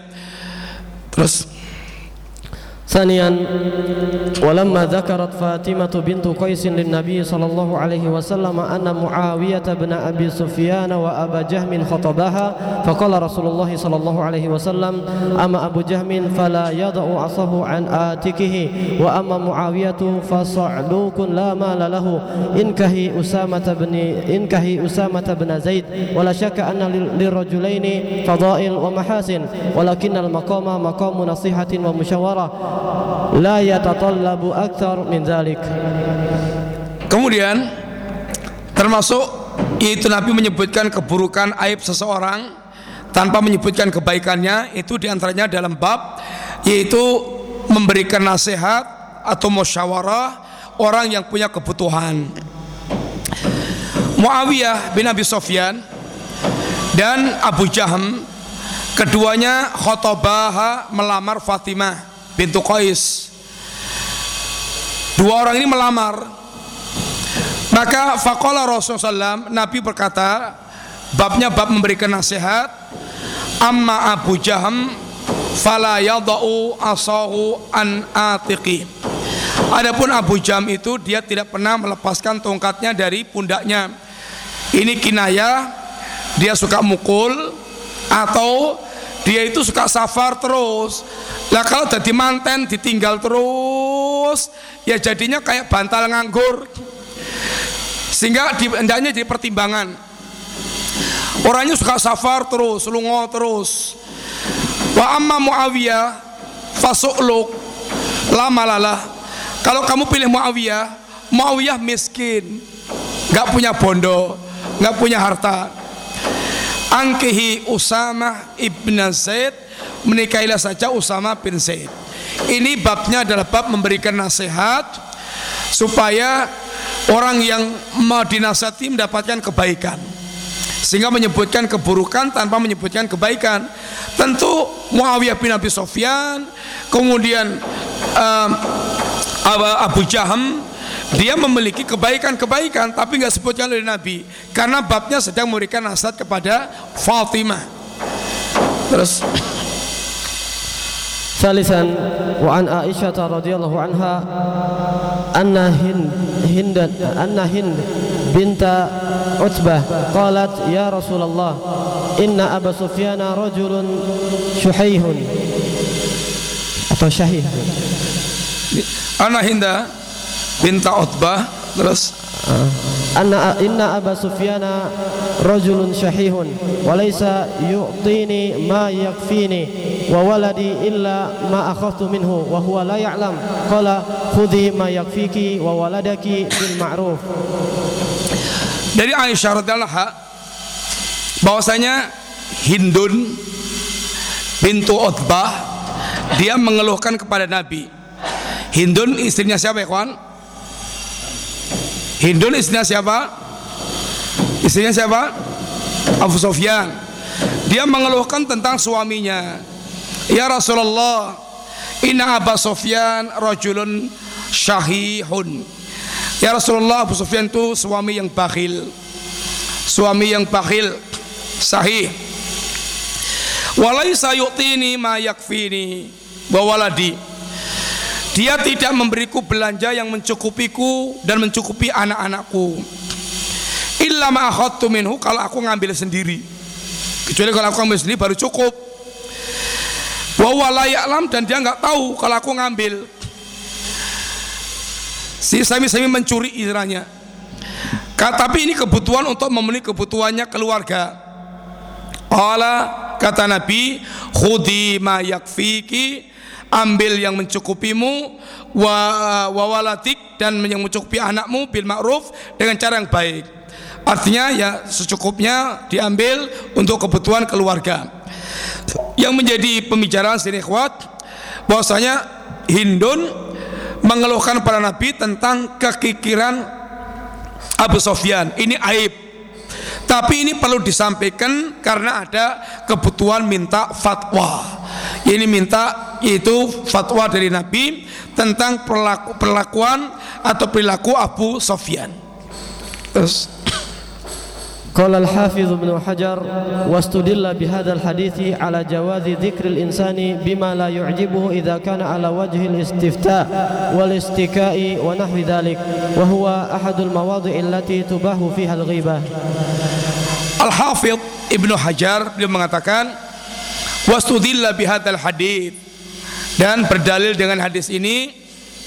Speaker 2: Terus
Speaker 3: ثانيا ولما ذكرت فاطمة بنت قيس للنبي صلى الله عليه وسلم أن معاوية بن أبي سفيان وأبا جهم خطبها فقال رسول الله صلى الله عليه وسلم أما أبو جهم فلا يضع عصاه عن آتكه وأما معاوية فصعلوك لا مال له إنكهي أسامة بن إنكهي أسامة بن زيد ولا شك أن للرجلين فضائل ومحاسن ولكن المقام مقام نصيحة ومشورة la yatatallabu akthar min dhalik
Speaker 2: kemudian termasuk yaitu Nabi menyebutkan keburukan aib seseorang tanpa menyebutkan kebaikannya itu di antaranya dalam bab yaitu memberikan nasihat atau musyawarah orang yang punya kebutuhan. Muawiyah bin Abi Sofyan dan Abu Jaham keduanya khotobah melamar Fatimah bintu Qais. Dua orang ini melamar. Maka faqala Rasulullah SAW Nabi berkata babnya bab memberikan nasihat amma Abu Jaham fala yadau asahu an atiqi. Adapun Abu Jam itu dia tidak pernah melepaskan tongkatnya dari pundaknya. Ini kinaya dia suka mukul atau dia itu suka safar terus. Lah kalau jadi manten ditinggal terus. Ya jadinya kayak bantal nganggur. Sehingga hendaknya jadi pertimbangan. Orangnya suka safar terus lungo terus. Wa amma Muawiyah fasu'luk lama lalah. Kalau kamu pilih Muawiyah Muawiyah miskin. Nggak punya bondo nggak punya harta angkihi Usama ibn Zaid menikahilah saja Usama bin Zaid. Ini babnya adalah bab memberikan nasihat supaya orang yang mau dinasihati mendapatkan kebaikan. Sehingga menyebutkan keburukan tanpa menyebutkan kebaikan. Tentu Muawiyah bin Abi Sofyan kemudian um, Abu Jaham dia memiliki kebaikan-kebaikan tapi nggak sebutkan oleh Nabi karena babnya sedang memberikan nasihat kepada Fatimah terus
Speaker 3: ثالثا وعن عائشة رضي الله عنها أن هند هند أن هند بنت عتبة قالت يا رسول الله إن أبا سفيان رجل شحيح atau syahih
Speaker 2: Ana Hinda binta Utbah terus?
Speaker 3: Anna inna Aba Sufyana rajulun syahihun wa laysa yu'tini ma yakfini wa waladi illa ma akhadtu minhu wa huwa la ya'lam. Qala khudhi ma yakfiki wa waladaki bil ma'ruf.
Speaker 2: Dari Aisyah radhiyallahu bahwasanya Hindun bintu Utbah dia mengeluhkan kepada Nabi. Hindun istrinya siapa ya kawan? Hindun istrinya siapa? Istrinya siapa? Abu Sofyan. Dia mengeluhkan tentang suaminya. Ya Rasulullah, inna Abu Sofyan rajulun syahihun. Ya Rasulullah, Abu Sofyan itu suami yang bakhil. Suami yang bakhil, sahih. Walaisa yu'tini ma yakfini wa waladi dia tidak memberiku belanja yang mencukupiku dan mencukupi anak-anakku. Illa ma minhu kalau aku ngambil sendiri. Kecuali kalau aku ngambil sendiri baru cukup. Wa alam dan dia nggak tahu kalau aku ngambil. Si sami-sami mencuri istilahnya. Tapi ini kebutuhan untuk memenuhi kebutuhannya keluarga. Allah kata Nabi, khudi ma yakfiki ambil yang mencukupimu wa wawalatik dan yang mencukupi anakmu bil ma'ruf dengan cara yang baik. Artinya ya secukupnya diambil untuk kebutuhan keluarga. Yang menjadi pembicaraan sini kuat bahwasanya Hindun mengeluhkan para nabi tentang kekikiran Abu Sofyan. Ini aib tapi ini perlu disampaikan karena ada kebutuhan minta fatwa. Ini minta yaitu fatwa dari Nabi tentang perlaku, perlakuan atau perilaku Abu Sofyan. Terus
Speaker 3: Qala al-Hafiz Ibnu Hajar wastudilla bihadzal hadithi ala jawazi dzikril insani bima la yu'jibuhu idza kana ala wajhi al-istifta wal istikai wa nahwi dhalik wa huwa ahadul mawadhi' allati
Speaker 2: tubahu fiha al-ghibah Al-Hafiz Ibnu Hajar beliau mengatakan wastudilla bihadzal hadith dan berdalil dengan hadis ini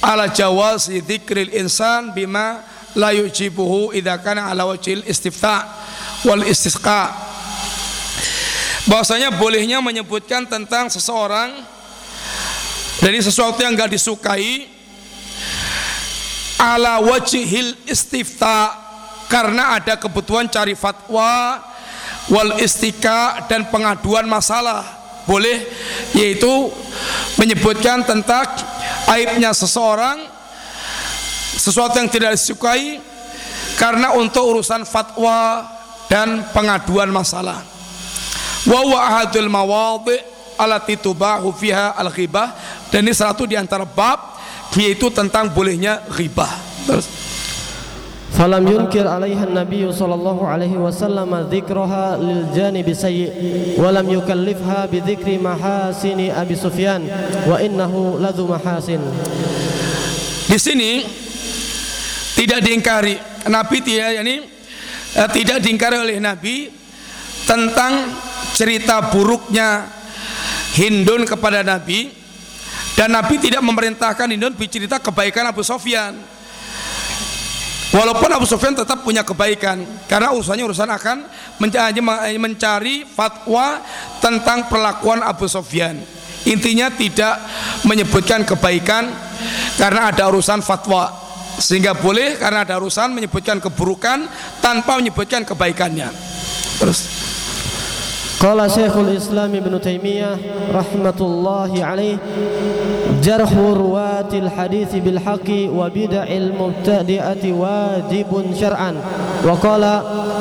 Speaker 2: ala jawazi dzikril insan bima la yujibuhu idza kana ala wajhil istifta wal istisqa. Bahwasanya bolehnya menyebutkan tentang seseorang dari sesuatu yang enggak disukai ala wajhil istifta karena ada kebutuhan cari fatwa wal istika dan pengaduan masalah. Boleh yaitu menyebutkan tentang aibnya seseorang sesuatu yang tidak disukai karena untuk urusan fatwa dan pengaduan masalah wa huwa ahadul mawadhi alati tubahu fiha al ghibah dan ini satu di antara bab yaitu tentang bolehnya ghibah terus
Speaker 3: فلم ينكر عليها النبي صلى الله عليه وسلم ذكرها للجانب السيء ولم يكلفها بذكر محاسن أبي سفيان وإنه لذو محاسن
Speaker 2: Di sini tidak diingkari Nabi tidak ini eh, tidak diingkari oleh Nabi tentang cerita buruknya Hindun kepada Nabi dan Nabi tidak memerintahkan Hindun bercerita kebaikan Abu Sofyan. Walaupun Abu Sufyan tetap punya kebaikan karena urusannya urusan akan mencari fatwa tentang perlakuan Abu Sufyan. Intinya tidak menyebutkan kebaikan karena ada urusan fatwa sehingga boleh karena ada urusan menyebutkan keburukan tanpa menyebutkan kebaikannya. Terus
Speaker 3: قال شيخ الإسلام ابن تيمية رحمة الله عليه جرح رواة الحديث بالحق وبدع المبتدئة واجب شرعا. وقال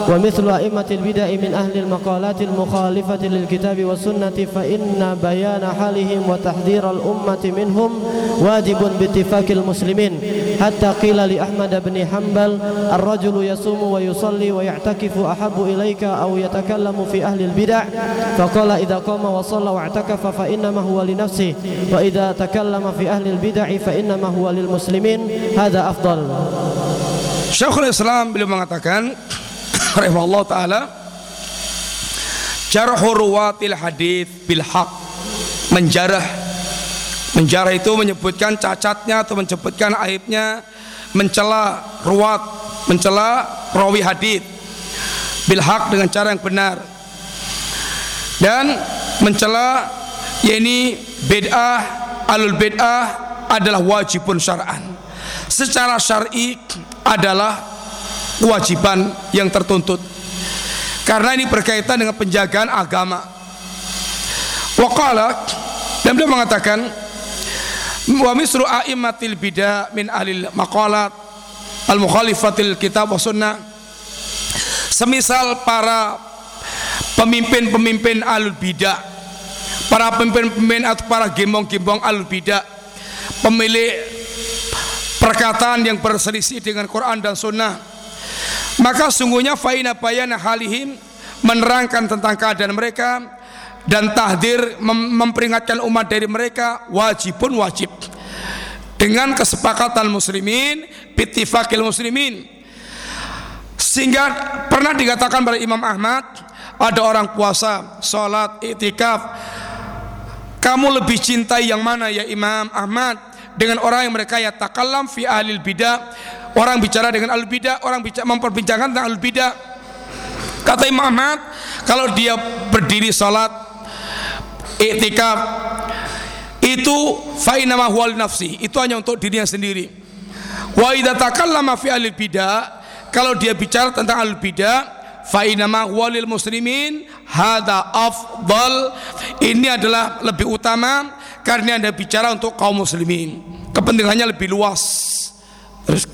Speaker 3: ومثل أئمة البدع من أهل المقالات المخالفة للكتاب والسنة فإن بيان حالهم وتحذير الأمة منهم واجب باتفاق المسلمين. حتى قيل لأحمد بن حنبل الرجل يصوم ويصلي ويعتكف أحب إليك أو يتكلم في أهل البدع. فقال إذا قام وصلى واعتكف فإنما هو لنفسه وإذا تكلم في أهل البدع فإنما هو للمسلمين هذا أفضل
Speaker 2: Syekhul Islam beliau mengatakan rahimahullah taala jarhu ruwatil hadis bil haq menjarah menjarah itu menyebutkan cacatnya atau menyebutkan aibnya mencela ruwat mencela rawi hadis bil haq dengan cara yang benar dan mencela yakni bid'ah alul bid'ah adalah wajibun syar'an. Secara syar'i adalah kewajiban yang tertuntut. Karena ini berkaitan dengan penjagaan agama. Waqala dan beliau mengatakan wa misru a'immatil bida min ahlil maqalat al mukhalifatil kitab wa sunnah. Semisal para pemimpin-pemimpin alul bidah para pemimpin-pemimpin atau para gembong-gembong alul bidah pemilik perkataan yang berselisih dengan Quran dan Sunnah. Maka sungguhnya faina bayana halihim menerangkan tentang keadaan mereka dan tahdir mem memperingatkan umat dari mereka wajibun wajib. Dengan kesepakatan muslimin bittifaqil muslimin. Sehingga pernah dikatakan oleh Imam Ahmad ada orang puasa, sholat, itikaf. Kamu lebih cintai yang mana ya Imam Ahmad? Dengan orang yang mereka ya takallam fi ahlil bidah. Orang bicara dengan ahlul bidah orang bicara memperbincangkan tentang ahlul bidah. Kata Imam Ahmad kalau dia berdiri salat iktikaf itu fa inna ma huwa li nafsi. Itu hanya untuk dirinya sendiri. Wa idza takallama fi al bidah kalau dia bicara tentang al bidah fa inna ma huwa lil muslimin hada afdal. Ini adalah lebih utama karena anda bicara untuk kaum muslimin. Kepentingannya lebih luas. Terus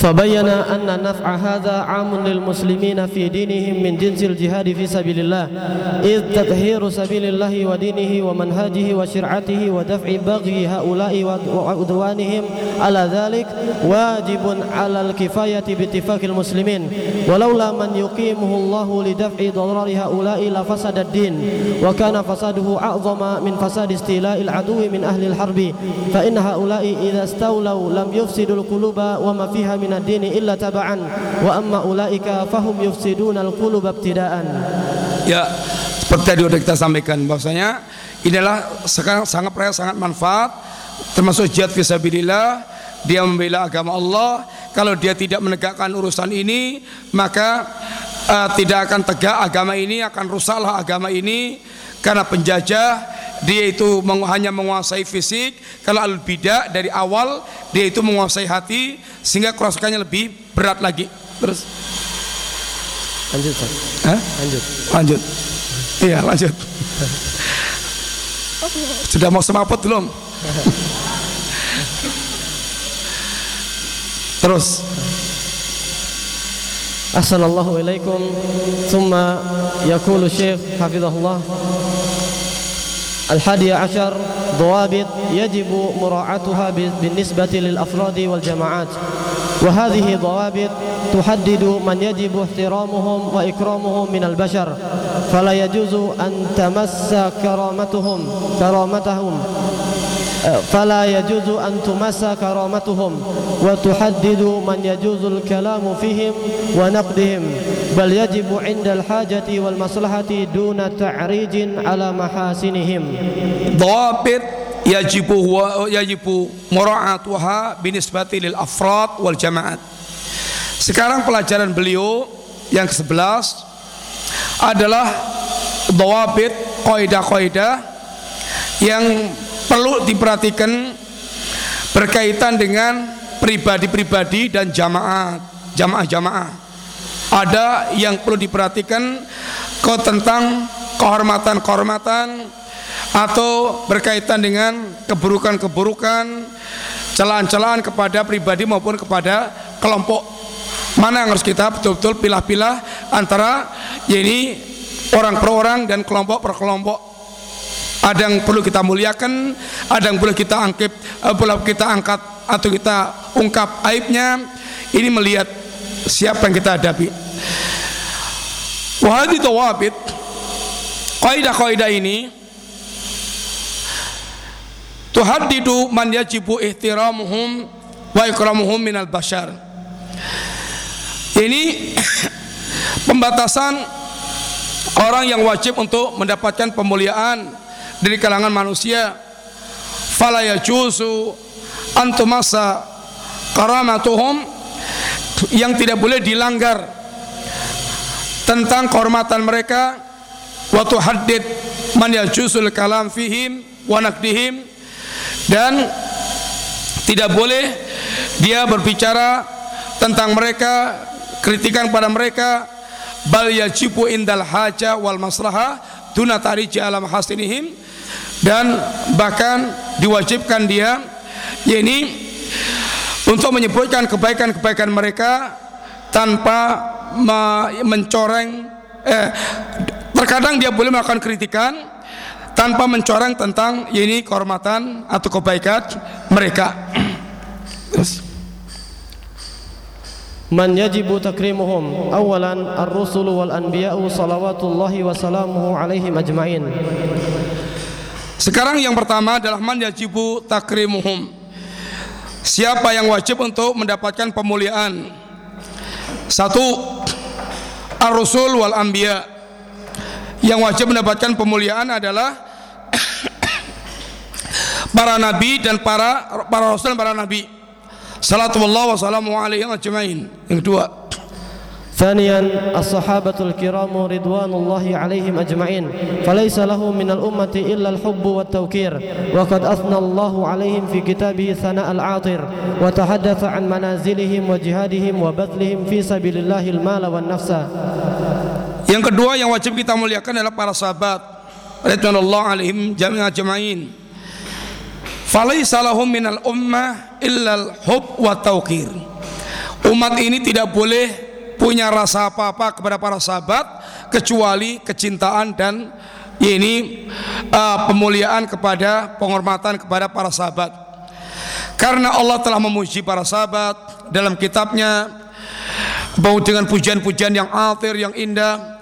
Speaker 3: فبين أن نفع هذا عام للمسلمين في دينهم من جنس الجهاد في سبيل الله إذ تطهير سبيل الله ودينه ومنهجه وشرعته ودفع بغي هؤلاء وعدوانهم على ذلك واجب على الكفاية باتفاق المسلمين. ولولا من يقيمه الله لدفع ضرر هؤلاء لفسد الدين وكان فساده أعظم من فساد استيلاء العدو من أهل الحرب. فإن هؤلاء إذا استولوا لم يفسدوا القلوب وما فيها من min ad-dini illa taba'an wa amma ulaika fahum yufsiduna al-qulub ibtida'an.
Speaker 2: Ya seperti tadi sudah kita sampaikan bahwasanya inilah sekarang sangat peraya sangat manfaat termasuk jihad fisabilillah dia membela agama Allah. Kalau dia tidak menegakkan urusan ini maka uh, tidak akan tegak agama ini akan rusaklah agama ini. Karena penjajah dia itu hanya menguasai fisik. Kalau al bidah dari awal dia itu menguasai hati sehingga kerasukannya lebih berat lagi. Terus.
Speaker 3: Lanjut Pak.
Speaker 2: Hah?
Speaker 3: lanjut.
Speaker 2: Lanjut. Iya lanjut. Sudah mau semaput belum? Terus.
Speaker 3: Assalamualaikum. Thumma yakulu syekh Hafizahullah. الحادي عشر ضوابط يجب مراعاتها بالنسبة للأفراد والجماعات. وهذه ضوابط تحدد من يجب احترامهم وإكرامهم من البشر. فلا يجوز أن تمس كرامتهم كرامتهم. فلا يجوز أن تمس كرامتهم وتحدد من يجوز الكلام فيهم ونقدهم بل يجب عند الحاجة والمصلحة دون تعريج على محاسنهم
Speaker 2: ضوابط يجب هو يجب مراعاتها بالنسبة للأفراد والجماعات Sekarang pelajaran beliau yang ke-11 adalah dawabit kaidah-kaidah yang perlu diperhatikan berkaitan dengan pribadi-pribadi dan jamaah jamaah-jamaah. Ada yang perlu diperhatikan kau tentang kehormatan-kehormatan atau berkaitan dengan keburukan-keburukan celaan-celaan kepada pribadi maupun kepada kelompok. Mana yang harus kita betul-betul pilah-pilah antara ya ini orang per orang dan kelompok per kelompok ada yang perlu kita muliakan ada yang perlu kita angkat uh, perlu kita angkat atau kita ungkap aibnya. Ini melihat siapa yang kita hadapi. Wahadi tawabit kaidah-kaidah ini tuhaddidu man yajibu ihtiramuhum wa ikramuhum minal bashar. Ini pembatasan orang yang wajib untuk mendapatkan pemuliaan dari kalangan manusia fala yajuzu antumasa karamatuhum yang tidak boleh dilanggar tentang kehormatan mereka wa tuhaddid man yajuzul kalam fihim wa nakdihim dan tidak boleh dia berbicara tentang mereka kritikan pada mereka bal yajibu indal haja wal maslaha duna tariji alam hasinihim dan bahkan diwajibkan dia yakni untuk menyebutkan kebaikan-kebaikan mereka tanpa mencoreng eh, terkadang dia boleh melakukan kritikan tanpa mencoreng tentang ini kehormatan atau kebaikan mereka.
Speaker 3: Terus. Man yajibu takrimuhum awalan ar-rusul wal anbiya'u salawatullahi wa salamuhu alaihim ajma'in.
Speaker 2: Sekarang yang pertama adalah man yajibu takrimuhum. Siapa yang wajib untuk mendapatkan pemuliaan? Satu, ar-rusul wal anbiya. Yang wajib mendapatkan pemuliaan adalah para nabi dan para para rasul dan para nabi. Salatullah wa salamu alaihi ajmain. Yang kedua,
Speaker 3: ثانيا الصحابة الكرام رضوان الله عليهم أجمعين فليس له من الأمة إلا الحب والتوكير وقد أثنى الله عليهم في كتابه ثناء العاطر وتحدث عن منازلهم وجهادهم وبذلهم في سبيل الله المال والنفس
Speaker 2: Yang kedua yang wajib kita muliakan adalah para sahabat radhiyallahu alaihim jami'an ajma'in. Falaisa lahum minal ummah illal hub wa tauqir. Umat ini tidak boleh punya rasa apa-apa kepada para sahabat kecuali kecintaan dan ini uh, pemuliaan kepada penghormatan kepada para sahabat. Karena Allah telah memuji para sahabat dalam kitabnya bau dengan pujian-pujian yang altir yang indah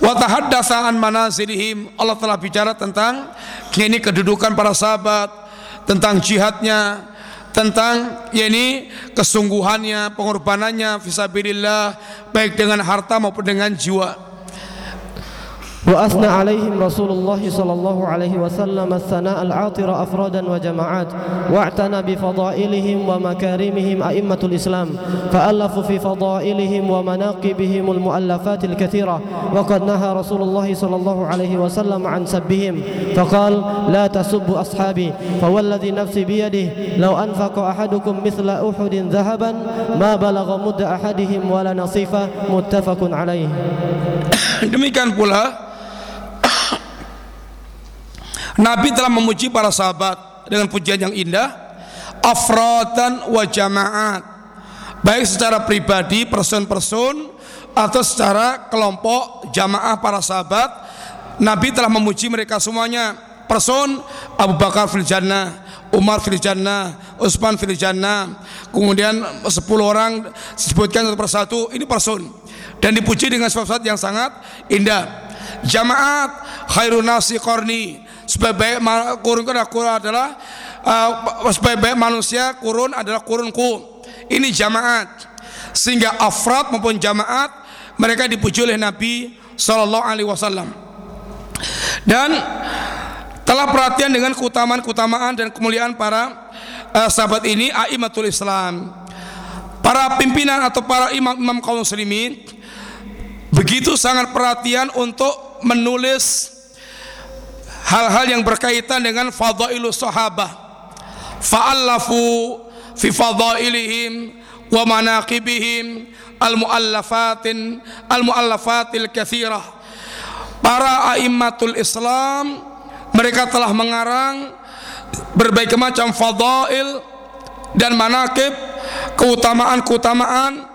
Speaker 2: wa tahaddatsa an manazilihim Allah telah bicara tentang ini kedudukan para sahabat tentang jihadnya tentang yakni kesungguhannya pengorbanannya fisabilillah baik dengan harta maupun dengan jiwa
Speaker 3: وأثنى عليهم رسول الله صلى الله عليه وسلم الثناء العاطر أفرادا وجماعات واعتنى بفضائلهم ومكارمهم أئمة الإسلام فألفوا في فضائلهم ومناقبهم المؤلفات الكثيرة وقد نهى رسول الله صلى الله عليه وسلم عن سبهم فقال لا تسبوا أصحابي فوالذي نفسي بيده لو أنفق أحدكم مثل أحد ذهبا ما بلغ مد أحدهم ولا نصيفه متفق عليه.
Speaker 2: Demikian pula Nabi telah memuji para sahabat dengan pujian yang indah afradan wa jamaat. Baik secara pribadi person-person atau secara kelompok jamaah para sahabat Nabi telah memuji mereka semuanya. Person Abu Bakar fil jannah Umar fil jannah Utsman fil jannah kemudian 10 orang disebutkan satu persatu ini person. Dan dipuji dengan sifat yang sangat indah. Jamaat khairun nasi qarni sebaik-baik kurun kurun adalah uh, sebaik-baik manusia kurun adalah kurunku. Ini jamaat. Sehingga afrad maupun jamaat mereka dipuji oleh Nabi Sallallahu Alaihi Wasallam. Dan telah perhatian dengan keutamaan-keutamaan dan kemuliaan para uh, sahabat ini aimatul Islam. Para pimpinan atau para imam-imam kaum muslimin begitu sangat perhatian untuk menulis hal-hal yang berkaitan dengan fadailus sahabah. Fa'allafu fi fadailihim wa manaqibihim al-muallafatin al-muallafatil katsirah para aimmatul Islam mereka telah mengarang berbagai macam fadail dan manaqib keutamaan-keutamaan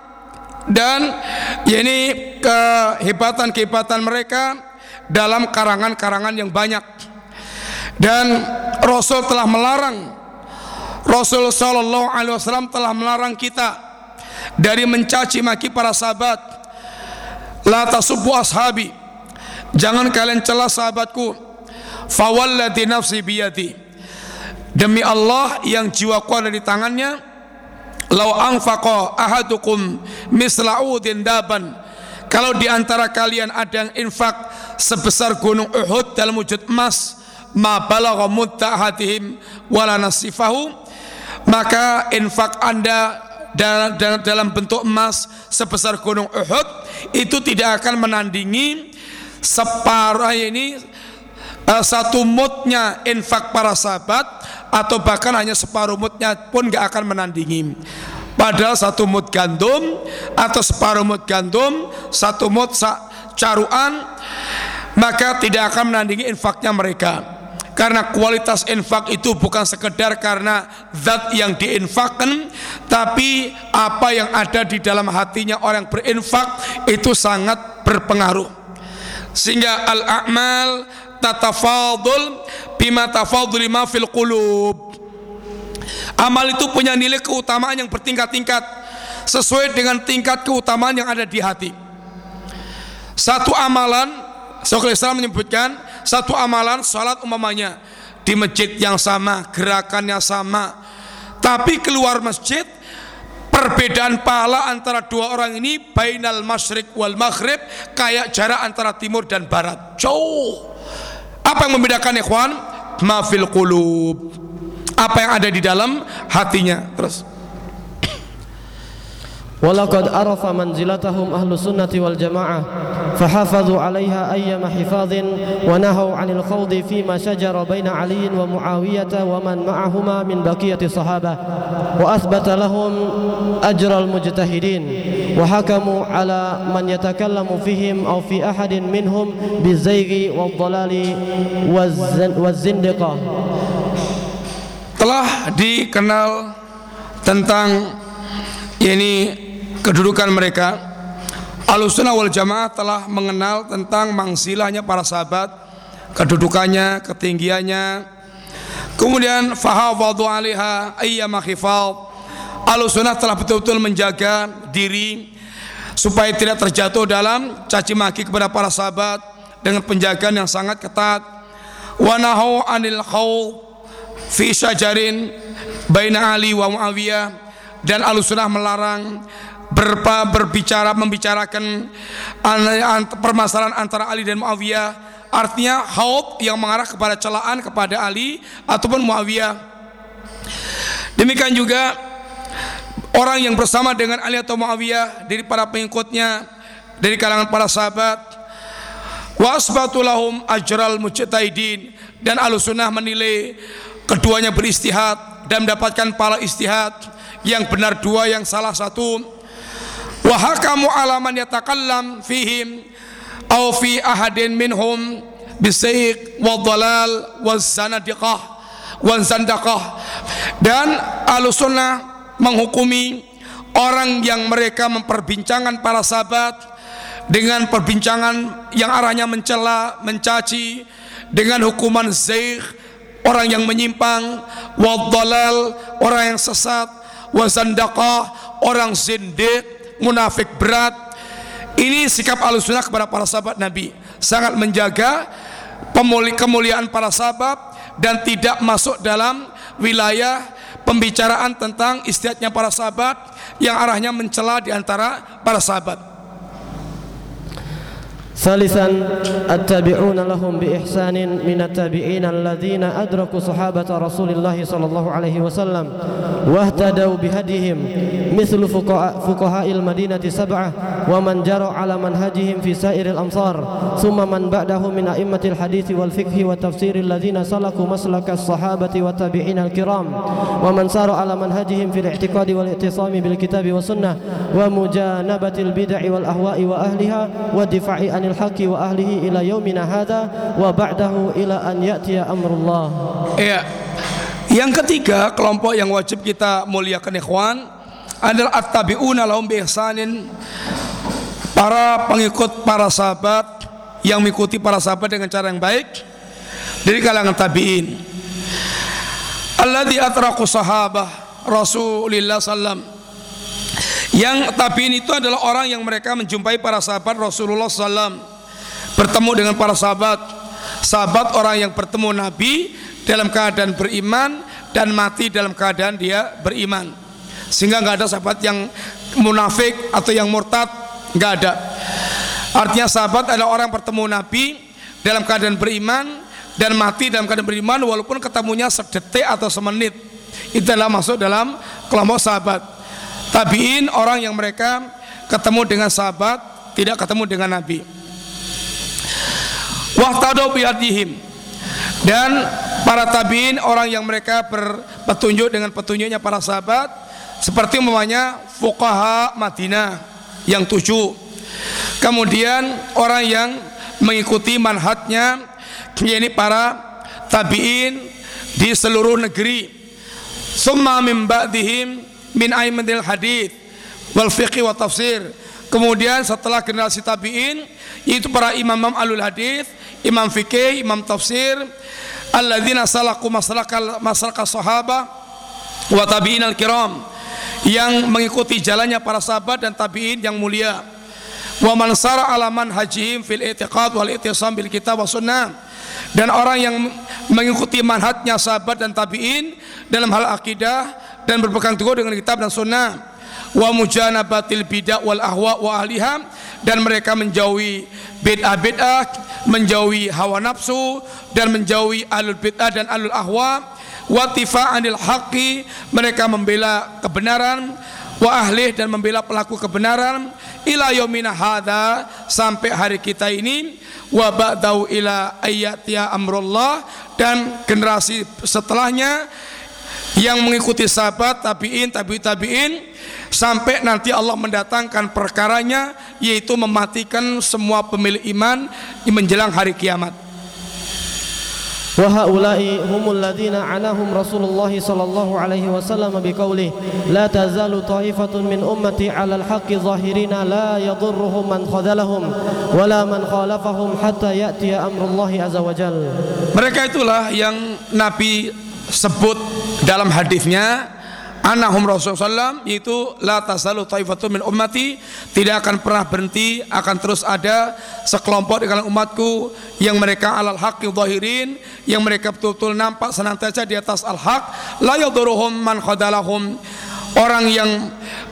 Speaker 2: dan yakni kehebatan-kehebatan mereka dalam karangan-karangan yang banyak. Dan Rasul telah melarang Rasul Shallallahu Alaihi Wasallam telah melarang kita dari mencaci maki para sahabat. La tasubbu ashabi jangan kalian celah sahabatku. Fawallati nafsi biyadi demi Allah yang jiwaku ada di tangannya lau anfaqa ahadukum misla'udin daban kalau di antara kalian ada yang infak sebesar gunung Uhud dalam wujud emas ma balagha muttahatihim wala nasifahu maka infak Anda dalam bentuk emas sebesar gunung Uhud itu tidak akan menandingi separuh ini uh, satu mutnya infak para sahabat atau bahkan hanya separuh mutnya pun gak akan menandingi Padahal satu mut gandum atau separuh mut gandum, satu mut caruan, maka tidak akan menandingi infaknya mereka. Karena kualitas infak itu bukan sekedar karena zat yang diinfakkan, tapi apa yang ada di dalam hatinya orang berinfak itu sangat berpengaruh. Sehingga al-a'mal tatafadul bima tafadul ma fil qulub. Amal itu punya nilai keutamaan yang bertingkat-tingkat sesuai dengan tingkat keutamaan yang ada di hati. Satu amalan, Syekhul Islam menyebutkan satu amalan salat umpamanya di masjid yang sama, gerakannya sama, tapi keluar masjid perbedaan pahala antara dua orang ini bainal masyrik wal maghrib kayak jarak antara timur dan barat. Jauh. Apa yang membedakan ikhwan? Mafil qulub apa yang ada di dalam hatinya. Terus.
Speaker 3: Walaqad arafa manzilatahum ahlu sunnati wal jamaah Fahafadhu alaiha ayyama hifadhin Wa nahau anil khawdi fima syajara baina aliyin wa muawiyata Wa man ma'ahuma min baqiyati sahabah Wa athbata lahum ajral mujtahidin Wa hakamu ala man yatakallamu fihim Au fi ahadin minhum Bizaygi wal dalali Waz zindiqah
Speaker 2: telah dikenal tentang ini kedudukan mereka. Ahlussunnah wal Jamaah telah mengenal tentang mangsilahnya para sahabat kedudukannya, ketinggiannya. Kemudian fahafadhu alaiha ayyama khifal Ahlussunnah telah betul-betul menjaga diri supaya tidak terjatuh dalam caci maki kepada para sahabat dengan penjagaan yang sangat ketat. Wa nahu anil khawf fi syajarin baina Ali wa Muawiyah dan Ahlussunnah melarang berpa berbicara membicarakan an- an- permasalahan antara Ali dan Muawiyah. Artinya haud yang mengarah kepada celaan kepada Ali ataupun Muawiyah. Demikian juga orang yang bersama dengan Ali atau Muawiyah dari para pengikutnya dari kalangan para sahabat. Wa asbatu lahum ajral mujtahidin. Dan Ahlussunnah menilai keduanya beristihad dan mendapatkan pahala istihad. Yang benar dua yang salah satu. Wa hakamu yatakallam fihim aw fi ahadin minhum bisayq wa dhalal wa zanadiqah wa zandaqah. Dan Ahlussunnah menghukumi orang yang mereka memperbincangkan para sahabat dengan perbincangan yang arahnya mencela, mencaci dengan hukuman zaikh orang yang menyimpang wadhalal orang yang sesat wazandaqah orang zindiq munafik berat. Ini sikap Ahlussunnah kepada para sahabat Nabi. Sangat menjaga kemuliaan para sahabat dan tidak masuk dalam wilayah pembicaraan tentang istiadatnya para sahabat yang arahnya mencela di antara para sahabat
Speaker 3: ثالثا التابعون لهم بإحسان من التابعين الذين أدركوا صحابة رسول الله صلى الله عليه وسلم واهتدوا بهديهم مثل فقهاء, المدينة سبعة ومن جرى على منهجهم في سائر الأمصار ثم من بعده من أئمة الحديث والفقه والتفسير الذين سلكوا مسلك الصحابة والتابعين الكرام ومن سار على منهجهم في الاعتقاد والاعتصام بالكتاب والسنة ومجانبة البدع والأهواء وأهلها والدفاع عن anil haqqi wa ahlihi ila yaumina hadha wa ba'dahu ila an-yatia amrullah.
Speaker 2: Iya. Yang ketiga, kelompok yang wajib kita muliakan ikhwan adalah at-tabi'una lahum bihsanin para pengikut para sahabat yang mengikuti para sahabat dengan cara yang baik dari kalangan tabi'in. Alladhi atraku sahabah Rasulillah sallallahu yang tabiin itu adalah orang yang mereka menjumpai para sahabat Rasulullah SAW bertemu dengan para sahabat. Sahabat orang yang bertemu Nabi dalam keadaan beriman dan mati dalam keadaan dia beriman. Sehingga nggak ada sahabat yang munafik atau yang murtad. Nggak ada. Artinya sahabat adalah orang bertemu Nabi dalam keadaan beriman dan mati dalam keadaan beriman walaupun ketemunya sedetik atau semenit. Itu adalah masuk dalam kelompok sahabat tabiin orang yang mereka ketemu dengan sahabat tidak ketemu dengan nabi. Wahtadu bihadihim dan para tabiin orang yang mereka berpetunjuk dengan petunjuknya para sahabat seperti umpamanya fuqaha Madinah yang tujuh. Kemudian orang yang mengikuti manhatnya yakni para tabiin di seluruh negeri. Summa min ba'dihim min aimadil hadith wal fiqh wa tafsir. Kemudian setelah generasi tabi'in yaitu para imam-imam alul hadith imam fikih imam tafsir alladzina salaku masalakal masalaka sahabah wa tabi'in al kiram yang mengikuti jalannya para sahabat dan tabi'in yang mulia. Wa man sara ala manhajihim fil i'tiqad wal i'tisam bil kitab wa sunnah. Dan orang yang mengikuti manhajnya sahabat dan tabi'in dalam hal akidah dan berpegang teguh dengan kitab dan sunnah. Wa mujanabatil bidah wal ahwa wa ahliha dan mereka menjauhi bid'ah bid'ah menjauhi hawa nafsu dan menjauhi alul bid'ah dan alul ahwa. Wa tifa'anil haqqi mereka membela kebenaran. Wa ahlih dan membela pelaku kebenaran. Ila yaumina hadza sampai hari kita ini. Wa ba'dau ila ayyatia amrullah dan generasi setelahnya yang mengikuti sahabat tabiin tabi tabiin sampai nanti Allah mendatangkan perkaranya yaitu mematikan semua pemilik iman menjelang hari kiamat
Speaker 3: wa haula'i humul ladzina anahum Rasulullah sallallahu alaihi wasallam لا تزال طائفة من min على الحق ظاهرين لا يضرهم من خذلهم ولا من خالفهم حتى يأتي أمر الله عز وجل.
Speaker 2: mereka itulah yang Nabi sebut dalam hadisnya anahum Rasulullah SAW yaitu la tasalu taifatu min ummati tidak akan pernah berhenti akan terus ada sekelompok di kalangan umatku yang mereka alal haqqi zahirin yang mereka betul-betul nampak senantiasa di atas al haq la yaduruhum man khadalahum orang yang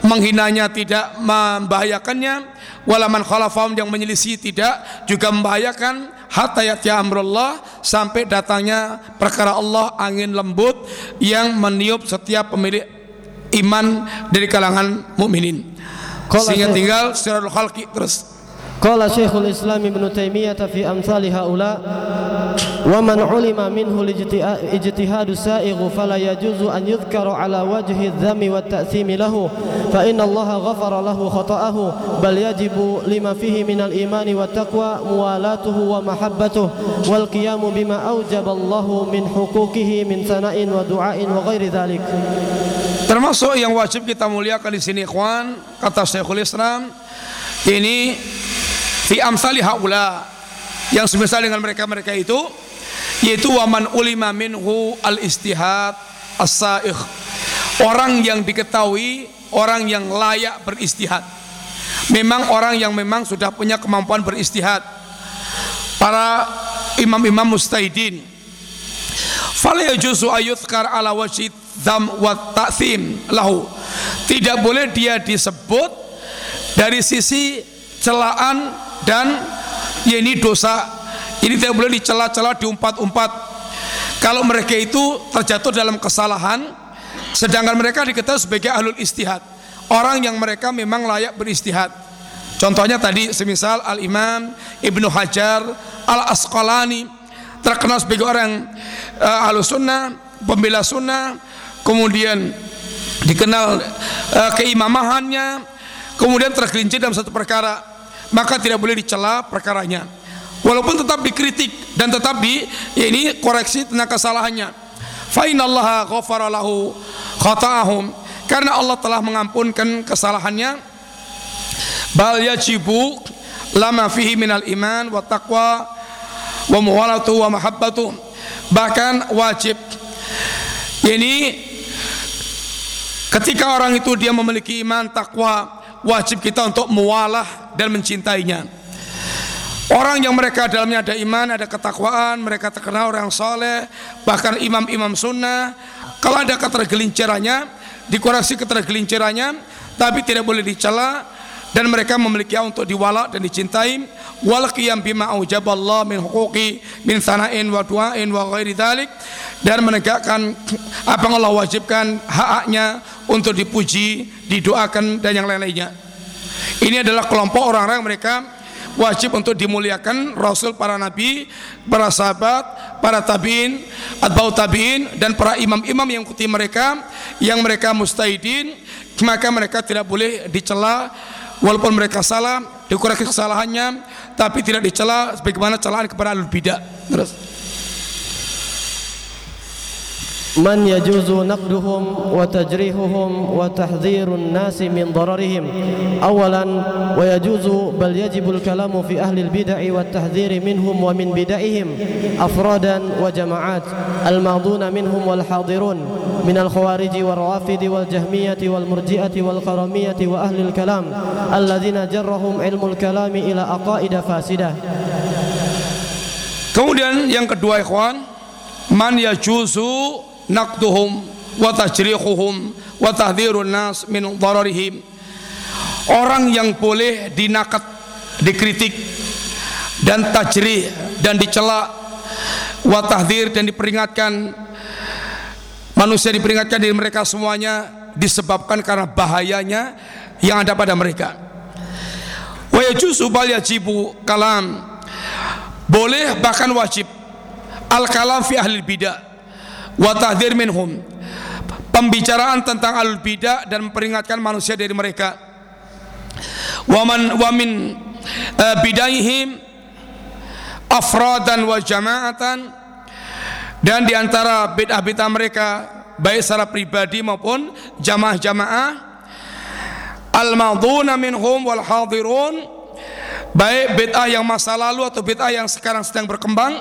Speaker 2: menghinanya tidak membahayakannya wala man khalafahum yang menyelisih tidak juga membahayakan hatta yatya amrullah sampai datangnya perkara Allah angin lembut yang meniup setiap pemilik iman dari kalangan mukminin. Sehingga tinggal secara khalqi terus
Speaker 3: قال شيخ الإسلام ابن تيمية في أمثال هؤلاء ومن علم منه الاجتهاد السائغ فلا يجوز أن يذكر على وجه الذم والتأثيم له فإن الله غفر له خطأه بل يجب لما فيه من الإيمان والتقوى موالاته ومحبته والقيام بما أوجب الله من حقوقه من ثناء ودعاء وغير ذلك.
Speaker 2: Termasuk yang wajib kita muliakan di sini ikhwan kata Syekhul Islam ini fi amsali haula yang semisal dengan mereka-mereka itu yaitu waman ulima minhu al istihad as-saikh orang yang diketahui orang yang layak beristihad. Memang orang yang memang sudah punya kemampuan beristihad. Para imam-imam mustahidin. Fala yajuzu ayuthkar ala wajid dzam wa ta'thim lahu. Tidak boleh dia disebut dari sisi celaan dan ya ini dosa. Ini tidak boleh dicela-cela diumpat-umpat. Kalau mereka itu terjatuh dalam kesalahan sedangkan mereka diketahui sebagai ahlul istihad. Orang yang mereka memang layak beristihad. Contohnya tadi semisal Al-Imam Ibnu Hajar Al-Asqalani terkenal sebagai orang uh, ahlus sunnah pembela sunnah kemudian dikenal uh, keimamahannya kemudian tergelincir dalam satu perkara maka tidak boleh dicela perkaranya. Walaupun tetap dikritik dan tetap di ya ini koreksi tentang kesalahannya. Fa innallaha ghafara lahu khata'ahum. Karena Allah telah mengampunkan kesalahannya. Bal yajibu lama fihi minal iman wa taqwa wa muwalatu wa mahabbatu. Bahkan wajib. Ini ketika orang itu dia memiliki iman takwa wajib kita untuk mualah dan mencintainya. Orang yang mereka dalamnya ada iman ada ketakwaan mereka terkenal orang soleh bahkan imam-imam sunnah. Kalau ada ketergelincirannya dikoreksi ketergelincirannya tapi tidak boleh dicela dan mereka memiliki untuk diwala dan dicintai. Wal qiyam bima aujaballah min huquqi min sana'in wa du'ain wa ghairi dzalik dan menegakkan apa yang Allah wajibkan hak-haknya untuk dipuji, didoakan dan yang lain-lainnya. Ini adalah kelompok orang-orang mereka wajib untuk dimuliakan Rasul para nabi, para sahabat, para tabiin, atbau tabiin dan para imam-imam yang ikuti mereka yang mereka mustahidin. Maka mereka tidak boleh dicela walaupun mereka salah dikoreksi kesalahannya tapi tidak dicela sebagaimana celaan kepada alul bidah. Terus
Speaker 3: من يجوز نقدهم وتجريحهم وتحذير الناس من ضررهم؟ أولا ويجوز بل يجب الكلام في أهل البدع والتحذير منهم ومن بدعهم. أفرادا وجماعات الماضون منهم والحاضرون من الخوارج والروافد والجهمية والمرجئة والقرمية وأهل الكلام الذين جرهم علم الكلام إلى أقائد فاسدة.
Speaker 2: Kemudian yang kedua ikhwan man yajuzu naqduhum wa tajrihuhum wa tahdhirun nas min dararihim orang yang boleh dinakat dikritik dan tajrih dan dicela wa tahdhir dan diperingatkan manusia diperingatkan dari mereka semuanya disebabkan karena bahayanya yang ada pada mereka. Wa yajuzu bal yajibu kalam. Boleh bahkan wajib. Al kalam fi ahli bidah wa tahdhir minhum. Pembicaraan tentang al bidah dan memperingatkan manusia dari mereka. Wa man wa min uh, bidaihim afradan wa jama'atan. Dan di antara bid'ah-bid'ah mereka baik secara pribadi maupun jamaah-jamaah al-madhuna minhum wal hadirun. Baik bid'ah yang masa lalu atau bid'ah yang sekarang sedang berkembang.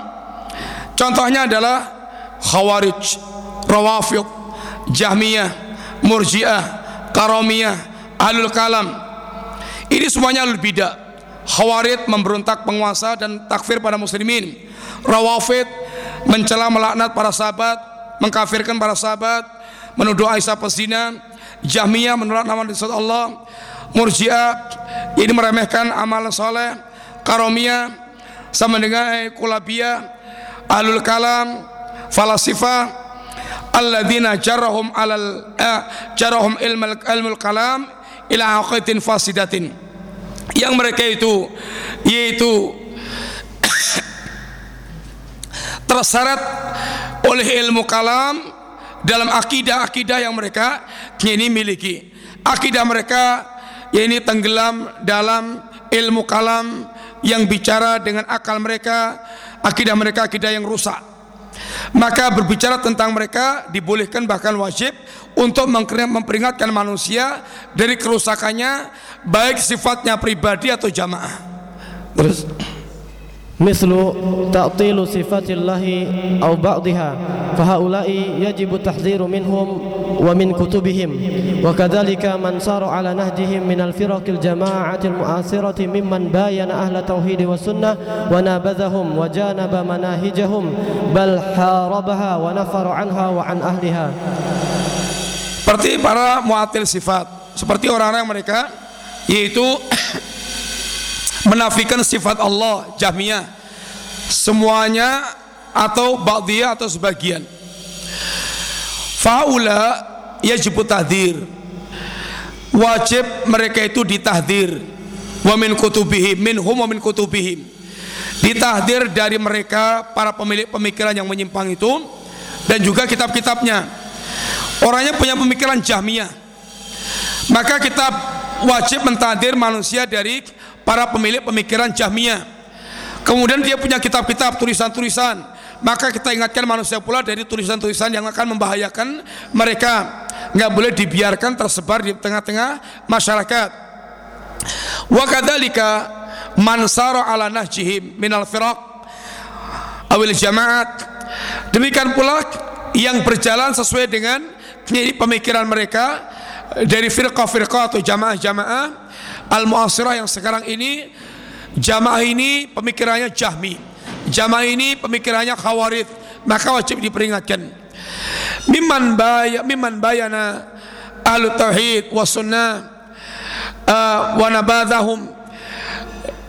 Speaker 2: Contohnya adalah khawarij rawafid jahmiyah murjiah karamiyah ahlul kalam. Ini semuanya ahlul bidah khawarij memberontak penguasa dan takfir pada muslimin. Rawafid mencela melaknat para sahabat mengkafirkan para sahabat menuduh Aisyah pezina. Jahmiyah menolak nama disebut Allah. Murji'ah ini meremehkan amalan soleh. Karomiyah sama dengan Kulabiyah Ahlul Kalam Falasifah Alladzina jarahum alal eh, jarahum ilmul, ilmul kalam ila aqidatin fasidatin yang mereka itu yaitu terseret oleh ilmu kalam dalam akidah-akidah yang mereka ini miliki. Akidah mereka ini tenggelam dalam ilmu kalam yang bicara dengan akal mereka, akidah mereka akidah yang rusak. Maka berbicara tentang mereka dibolehkan bahkan wajib untuk memperingatkan manusia dari kerusakannya baik sifatnya pribadi atau jamaah. Terus
Speaker 3: مثل ta'tilu sifatillahi الله أو fahaula'i yajibu يجب minhum wa min kutubihim. وكذلك من man saru ala من min الجماعة المؤثرة ممن باين أهل bayana والسنة ونابذهم wa sunnah بل حاربها ونفر عنها وعن أهلها
Speaker 2: seperti para mu'atil sifat seperti orang-orang mereka yaitu menafikan sifat Allah Jahmiyah. Semuanya atau ba'diyah atau sebagian. Faula yajib tahdir. Wajib mereka itu ditahdir. Wa min kutubihim minhum wa min kutubihim. Ditahdir dari mereka para pemilik pemikiran yang menyimpang itu dan juga kitab-kitabnya. Orangnya punya pemikiran Jahmiyah. Maka kita wajib mentahdir manusia dari para pemilik pemikiran Jahmiyah. Kemudian dia punya kitab-kitab tulisan-tulisan. Maka kita ingatkan manusia pula dari tulisan-tulisan yang akan membahayakan mereka. Nggak boleh dibiarkan tersebar di tengah-tengah masyarakat. Wa kadzalika man sara ala nahjihim minal firaq awil jamaat. Demikian pula yang berjalan sesuai dengan pemikiran mereka dari firqah-firqah atau jamaah-jamaah al-mu'asirah yang sekarang ini jamaah ini pemikirannya jahmi. Jamaah ini pemikirannya khawarith maka wajib diperingatkan. Mimman baya mimman bayana ahlu tauhid wa sunnah uh,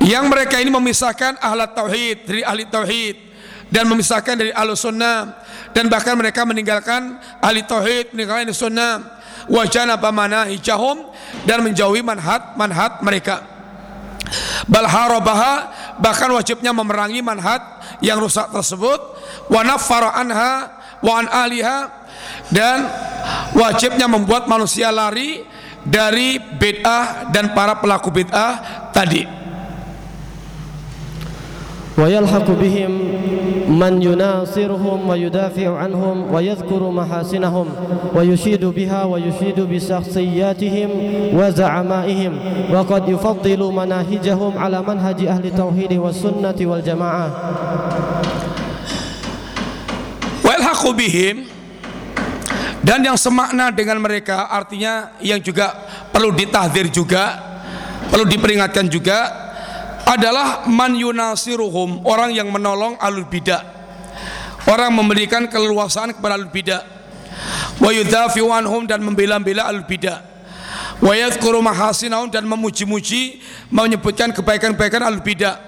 Speaker 2: yang mereka ini memisahkan ahli tauhid dari ahli tauhid dan memisahkan dari ahlu sunnah. Dan bahkan mereka meninggalkan ahli tauhid meninggalkan ahli sunnah wajana bamana hijahum dan menjauhi manhat manhat mereka. Bal harabaha bahkan wajibnya memerangi manhat yang rusak tersebut. Wa naffara anha aliha dan wajibnya membuat manusia lari dari bid'ah dan para pelaku bid'ah tadi
Speaker 3: ويلحق بهم من يناصرهم ويدافع عنهم ويذكر محاسنهم ويشيد بها ويشيد بشخصياتهم وزعمائهم وقد يفضل مناهجهم على منهج أهل التوحيد والسنة والجماعة
Speaker 2: ويلحق بهم dan yang semakna dengan mereka artinya yang juga perlu ditahdir juga perlu diperingatkan juga adalah man yunasiruhum orang yang menolong alul bidah orang memberikan keleluasaan kepada alul bidah wa yudhafi'u anhum dan membela-bela alul bidah wa yadhkuru mahasinahum dan memuji-muji menyebutkan kebaikan-kebaikan alul bidah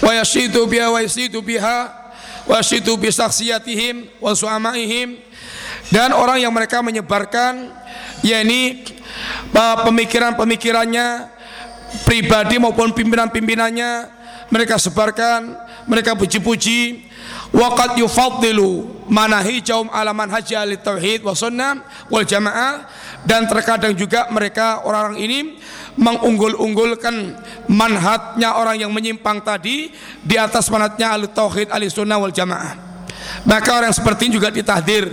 Speaker 2: wa yashidu biha wa yasidu biha wa yashidu bi saksiyatihim wa su'amaihim. Dan orang yang mereka menyebarkan yakni uh, pemikiran-pemikirannya pribadi maupun pimpinan-pimpinannya mereka sebarkan mereka puji-puji. Waqad yufaddilu manahi jaum ala manhaji ahli tauhid wa sunnah wal jamaah. Dan terkadang juga mereka orang-orang ini mengunggul-unggulkan manhatnya orang yang menyimpang tadi di atas manhatnya ahli tauhid ahli sunnah wal jamaah maka orang seperti ini juga ditahdir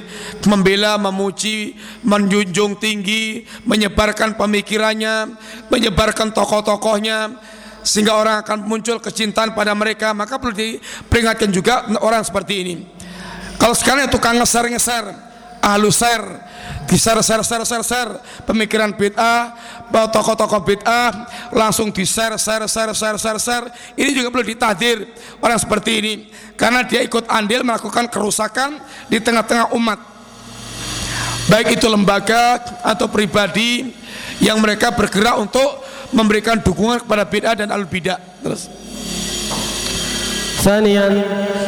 Speaker 2: membela, memuji, menjunjung tinggi, menyebarkan pemikirannya, menyebarkan tokoh-tokohnya sehingga orang akan muncul kecintaan pada mereka. Maka perlu diperingatkan juga orang seperti ini. Kalau sekarang tukang ngeser-ngeser, ahlu ser, diser ser ser ser ser pemikiran bid'ah tokoh-tokoh bid'ah langsung diser ser ser ser ser ser ini juga perlu ditahdir orang seperti ini. Karena dia ikut andil melakukan kerusakan di tengah-tengah umat. Baik itu lembaga atau pribadi yang mereka bergerak untuk memberikan dukungan kepada bid'ah dan al bid'ah terus
Speaker 3: ثانيا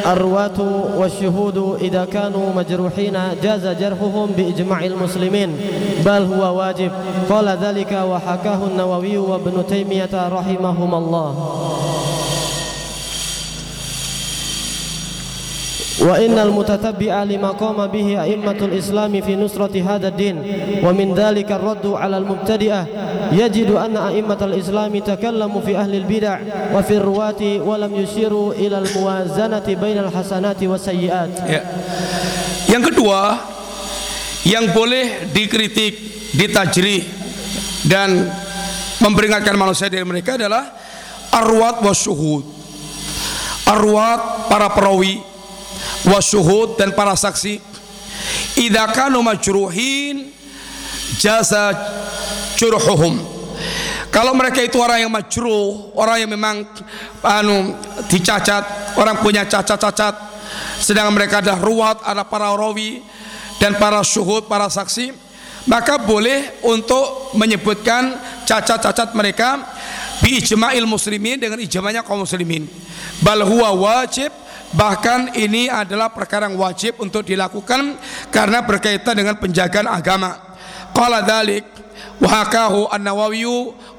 Speaker 3: الرواة والشهود إذا كانوا مجروحين جاز جرحهم بإجماع المسلمين بل هو واجب. قال ذلك وحكاه النووي وابن تيمية رحمهما الله. Wa innal mutatabi'a lima qama bihi a'immatul islami fi nusrati hadha din wa min dhalika raddu 'ala al-mubtadi'ah yajidu anna a'immatul islami takallamu fi ahli al-bid'ah wa fi ruwati wa lam yushiru ila al-muwazanati bainal hasanati was sayyi'at.
Speaker 2: Ya. Yang kedua yang boleh dikritik, ditajrih dan memperingatkan manusia dari mereka adalah arwat wasyuhud. Arwat para perawi wasyuhud dan para saksi idza kanu majruhin jasa jurhuhum. Kalau mereka itu orang yang majruh orang yang memang anu dicacat orang punya cacat-cacat sedang mereka ada ruwat ada para rawi dan para syuhud para saksi maka boleh untuk menyebutkan cacat-cacat mereka bi ijma'il muslimin dengan ijma'nya kaum muslimin. Bal huwa wajib bahkan ini adalah perkara yang wajib untuk dilakukan karena berkaitan dengan penjagaan agama. Qala dzalik wa hakahu an-nawawi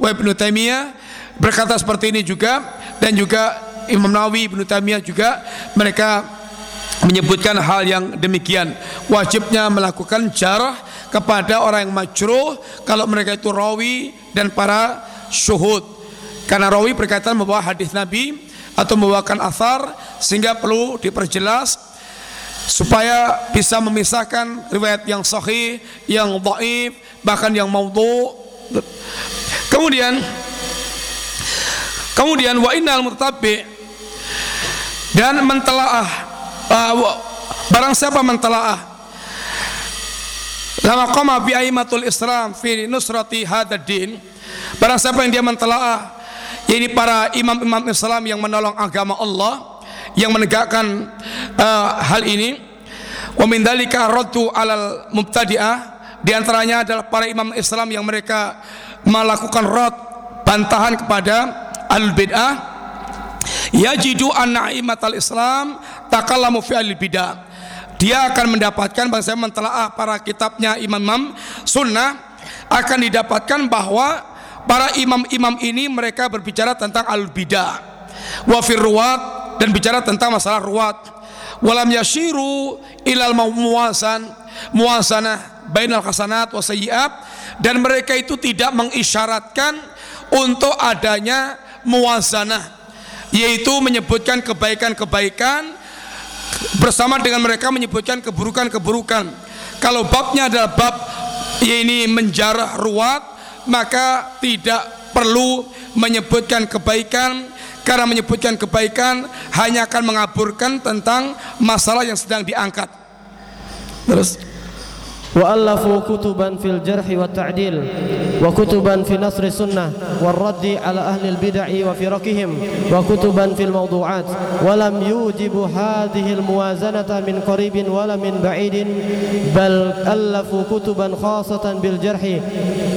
Speaker 2: wa ibnu taimiyah berkata seperti ini juga dan juga Imam Nawawi Ibnu Taimiyah juga mereka menyebutkan hal yang demikian. Wajibnya melakukan jarah kepada orang yang majruh kalau mereka itu rawi dan para syuhud. Karena rawi berkaitan membawa hadis Nabi atau membawakan asar sehingga perlu diperjelas supaya bisa memisahkan riwayat yang sahih, yang dhaif, bahkan yang maudhu. Kemudian kemudian wa innal mutabbi dan mentelaah uh, barang siapa mentelaah lama qama bi aimatul islam fi nusrati hadad din barang siapa yang dia mentelaah ini para imam-imam Islam yang menolong agama Allah yang menegakkan uh, hal ini wa min dzalika raddu alal mubtadi'ah di antaranya adalah para imam Islam yang mereka melakukan rad bantahan kepada al bid'ah yajidu anna imatal Islam takallamu fi al bidah dia akan mendapatkan bangsa mentelaah para kitabnya imam-imam sunnah akan didapatkan bahwa para imam-imam ini mereka berbicara tentang al bidah wa ruwat dan bicara tentang masalah ruwat. Walam yashiru ilal muwasan muwasanah bainal hasanat wa sayyiat dan mereka itu tidak mengisyaratkan untuk adanya muwazanah yaitu menyebutkan kebaikan-kebaikan bersama dengan mereka menyebutkan keburukan-keburukan. Kalau babnya adalah bab ini menjarah ruwat maka tidak perlu menyebutkan kebaikan karena menyebutkan kebaikan hanya akan mengaburkan tentang masalah yang sedang diangkat. Terus
Speaker 3: وألفوا كتبا في الجرح والتعديل وكتبا في نصر السنة والرد على أهل البدع وفرقهم وكتبا في الموضوعات ولم يوجب هذه الموازنة من قريب ولا من بعيد بل ألفوا كتبا خاصة بالجرح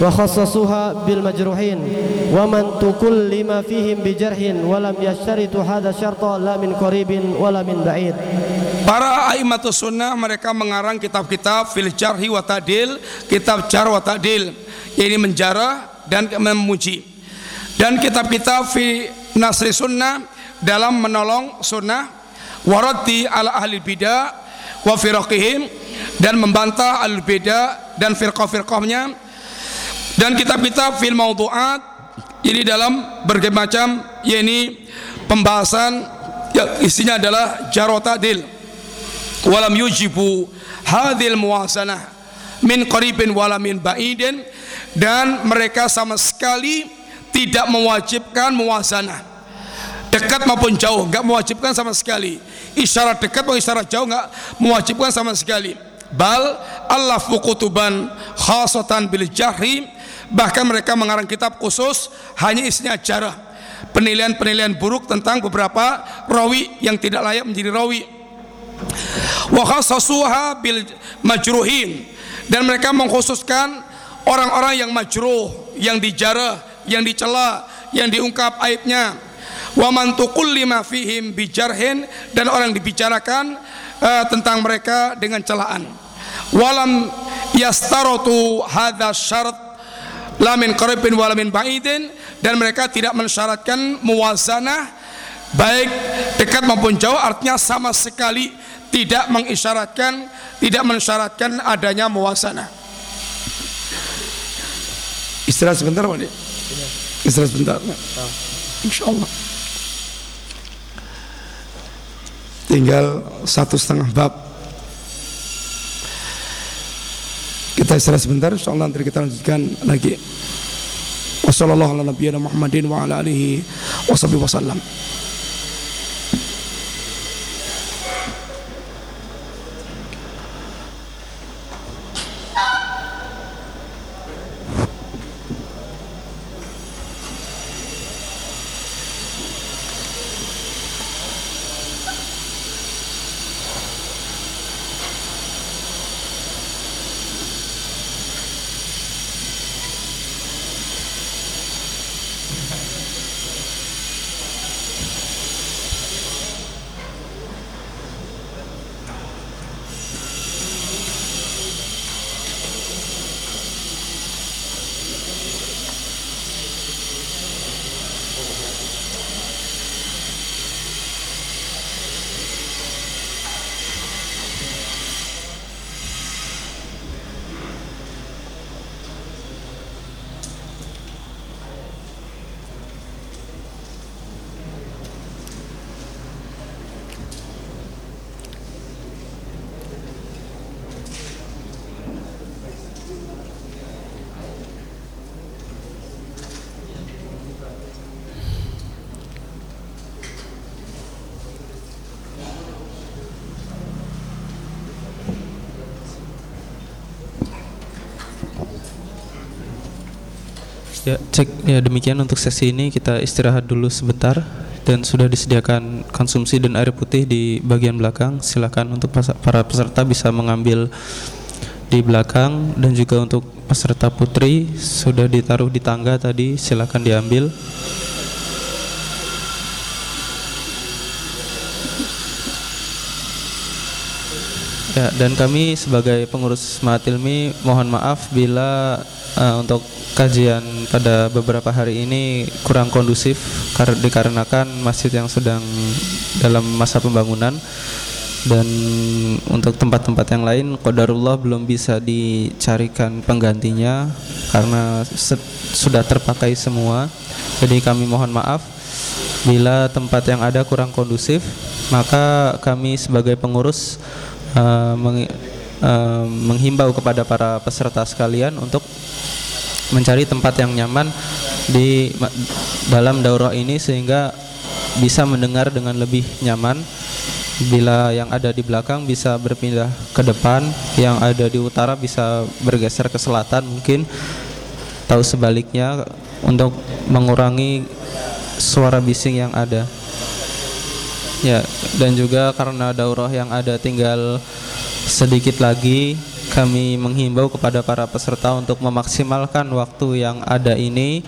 Speaker 3: وخصصوها بالمجروحين ومن تكلم فيهم بجرح ولم يشترط هذا الشرط لا من قريب ولا من بعيد
Speaker 2: Para aimatus sunnah mereka mengarang kitab-kitab fil jarhi wa ta'dil, kitab jar wa ta'dil, ini menjarah dan memuji. Dan kitab-kitab fi nasri sunnah dalam menolong sunnah warati ala ahli bidah wa firaqihim dan membantah al bidah dan firqah-firqahnya. Dan kitab-kitab fil maudu'at ini dalam berbagai macam yakni pembahasan yang isinya adalah jarotadil walam yujibu hadil muwasanah min qaribin wala min ba'idin. Dan mereka sama sekali tidak mewajibkan muwasanah dekat maupun jauh enggak mewajibkan sama sekali. Isyarat dekat maupun isyarat jauh enggak mewajibkan sama sekali. Bal Allah fukutuban khasatan bil jahri. Bahkan mereka mengarang kitab khusus hanya isinya jarah penilaian-penilaian buruk tentang beberapa rawi yang tidak layak menjadi rawi. Wa khassasuha bil majruhin dan mereka mengkhususkan orang-orang yang majruh yang dijarah yang dicela yang diungkap aibnya. Wa man tuqallima fihim bijarhin dan orang dibicarakan uh, tentang mereka dengan celaan. Walam yastaratu hadza syarat la min qaribin min ba'idin dan mereka tidak mensyaratkan muwazanah baik dekat maupun jauh artinya sama sekali tidak mengisyaratkan tidak mensyaratkan adanya muwasana. Istirahat sebentar Pak istirahat sebentar. Insyaallah. Tinggal satu setengah bab. Kita istirahat sebentar insyaallah nanti kita lanjutkan lagi. Wassalamualaikum warahmatullahi wabarakatuh
Speaker 4: Ya, cek ya demikian untuk sesi ini kita istirahat dulu sebentar dan sudah disediakan konsumsi dan air putih di bagian belakang. Silakan untuk para peserta bisa mengambil di belakang dan juga untuk peserta putri sudah ditaruh di tangga tadi silakan diambil. Ya, dan kami sebagai pengurus Mahatilmi mohon maaf bila uh, untuk kajian pada beberapa hari ini kurang kondusif karena dikarenakan masjid yang sedang dalam masa pembangunan. Dan untuk tempat-tempat yang lain qadarullah belum bisa dicarikan penggantinya karena sudah terpakai semua. Jadi kami mohon maaf. Bila tempat yang ada kurang kondusif maka kami sebagai pengurus uh, meng, uh, menghimbau kepada para peserta sekalian untuk mencari tempat yang nyaman di dalam daurah ini sehingga bisa mendengar dengan lebih nyaman. Bila yang ada di belakang bisa berpindah ke depan yang ada di utara bisa bergeser ke selatan mungkin. Tahu sebaliknya untuk mengurangi suara bising yang ada ya dan juga karena daurah yang ada tinggal sedikit lagi kami menghimbau kepada para peserta untuk memaksimalkan waktu yang ada ini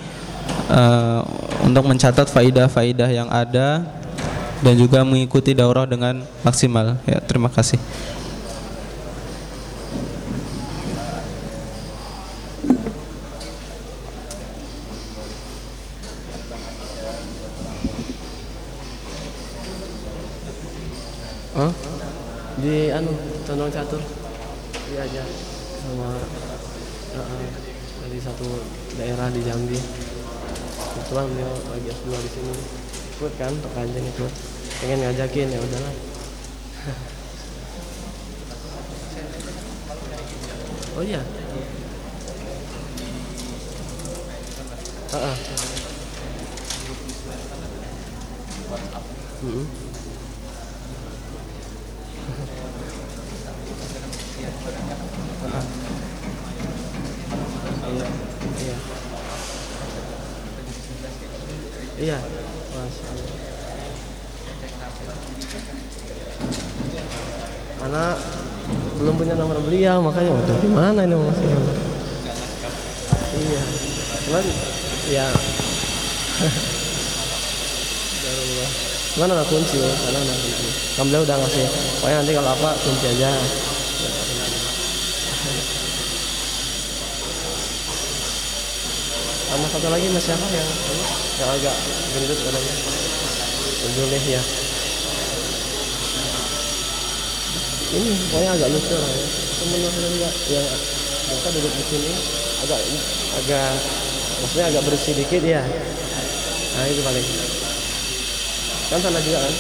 Speaker 4: uh, untuk mencatat faidah-faidah yang ada dan juga mengikuti daurah dengan maksimal. Ya, terima kasih.
Speaker 5: Hah? Di anu Condong Catur. Iya aja sama uh, dari satu daerah di Jambi. Kebetulan beliau lagi S2 di sini. Ikut kan untuk kanjeng itu. Pengen ngajakin ya udahlah. oh iya. Heeh. Mm-mm. Iya. Iya. Iya. Allah. Karena belum punya nomor beliau makanya waduh gimana ini mas? Iya. Cuman ya. Ada kunci karena ada kunci beliau udah ngasih. Pokoknya nanti kalau apa kunci aja sama satu lagi mas siapa yang yang agak gendut badannya Zulih ya. Ini pokoknya agak lucu lah ya. Temen juga yang mereka duduk di sini agak agak maksudnya agak bersih dikit ya. Nah itu paling. Kan sana juga kan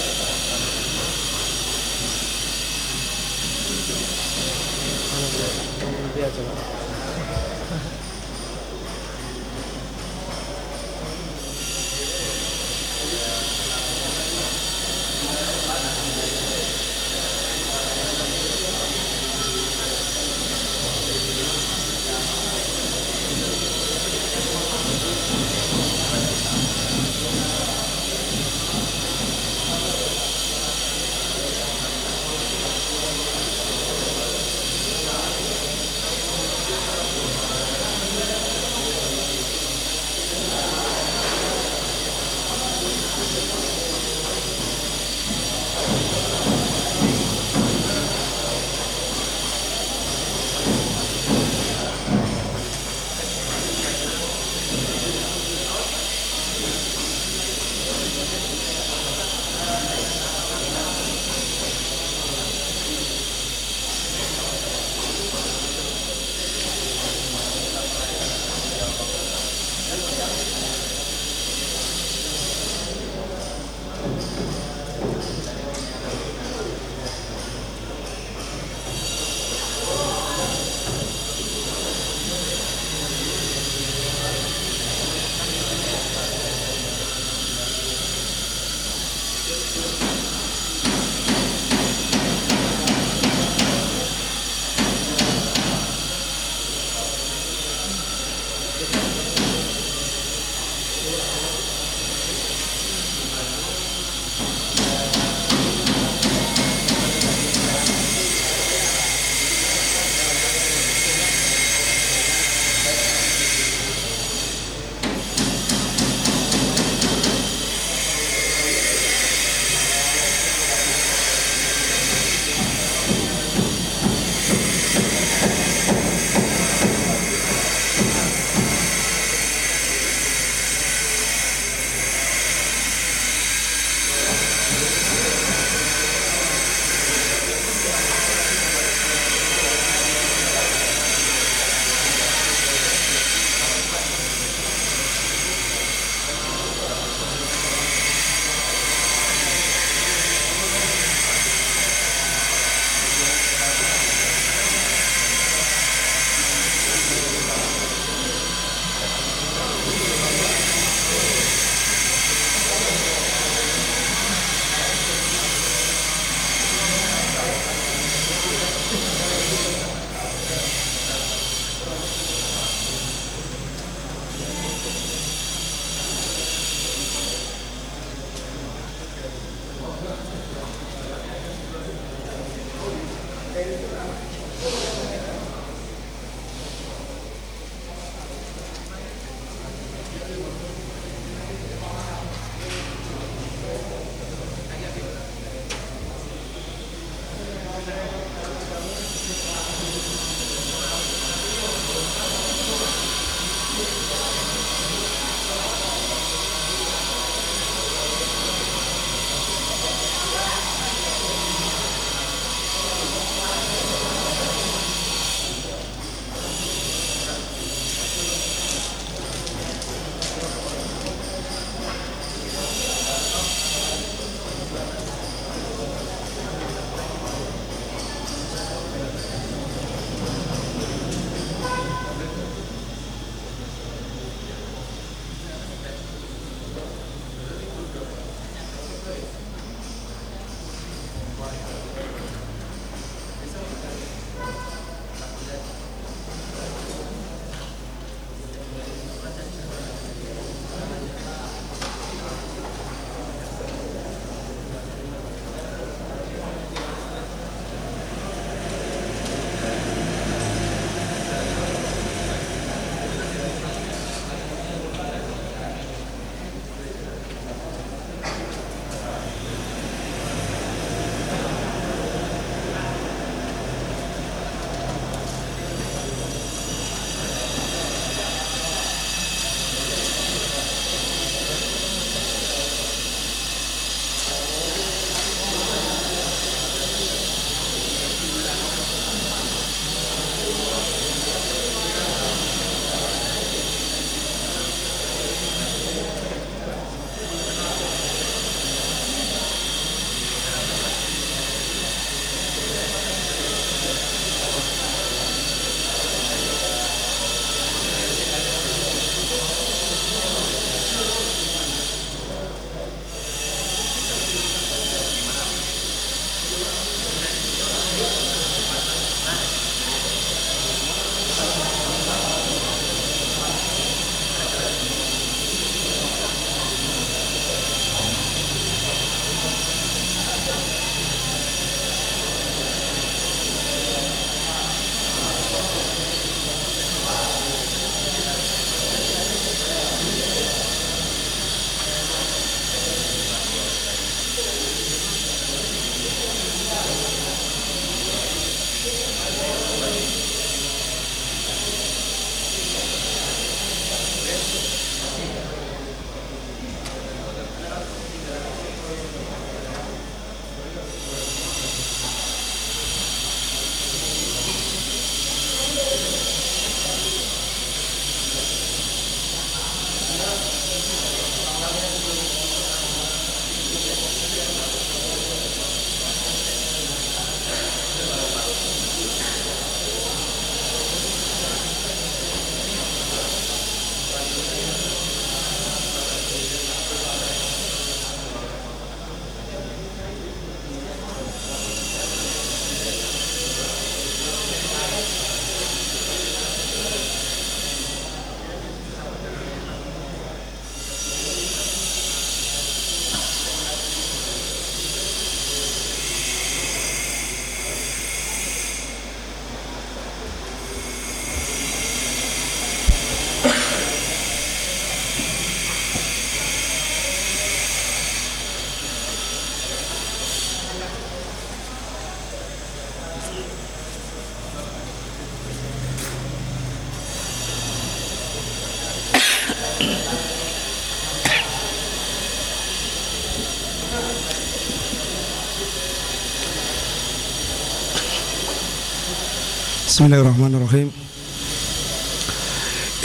Speaker 2: Bismillahirrahmanirrahim.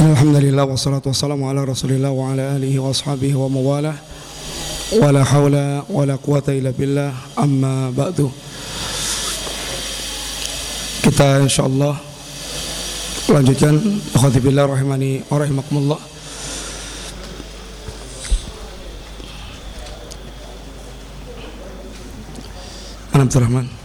Speaker 2: Alhamdulillah wassalatu wassalamu ala Rasulillah wa ala alihi wa ashabihi wa mawalah. Wa la haula wa la quwata illa billah amma ba'du. Kita insyaallah lanjutkan akhwati billah rahimani wa rahimakumullah. Abdul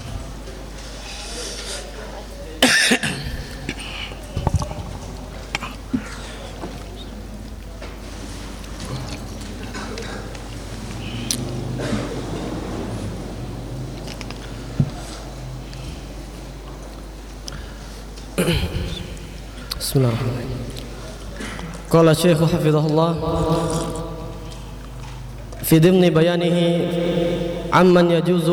Speaker 3: بسم الله الرحمن الرحيم. قال الشيخ حفظه الله في ضمن بيانه عمن يجوز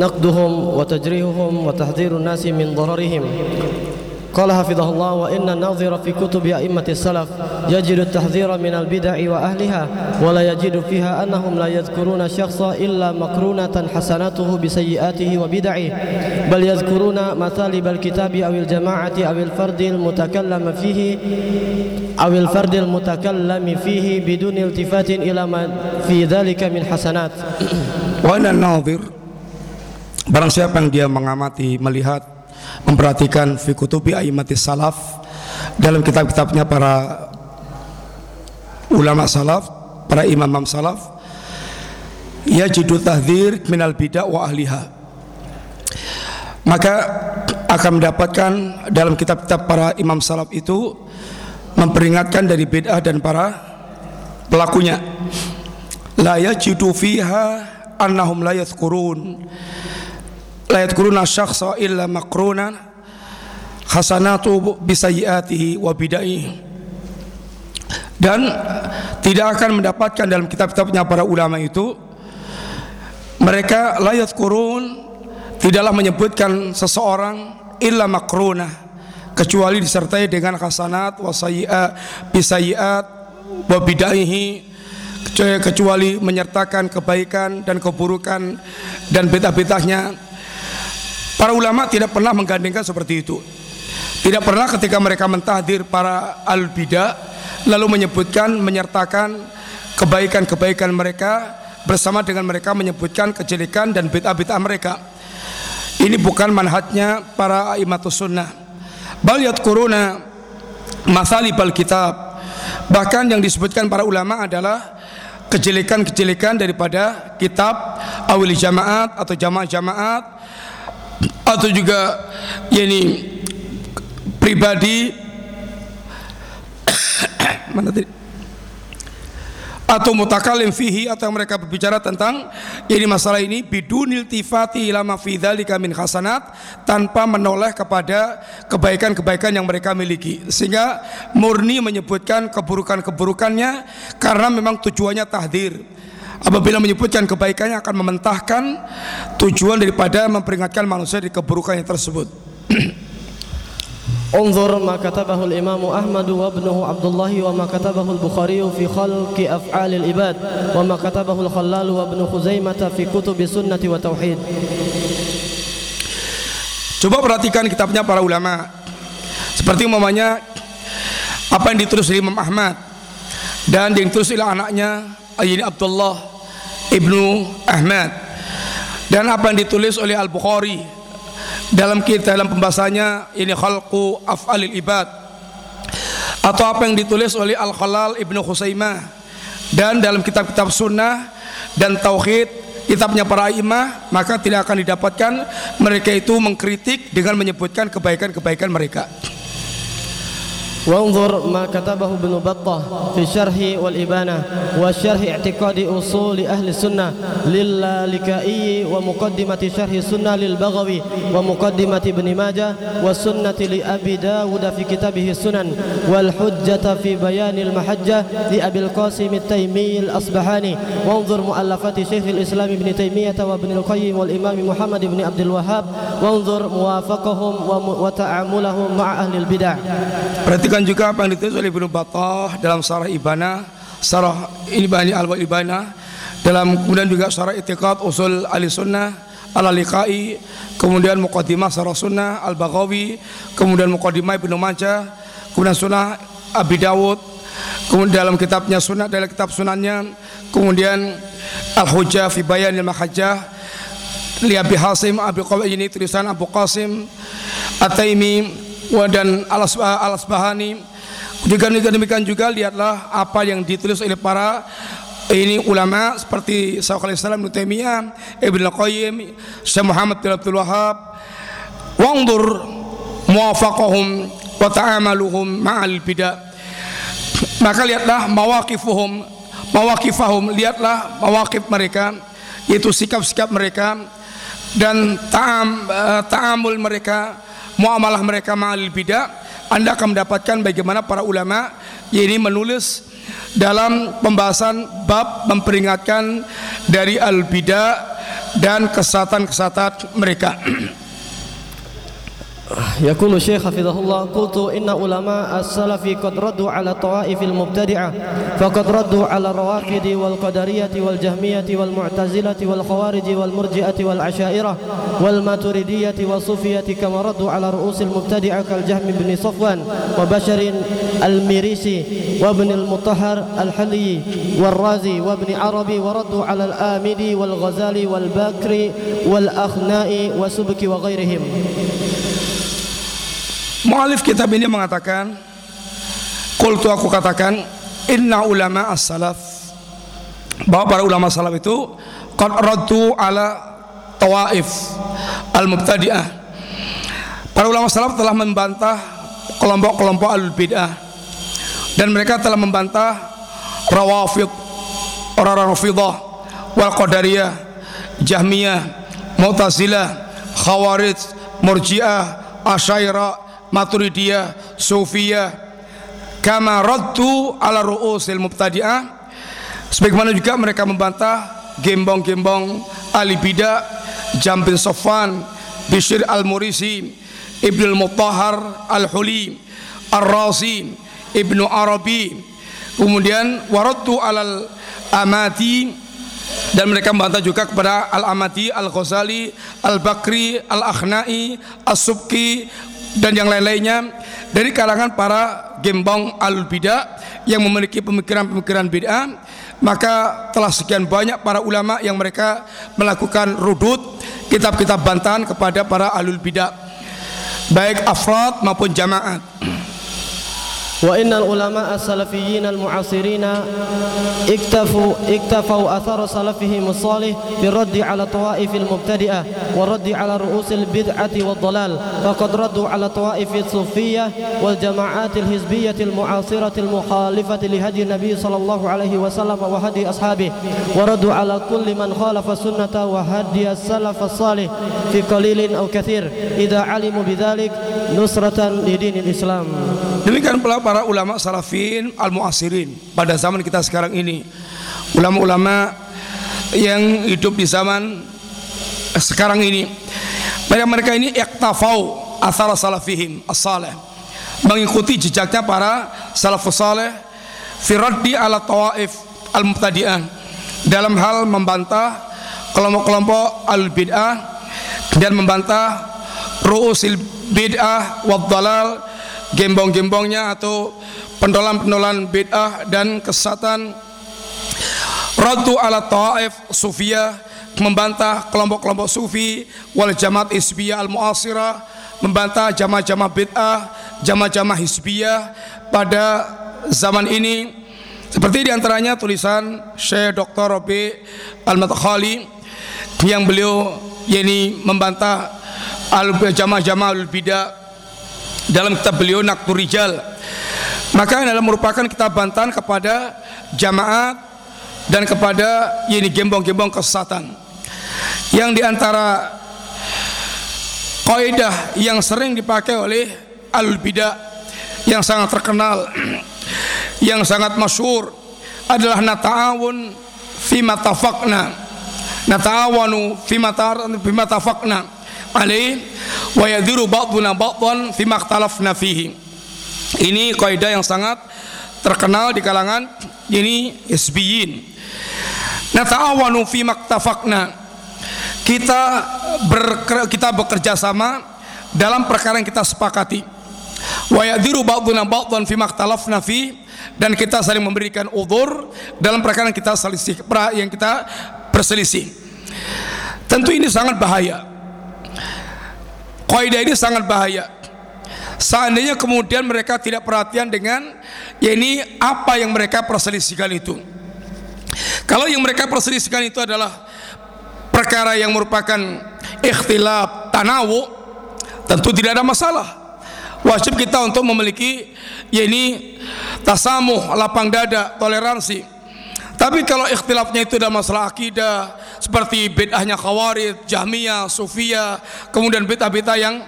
Speaker 3: نقدهم وتجريحهم وتحذير الناس من ضررهم. قال حفظه الله وإن الناظر في كتب أئمة السلف يجد التحذير من البدع وأهلها ولا يجد فيها أنهم لا يذكرون شخصا إلا مقرونة حسناته بسيئاته وبدعه بل يذكرون مثالب الكتاب أو الجماعة أو الفرد المتكلم فيه أو الفرد المتكلم فيه بدون التفات إلى ما في ذلك من حسنات.
Speaker 2: anna nadhir Barang siapa yang dia mengamati, melihat, memperhatikan fi kutubi aimatis salaf. Dalam kitab-kitabnya para ulama salaf, para imam-imam salaf yajidu tahdhir minal bid'ah wa ahliha. maka akan mendapatkan dalam kitab-kitab para imam salaf itu memperingatkan dari bid'ah dan para pelakunya. La yajidu fiha annahum la yadhkurun la yadhkuruna syakhsa illa makruna hasanatu bisayiatihi wa bidaihi. Dan tidak akan mendapatkan dalam kitab-kitabnya para ulama itu mereka layat kurun tidaklah menyebutkan seseorang illa makruna kecuali disertai dengan hasanat wasayiat bisayiat wa bidaihi kecuali menyertakan kebaikan dan keburukan dan bid'ah-bid'ahnya para ulama tidak pernah menggandengkan seperti itu tidak pernah ketika mereka mentahdir para al-bidah lalu menyebutkan menyertakan kebaikan-kebaikan mereka bersama dengan mereka menyebutkan kejelekan dan bid'ah-bid'ah mereka. Ini bukan manhajnya para imatus sunnah. Bal yadkuruna bal kitab. Bahkan yang disebutkan para ulama adalah kejelekan-kejelekan daripada kitab awil jamaat atau jamaah-jamaat atau juga yakni pribadi. Mana tadi? atau mutakalim fihi atau yang mereka berbicara tentang ini masalah ini bidunil tifati lama fi dzalika min hasanat tanpa menoleh kepada kebaikan-kebaikan yang mereka miliki. Sehingga murni menyebutkan keburukan-keburukannya karena memang tujuannya tahdir apabila menyebutkan kebaikannya akan mementahkan tujuan daripada memperingatkan manusia di keburukannya tersebut
Speaker 3: انظر ما كتبه الإمام أحمد وابنه عبد الله وما كتبه البخاري في خلق أفعال العباد وما كتبه الخلال وابن خزيمة في كتب سنة وتوحيد
Speaker 2: Coba perhatikan kitabnya para ulama Seperti umpamanya Apa yang ditulis oleh Imam Ahmad Dan yang ditulis oleh anaknya Ayini Abdullah Ibnu Ahmad. Dan apa yang ditulis oleh Al-Bukhari dalam kita dalam pembahasannya ini khalqu af'alil ibad. Atau apa yang ditulis oleh Al-Khalal Ibnu Khusaimah. Dan dalam kitab-kitab sunnah dan tauhid kitabnya para imah maka tidak akan didapatkan mereka itu mengkritik dengan menyebutkan kebaikan-kebaikan mereka
Speaker 3: وانظر ما كتبه ابن بطة في شرح والإبانة وشرح اعتقاد أصول أهل السنة للالكائي ومقدمة شرح السنة للبغوي ومقدمة ابن ماجه والسنة لأبي داود في كتابه السنن والحجة في بيان المحجة لأبي القاسم التيمي الأصبحاني وانظر مؤلفات شيخ الإسلام ابن تيمية وابن القيم والإمام محمد بن عبد الوهاب. وانظر موافقهم وتعاملهم مع أهل البدع.
Speaker 2: Perhatikan juga apa yang ditulis oleh Ibnu Battah dalam Sarah Ibana, Sarah Ibani Al Ibana, dalam kemudian juga Sarah Itiqad Usul Ali Sunnah Al Liqai, kemudian Muqaddimah Sarah Sunnah Al Baghawi, kemudian Muqaddimah Ibnu Majah, kemudian Sunnah Abi Dawud, kemudian dalam kitabnya Sunnah dalam kitab Sunannya, kemudian Al Hujjah fi Bayan Al Mahajjah, Li Abi Hasim Abi Qasim ini tulisan Abu Qasim At-Taimi dan Al-Asbahani juga demikian juga lihatlah apa yang ditulis oleh para ini ulama seperti Syaikhul Islam Ibnu Taimiyah, Ibnu Qayyim, Syekh Muhammad bin Abdul Wahab. Wangdur muwafaqahum wa ta'amaluhum ma'al bidah. Maka lihatlah mawaqifuhum, mawaqifahum, lihatlah mawaqif mereka yaitu sikap-sikap mereka dan ta'am uh, ta'amul mereka muamalah mereka ma'al bidah Anda akan mendapatkan bagaimana para ulama ini menulis dalam pembahasan bab memperingatkan dari al bidah dan kesatan-kesatan mereka
Speaker 3: يقول الشيخ حفظه الله قلت إن علماء السلف قد ردوا على الطوائف المبتدعة فقد ردوا على الروافد والقدرية والجهمية والمعتزلة والخوارج والمرجئة والعشائرة والماتريدية والصوفية كما ردوا على رؤوس المبتدعة كالجهم بن صفوان وبشر الميريسي وابن المطهر الحلي والرازي وابن عربي وردوا على الآمدي والغزالي والبكري والأخناء وسبك وغيرهم.
Speaker 2: Mu'alif kitab ini mengatakan Kultu aku katakan Inna ulama as-salaf Bahwa para ulama salaf itu Qad raddu ala tawaif al-mubtadi'ah. Para ulama salaf telah membantah kelompok-kelompok al-bid'ah dan mereka telah membantah rawafid orang-orang rafidah wal qadariyah jahmiyah mu'tazilah khawarij murji'ah asyairah maturidiyah sufiyah kama raddu ala ru'usil mubtadi'ah. Sebagaimana juga mereka membantah gembong-gembong ahli bidah Jam bin Sofwan Bishr al-Murisi Ibnu al-Mutahhar al-Huli Ar-Razi Ibnu Arabi. Kemudian waraddu alal amati dan mereka membantah juga kepada Al-Amati, Al-Ghazali, Al-Bakri, Al-Akhnai, As-Subki dan yang lain-lainnya dari kalangan para gembong al-bidah yang memiliki pemikiran-pemikiran bid'ah maka telah sekian banyak para ulama yang mereka melakukan rudud kitab-kitab bantahan kepada para alul bidah baik afrad maupun jamaat
Speaker 3: وإن العلماء السلفيين المعاصرين اكتفوا اكتفوا أثر سلفهم الصالح بالرد على الطوائف المبتدئة والرد على رؤوس البدعة والضلال. فقد ردوا على الطوائف الصوفية والجماعات الحزبية المعاصرة المخالفة لهدي النبي صلى الله عليه وسلم وهدي أصحابه. وردوا على كل من خالف السنة وهدي السلف الصالح في قليل أو كثير. إذا علموا بذلك نصرة لدين الإسلام.
Speaker 2: Demikian pula para ulama salafin al-muasirin pada zaman kita sekarang ini. Ulama-ulama yang hidup di zaman sekarang ini. Mereka mereka ini iktafau asal salafihim as-salih. Mengikuti jejaknya para salafus salih fi raddi ala tawaif al-mubtadi'ah dalam hal membantah kelompok-kelompok al-bid'ah dan membantah ru'usil bid'ah wad dalal gembong-gembongnya atau pendolan-pendolan bid'ah dan kesatan Radu ala ta'if sufiyah membantah kelompok-kelompok sufi wal jamaat isbiyah al muasirah membantah jamaah-jamaah bid'ah jamaah-jamaah hisbiyah pada zaman ini seperti di antaranya tulisan Syekh Dr. Robi Al-Matakhali yang beliau yakni membantah al jamaah-jamaah al bidah dalam kitab beliau Naktur Rijal. Maka ini adalah merupakan kitab bantahan kepada jamaat dan kepada ini gembong-gembong kesesatan. Yang di antara kaidah yang sering dipakai oleh alul bidah yang sangat terkenal yang sangat masyhur adalah nata'awun fima tafaqna. Nata'awanu fima tafaqna alaih wa yadhiru ba'duna ba'dan fi makhtalafna fihi. Ini kaidah yang sangat terkenal di kalangan ini isbiyin. Nata'awanu fi maktafakna. Kita ber, kita bekerja sama dalam perkara yang kita sepakati. Wa yadhiru ba'duna ba'dan fi makhtalafna fi dan kita saling memberikan udzur dalam perkara yang kita selisih yang kita berselisih. Tentu ini sangat bahaya Kaidah ini sangat bahaya. Seandainya kemudian mereka tidak perhatian dengan ya ini apa yang mereka perselisihkan itu. Kalau yang mereka perselisihkan itu adalah perkara yang merupakan ikhtilaf tanawu, tentu tidak ada masalah. Wajib kita untuk memiliki ya ini tasamuh, lapang dada, toleransi. Tapi kalau ikhtilafnya itu dalam masalah akidah seperti bid'ahnya Khawarij, Jahmiyah, Sufiyah, kemudian bid'ah-bid'ah yang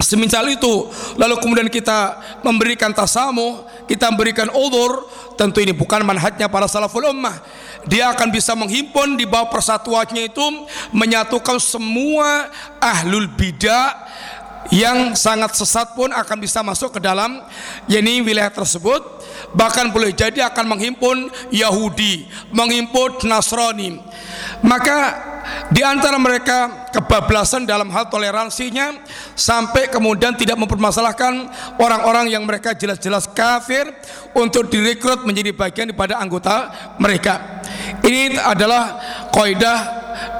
Speaker 2: semisal itu, lalu kemudian kita memberikan tasamu, kita memberikan udur, tentu ini bukan manhajnya para salaful ummah. Dia akan bisa menghimpun di bawah persatuannya itu menyatukan semua ahlul bidah yang sangat sesat pun akan bisa masuk ke dalam yakni wilayah tersebut bahkan boleh jadi akan menghimpun Yahudi, menghimpun Nasrani. Maka di antara mereka kebablasan dalam hal toleransinya sampai kemudian tidak mempermasalahkan orang-orang yang mereka jelas-jelas kafir untuk direkrut menjadi bagian daripada anggota mereka. Ini adalah kaidah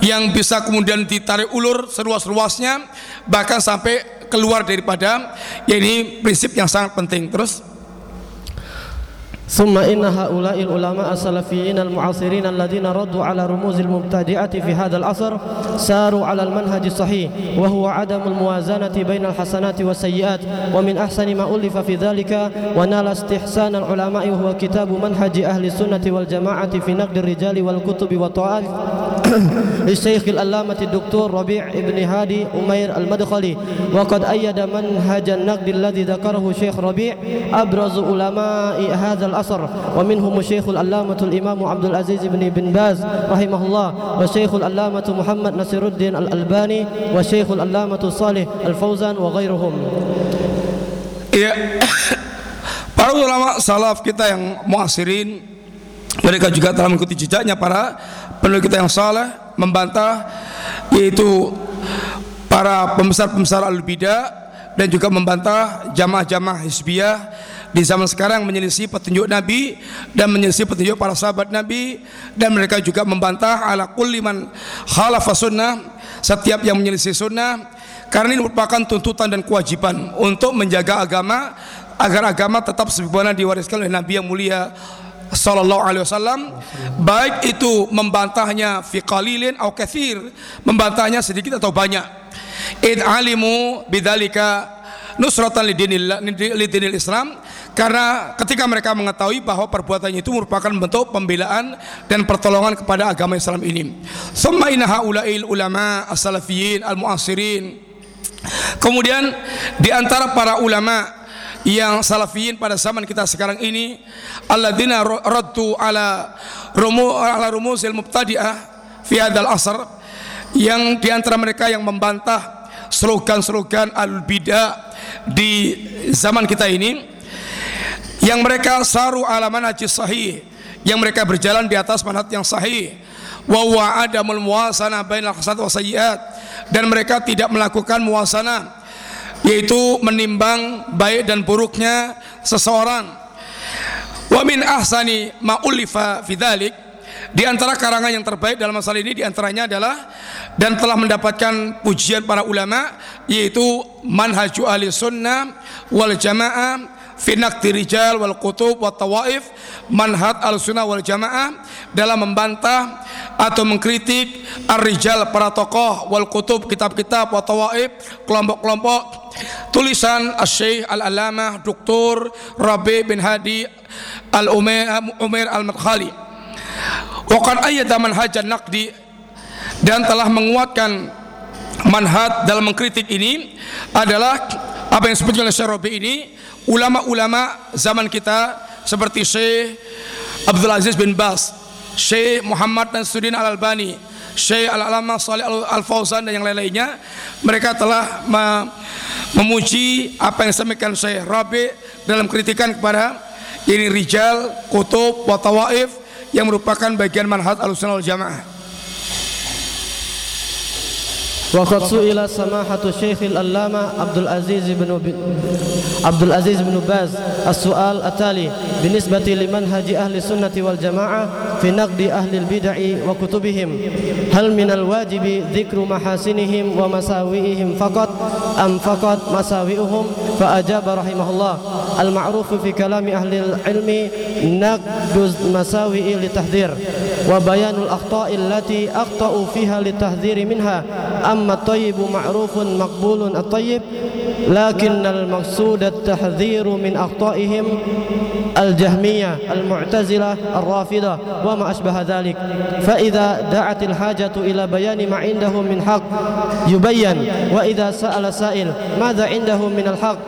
Speaker 2: yang bisa kemudian ditarik ulur seluas-luasnya bahkan sampai keluar daripada ya ini prinsip yang sangat penting terus
Speaker 3: ثم إن هؤلاء العلماء السلفيين المعاصرين الذين ردوا على رموز المبتدعة في هذا العصر ساروا على المنهج الصحيح وهو عدم الموازنة بين الحسنات والسيئات ومن أحسن ما ألف في ذلك ونال استحسان العلماء وهو كتاب منهج أهل السنة والجماعة في نقد الرجال والكتب والطوائف. للشيخ الألامة الدكتور ربيع بن هادي أمير المدخلي. وقد أيد منهج النقد الذي ذكره الشيخ ربيع أبرز علماء هذا الأثر ومنهم الشيخ الألامة الإمام عبد العزيز بن بن باز رحمه الله والشيخ الألامة محمد نصر الدين الألباني والشيخ الألامة صالح الفوزان وغيرهم
Speaker 2: Ya, para ulama salaf kita yang muasirin mereka juga telah mengikuti jejaknya para penduduk kita yang saleh membantah yaitu para pembesar-pembesar al-bidah dan juga membantah jamaah-jamaah hizbiyah di zaman sekarang menyelisih petunjuk Nabi dan menyelisih petunjuk para sahabat Nabi dan mereka juga membantah ala kulli man khalafa sunnah setiap yang menyelisih sunnah karena ini merupakan tuntutan dan kewajiban untuk menjaga agama agar agama tetap sebagaimana diwariskan oleh Nabi yang mulia sallallahu alaihi wasallam. Baik itu membantahnya fi qalilin atau kathir membantahnya sedikit atau banyak. Id alimu bidzalika nusratan lidinillah lidinil Islam karena ketika mereka mengetahui bahwa perbuatannya itu merupakan bentuk pembelaan dan pertolongan kepada agama Islam ini. Summa inna haula'il ulama as-salafiyyin al-mu'asirin Kemudian di antara para ulama yang salafiyin pada zaman kita sekarang ini alladzina raddu ala rumu ala rumuzil mubtadi'ah fi hadzal asr yang di antara mereka yang membantah slogan-slogan al-bidah di zaman kita ini yang mereka saru ala manhajis sahih. Yang mereka berjalan di atas manhaj yang sahih. Wa huwa adamul muwasana bainal hasanat wa sayyiat. Dan mereka tidak melakukan muwasana yaitu menimbang baik dan buruknya seseorang. Wa min ahsani ma ulifa fidzalik di antara karangan yang terbaik dalam masalah ini di antaranya adalah dan telah mendapatkan pujian para ulama yaitu manhaju ahli sunnah wal jamaah fi naqdi rijal wal kutub wat tawaif manhaj al sunnah wal jamaah dalam membantah atau mengkritik ar-rijal para tokoh wal kutub kitab-kitab wa tawaif kelompok-kelompok tulisan Syekh Al-Alamah Dr. Rabi bin Hadi Al-Umair Al-Madkhali Waqad ayyada manhajan naqdi dan telah menguatkan manhaj dalam mengkritik ini adalah apa yang disebutkan oleh Syekh Rabi ini ulama-ulama zaman kita seperti Syekh Abdul Aziz bin Bas Syekh Muhammad Nasruddin Al-Albani, Syekh Al-Alamah Salih Al-Fauzan dan yang lain-lainnya mereka telah memuji apa yang disampaikan Syekh Rabi dalam kritikan kepada ini rijal, kutub, wa tawaif yang merupakan bagian manhaj al-sunnah jamaah.
Speaker 3: وقد سئل سماحة الشيخ الألامة عبد العزيز بن عبد العزيز بن باز السؤال التالي بالنسبة لمنهج أهل السنة والجماعة في نقد أهل البدع وكتبهم هل من الواجب ذكر محاسنهم ومساوئهم فقط أم فقط مساوئهم؟ فأجاب رحمه الله المعروف في كلام أهل العلم نقد المساوئ للتحذير وبيان الأخطاء التي أخطأوا فيها للتحذير منها أما الطيب معروف مقبول الطيب لكن المقصود التحذير من أخطائهم الجهمية المعتزلة الرافضة وما أشبه ذلك. فإذا دعت الحاجة إلى بيان ما عندهم من حق يبين وإذا سأل سائل ماذا عندهم من الحق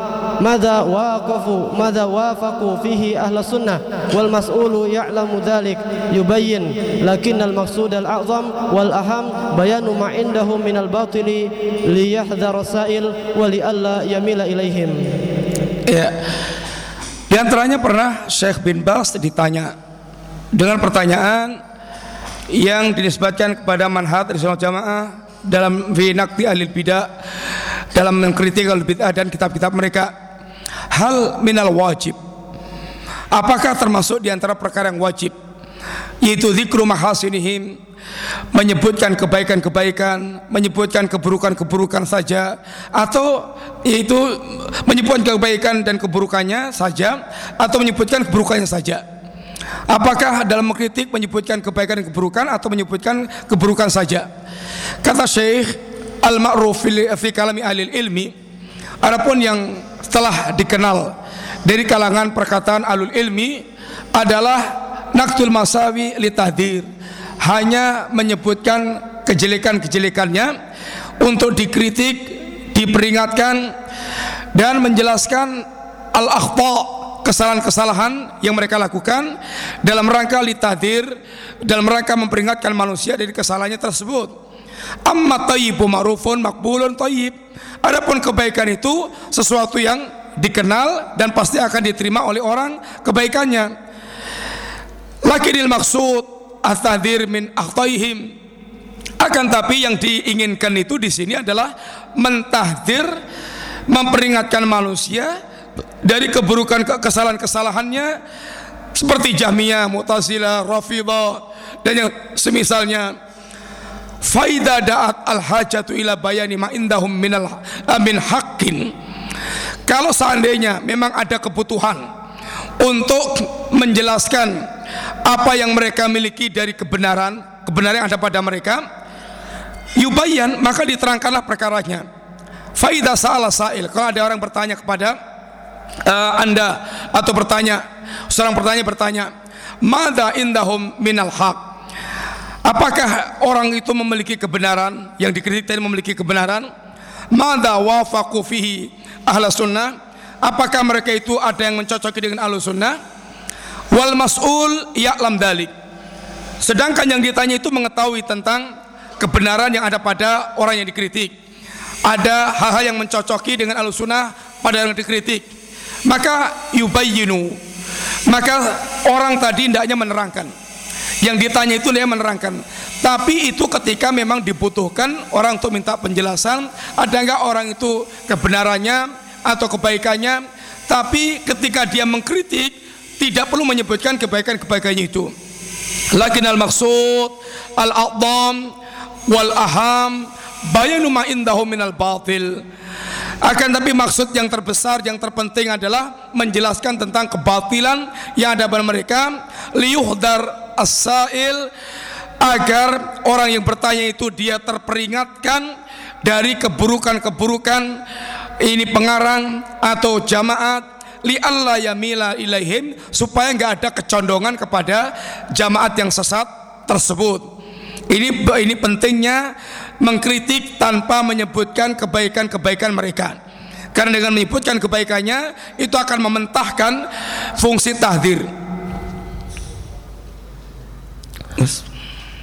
Speaker 3: ماذا واقفوا ماذا وافقوا فيه أهل السنة والمسؤول يعلم ذلك يبين. لكن المقصود الأعظم والأهم بيان ما عندهم من الباطل al-batil liyahdhar sa'il wa li alla yamila ilaihim.
Speaker 2: Ya. Di antaranya pernah Syekh bin Bas ditanya dengan pertanyaan yang dinisbatkan kepada manhat Risalah Jamaah dalam vinakti alil bidah dalam mengkritik al bidah dan kitab-kitab mereka hal minal wajib apakah termasuk di antara perkara yang wajib yaitu zikru mahasinihim menyebutkan kebaikan-kebaikan, menyebutkan keburukan-keburukan saja atau yaitu menyebutkan kebaikan dan keburukannya saja atau menyebutkan keburukannya saja. Apakah dalam mengkritik menyebutkan kebaikan dan keburukan atau menyebutkan keburukan saja? Kata Syekh Al-Ma'ruf fi kalami ahli ilmi Adapun yang telah dikenal dari kalangan perkataan alul ilmi adalah naktul masawi li tahdir hanya menyebutkan kejelekan-kejelekannya untuk dikritik, diperingatkan dan menjelaskan al-akhta kesalahan-kesalahan yang mereka lakukan dalam rangka litadir dalam rangka memperingatkan manusia dari kesalahannya tersebut. Amma tayyibu ma'rufun makbulun tayyib. Adapun kebaikan itu sesuatu yang dikenal dan pasti akan diterima oleh orang kebaikannya. Lakinil maksud at-tadhir min akhtaihim akan tapi yang diinginkan itu di sini adalah mentahdir memperingatkan manusia dari keburukan kesalahan-kesalahannya seperti Jahmiyah, Mu'tazilah, Rafidah dan yang semisalnya. Faida da'at al-hajatu ila bayani ma indahum minal amin haqqin. Kalau seandainya memang ada kebutuhan untuk menjelaskan apa yang mereka miliki dari kebenaran kebenaran yang ada pada mereka? Yubayyan maka diterangkanlah perkaranya. Faida sa'ala sa'il. Kalau ada orang bertanya kepada uh, anda atau bertanya seorang bertanya bertanya mada indahum minal haq? Apakah orang itu memiliki kebenaran yang dikritik tadi memiliki kebenaran? Mada wafaqu fihi ahla sunnah? Apakah mereka itu ada yang mencocoki dengan ahlu sunnah wal mas'ul ya'lam dalik. Sedangkan yang ditanya itu mengetahui tentang kebenaran yang ada pada orang yang dikritik. Ada hal-hal yang mencocoki dengan ahlu sunnah pada yang dikritik. Maka yubayyinu. Maka orang tadi hendaknya menerangkan. Yang ditanya itu dia menerangkan. Tapi itu ketika memang dibutuhkan orang untuk minta penjelasan ada enggak orang itu kebenarannya atau kebaikannya? Tapi ketika dia mengkritik tidak perlu menyebutkan kebaikan-kebaikannya itu. Lakin al maksud al a'dham wal aham bayanu ma indahu minal batil. Akan tapi maksud yang terbesar yang terpenting adalah menjelaskan tentang kebatilan yang ada pada mereka. Liyuhdar as-sail agar orang yang bertanya itu dia terperingatkan dari keburukan-keburukan ini pengarang atau jamaat li alla yamila ilaihim supaya enggak ada kecondongan kepada jamaat yang sesat tersebut. Ini ini pentingnya mengkritik tanpa menyebutkan kebaikan-kebaikan mereka. Karena dengan menyebutkan kebaikannya itu akan mementahkan fungsi tahdir.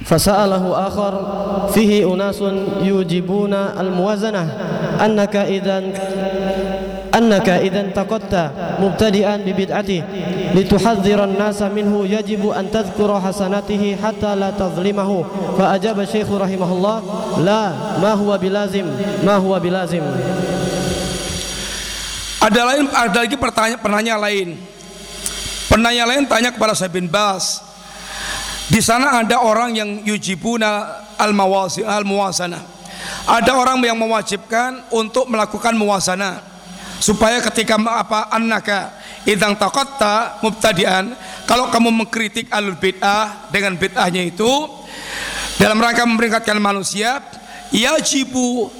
Speaker 3: فسأله آخر فيه أناس يوجبون الموازنة أنك إذا أنك إذا انتقدت مبتدئا ببدعته لتحذر الناس منه يجب أن تذكر حسناته حتى لا تظلمه فأجاب الشيخ رحمه الله لا ما هو بلازم ما هو بلازم
Speaker 2: ada lain ada lagi pertanyaan penanya lain. Penanya lain tanya kepada saya bin Bas di sana ada orang yang yujibuna al mawasi al muwasana ada orang yang mewajibkan untuk melakukan muwasana supaya ketika apa annaka idang taqatta mubtadi'an kalau kamu mengkritik alul bid'ah dengan bid'ahnya itu dalam rangka memperingatkan manusia yajibu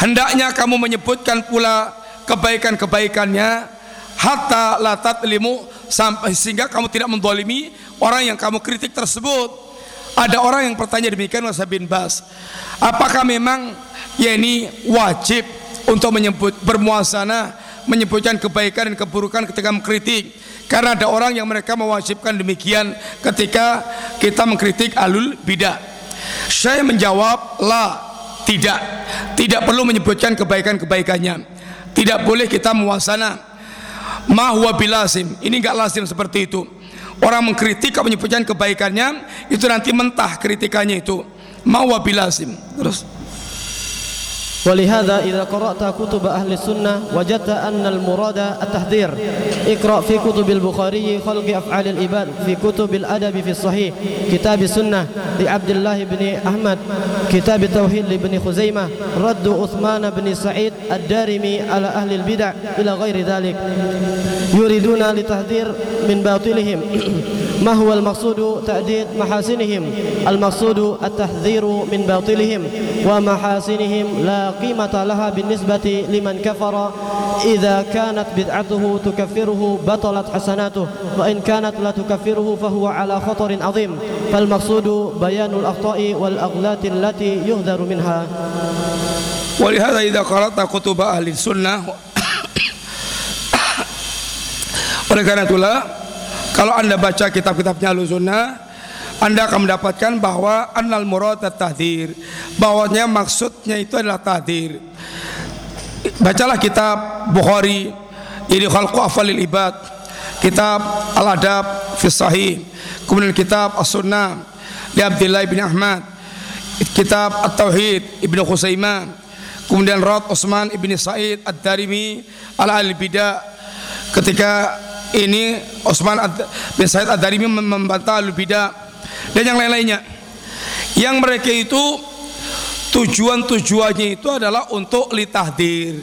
Speaker 2: hendaknya kamu menyebutkan pula kebaikan-kebaikannya hatta latat limu sampai sehingga kamu tidak mendolimi orang yang kamu kritik tersebut. Ada orang yang bertanya demikian Mas bin Bas. Apakah memang ya ini wajib untuk menyebut bermuasana menyebutkan kebaikan dan keburukan ketika mengkritik. Karena ada orang yang mereka mewajibkan demikian ketika kita mengkritik alul bidah. Saya menjawab la tidak. Tidak perlu menyebutkan kebaikan-kebaikannya. Tidak boleh kita muasana. Ma huwa bilazim ini enggak lazim seperti itu. Orang mengkritik kalau menyebutkan kebaikannya itu nanti mentah kritikannya itu. Ma huwa bilazim terus
Speaker 3: ولهذا إذا قرأت كتب أهل السنة وجدت أن المراد التحذير. اقرأ في كتب البخاري خلق أفعال العباد في كتب الأدب في الصحيح. كتاب السنة لعبد الله بن أحمد. كتاب التوحيد لابن خزيمة. رد عثمان بن سعيد الدارمي على أهل البدع إلى غير ذلك. يريدون لتحذير من باطلهم. ما هو المقصود؟ تأديد محاسنهم. المقصود التحذير من باطلهم ومحاسنهم لا قيمة لها بالنسبة لمن كفر. إذا كانت بدعته تكفره بطلت حسناته. وإن كانت لا تكفره فهو على خطر عظيم. فالمقصود بيان الأخطاء والأغلات التي يهذر منها.
Speaker 2: ولهذا إذا قرأت كتب أهل السنة oleh karena itulah kalau anda baca kitab-kitabnya ahli sunnah anda akan mendapatkan bahwa annal murad tahdir. Bahwanya maksudnya itu adalah tahdir. Bacalah kitab Bukhari ini khalqu afalil ibad kitab al-adab fi sahih kemudian kitab as-sunnah li Abdullah bin Ahmad kitab at-tauhid Ibnu Khuzaimah kemudian Rad Utsman ibni Said Ad-Darimi al-Al-Bidah ketika ini Utsman bin Said Ad-Darimi membantah al-Bidah dan yang lain-lainnya. Yang mereka itu tujuan-tujuannya itu adalah untuk litahdir.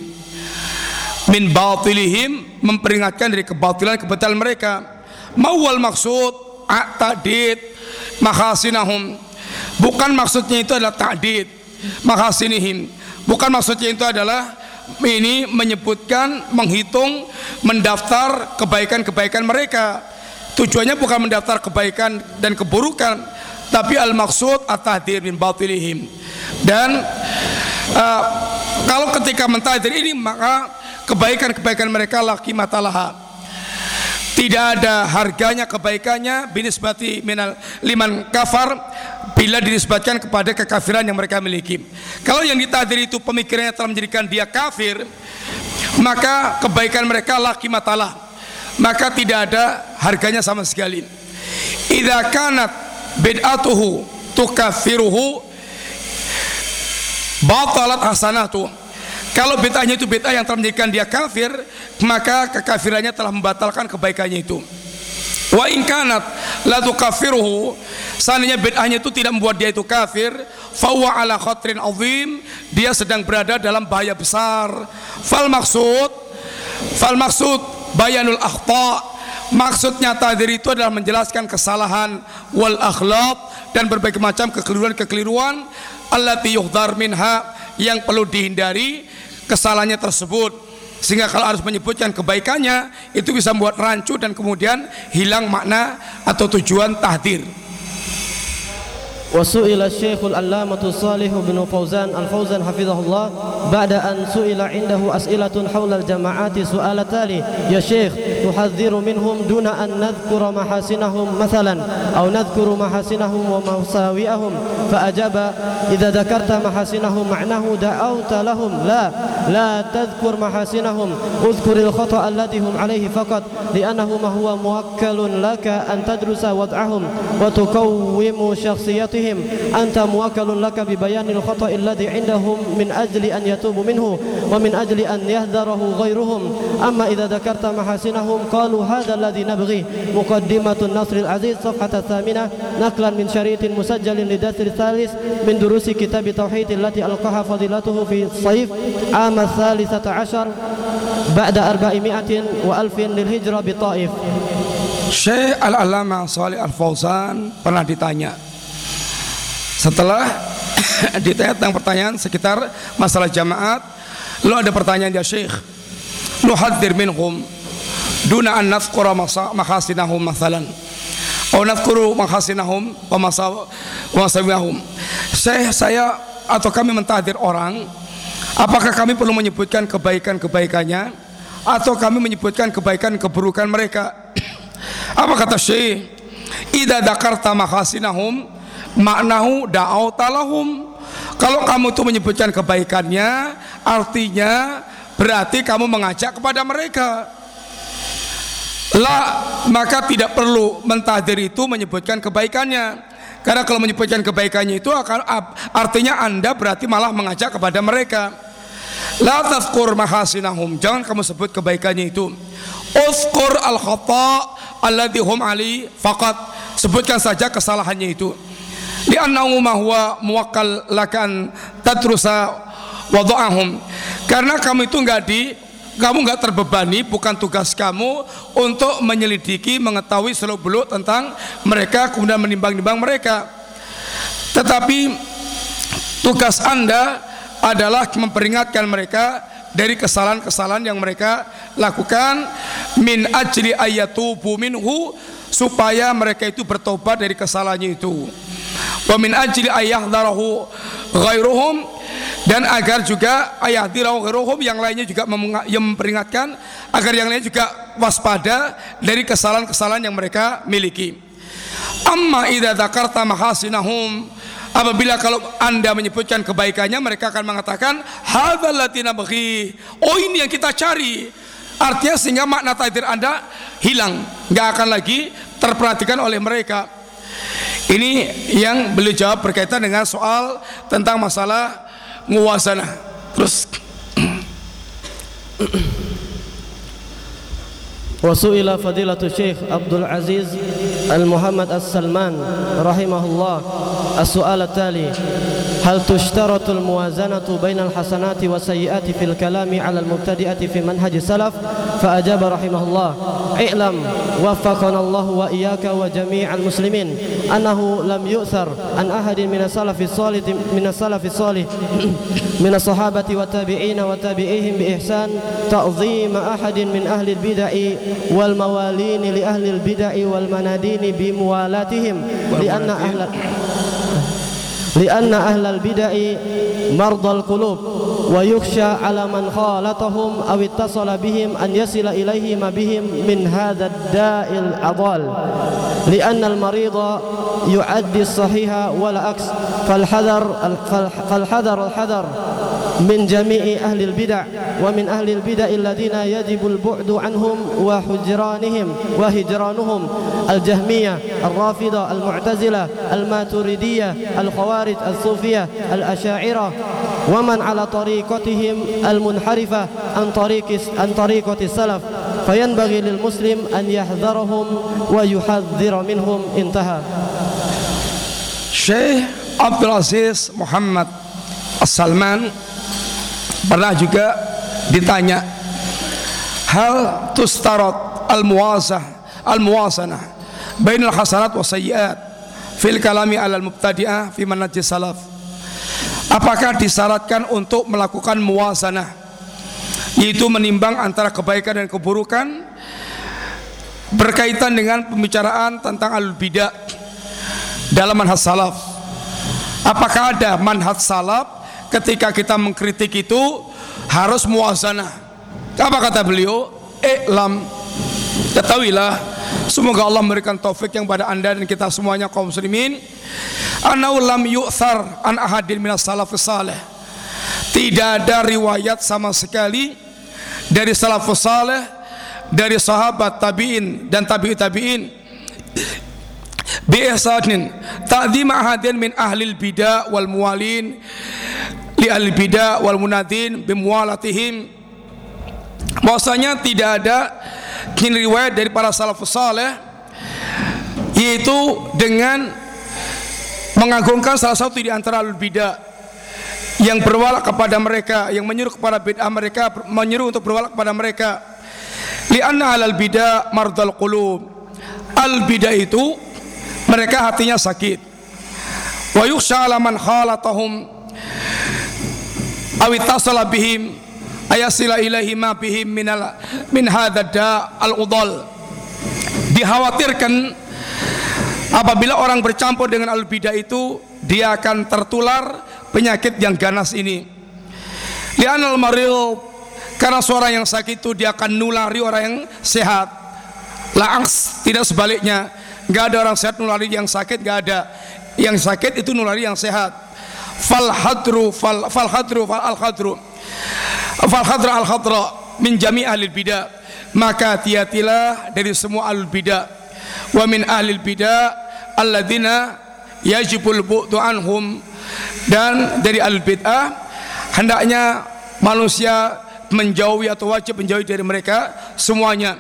Speaker 2: Min batilihim memperingatkan dari kebatilan kebatilan mereka. Mawal maksud ta'did makhasinahum. Bukan maksudnya itu adalah ta'did makhasinihim. Bukan maksudnya itu adalah ini menyebutkan menghitung mendaftar kebaikan-kebaikan mereka tujuannya bukan mendaftar kebaikan dan keburukan tapi al maksud at-tahdir min batilihim. Dan uh, kalau ketika mentahdir ini maka kebaikan-kebaikan mereka laki matalaha tidak ada harganya kebaikannya binisbati minal liman kafar bila dinisbatkan kepada kekafiran yang mereka miliki. Kalau yang ditahdir itu pemikirannya telah menjadikan dia kafir maka kebaikan mereka laki matalah maka tidak ada harganya sama sekali. Idza kanat bid'atuhu tukaffiruhu batalat hasanatu. Kalau bid'ahnya itu bid'ah yang telah menjadikan dia kafir maka kekafirannya telah membatalkan kebaikannya itu. Wa in kanat la tukaffiruhu seandainya bid'ahnya itu tidak membuat dia itu kafir fawa ala khatrin azim dia sedang berada dalam bahaya besar. Fal maksud fal maksud bayanul akhta Maksudnya tadir itu adalah menjelaskan kesalahan wal akhlaq dan berbagai macam kekeliruan-kekeliruan allati yuhdar minha yang perlu dihindari kesalahannya tersebut sehingga kalau harus menyebutkan kebaikannya itu bisa membuat rancu dan kemudian hilang makna atau tujuan tahdir.
Speaker 3: وسئل الشيخ العلامة الصالح بن فوزان الفوزان حفظه الله بعد أن سئل عنده أسئلة حول الجماعات سؤال التالي يا شيخ تحذر منهم دون أن نذكر محاسنهم مثلا أو نذكر محاسنهم ومساوئهم فأجاب إذا ذكرت محاسنهم معناه دعوت لهم لا لا تذكر محاسنهم اذكر الخطأ الذي هم عليه فقط لأنه ما هو موكل لك أن تدرس وضعهم وتقوم شخصيتهم بهم أنت موكل لك ببيان الخطأ الذي عندهم من أجل أن يتوبوا منه ومن أجل أن يهذره غيرهم. أما إذا ذكرت محاسنهم قالوا هذا الذي نبغيه مقدمة النصر العزيز صفحة الثامنة نقلا من شريط مسجل لدرس الثالث من دروس كتاب التوحيد التي ألقاها فضيلته في الصيف عام الثالثة عشر بعد أربعمائة وألف للهجرة بطائف
Speaker 2: Syekh Al-Alama Salih Al-Fauzan pernah ditanya. Setelah ditanya tentang pertanyaan sekitar masalah jamaat, lo ada pertanyaan ya Syekh. Nuhadzir minhum duna an nafkura makhasinahum masalan. Atau nafkuru makhasinahum wa masawihum. Syekh saya atau kami mentahdir orang Apakah kami perlu menyebutkan kebaikan-kebaikannya atau kami menyebutkan kebaikan keburukan mereka? Apa kata Syekh? Idza dzakarta makhasinahum maknahu da'autalahum kalau kamu tuh menyebutkan kebaikannya artinya berarti kamu mengajak kepada mereka lah maka tidak perlu mentahdir itu menyebutkan kebaikannya karena kalau menyebutkan kebaikannya itu akan artinya anda berarti malah mengajak kepada mereka La tadhkur mahasinahum. Jangan kamu sebut kebaikannya itu. Uzkur al khata alladhi hum ali faqat. Sebutkan saja kesalahannya itu. Li'annahu ma huwa muwakkal lakan tadrusa wada'ahum. Karena kamu itu enggak di kamu nggak terbebani, bukan tugas kamu untuk menyelidiki, mengetahui seluk beluk tentang mereka, kemudian menimbang-nimbang mereka. Tetapi tugas anda adalah memperingatkan mereka dari kesalahan-kesalahan yang mereka lakukan min ajli ayatubu minhu supaya mereka itu bertobat dari kesalahannya itu. Wa min ajli ayahdarahu ghairuhum dan agar juga ayah dirauhiruhum yang lainnya juga memperingatkan agar yang lainnya juga waspada dari kesalahan-kesalahan yang mereka miliki. Amma idza dzakarta mahasinahum apabila kalau Anda menyebutkan kebaikannya mereka akan mengatakan hadzal latina baghi. Oh ini yang kita cari. Artinya sehingga makna takdir Anda hilang, nggak akan lagi terperhatikan oleh mereka. Ini yang beliau jawab berkaitan dengan soal tentang masalah muwazanah terus
Speaker 3: وسئل فضيلة الشيخ عبد العزيز المحمد السلمان رحمه الله السؤال التالي هل تشترط الموازنة بين الحسنات والسيئات في الكلام على المبتدئة في منهج السلف فأجاب رحمه الله اعلم وفقنا الله وإياك وجميع المسلمين أنه لم يؤثر عن أحد من السلف الصالح من السلف الصالح من الصحابة والتابعين وتابعيهم بإحسان تعظيم أحد من أهل البدع والموالين لأهل البدع والمنادين بموالاتهم لأن أهل لأن أهل البدع مرضى القلوب ويخشى على من خالطهم أو اتصل بهم أن يصل إليه ما بهم من هذا الداء الأضال. لأن المريض يعدي الصحيح ولا عكس فالحذر فالحذر الحذر من جميع أهل البدع ومن أهل البدع الذين يجب البعد عنهم وحجرانهم وهجرانهم الجهمية الرافضة المعتزلة الماتريدية الخوارج الصوفية الأشاعرة. ومن على طريقتهم المنحرفة عن طريق عن طريقة السلف. فينبغي للمسلم أن يحذرهم ويحذر منهم. انتهى.
Speaker 2: Syekh Abdul Aziz Muhammad As-Salman pernah juga ditanya hal tustarot al-muwazah al-muwazanah bainal hasanat wa sayyiat fil kalami alal mubtadi'ah fi manhaj salaf? Apakah disyaratkan untuk melakukan muwazanah yaitu menimbang antara kebaikan dan keburukan berkaitan dengan pembicaraan tentang al-bidah dalam manhaj salaf? Apakah ada manhaj salaf ketika kita mengkritik itu harus muazanah. Apa kata beliau? Iklam. Ketahuilah semoga Allah memberikan taufik yang pada anda dan kita semuanya kaum muslimin. Anau lam yu'thar an ahadin minas salafus salih. Tidak ada riwayat sama sekali dari salafus salih dari sahabat tabi'in dan tabi'i tabi'in bi ihsanin ta'dhim ahadin min ahli bidah wal muwalin li al wal munadin bimualatihim. Bahwasanya tidak ada kini riwayat dari para salafus saleh yaitu dengan mengagungkan salah satu di antara al bidah yang berwala kepada mereka yang menyuruh kepada bid'ah mereka menyuruh untuk berwala kepada mereka. Li anna al bidah mardal qulub. Al itu mereka hatinya sakit. Wa yukhsha man khalatahum awi tasala bihim ayasila ilahi ma bihim minal min hadha da al udal dikhawatirkan apabila orang bercampur dengan al bidah itu dia akan tertular penyakit yang ganas ini. Li'anal maril karena seorang yang sakit itu dia akan nulari orang yang sehat. Laangs tidak sebaliknya. Nggak ada orang sehat nulari yang sakit nggak ada. Yang sakit itu nulari yang sehat fal hadru fal fal hadru fal al hadru. Fal hadra al hadra. Min jami ahli bidah. Maka tiatilah dari semua al bidah. Wa min ahli bidah alladzina yajibul bu'du anhum. Dan dari al bid'ah hendaknya manusia menjauhi atau wajib menjauhi dari mereka semuanya.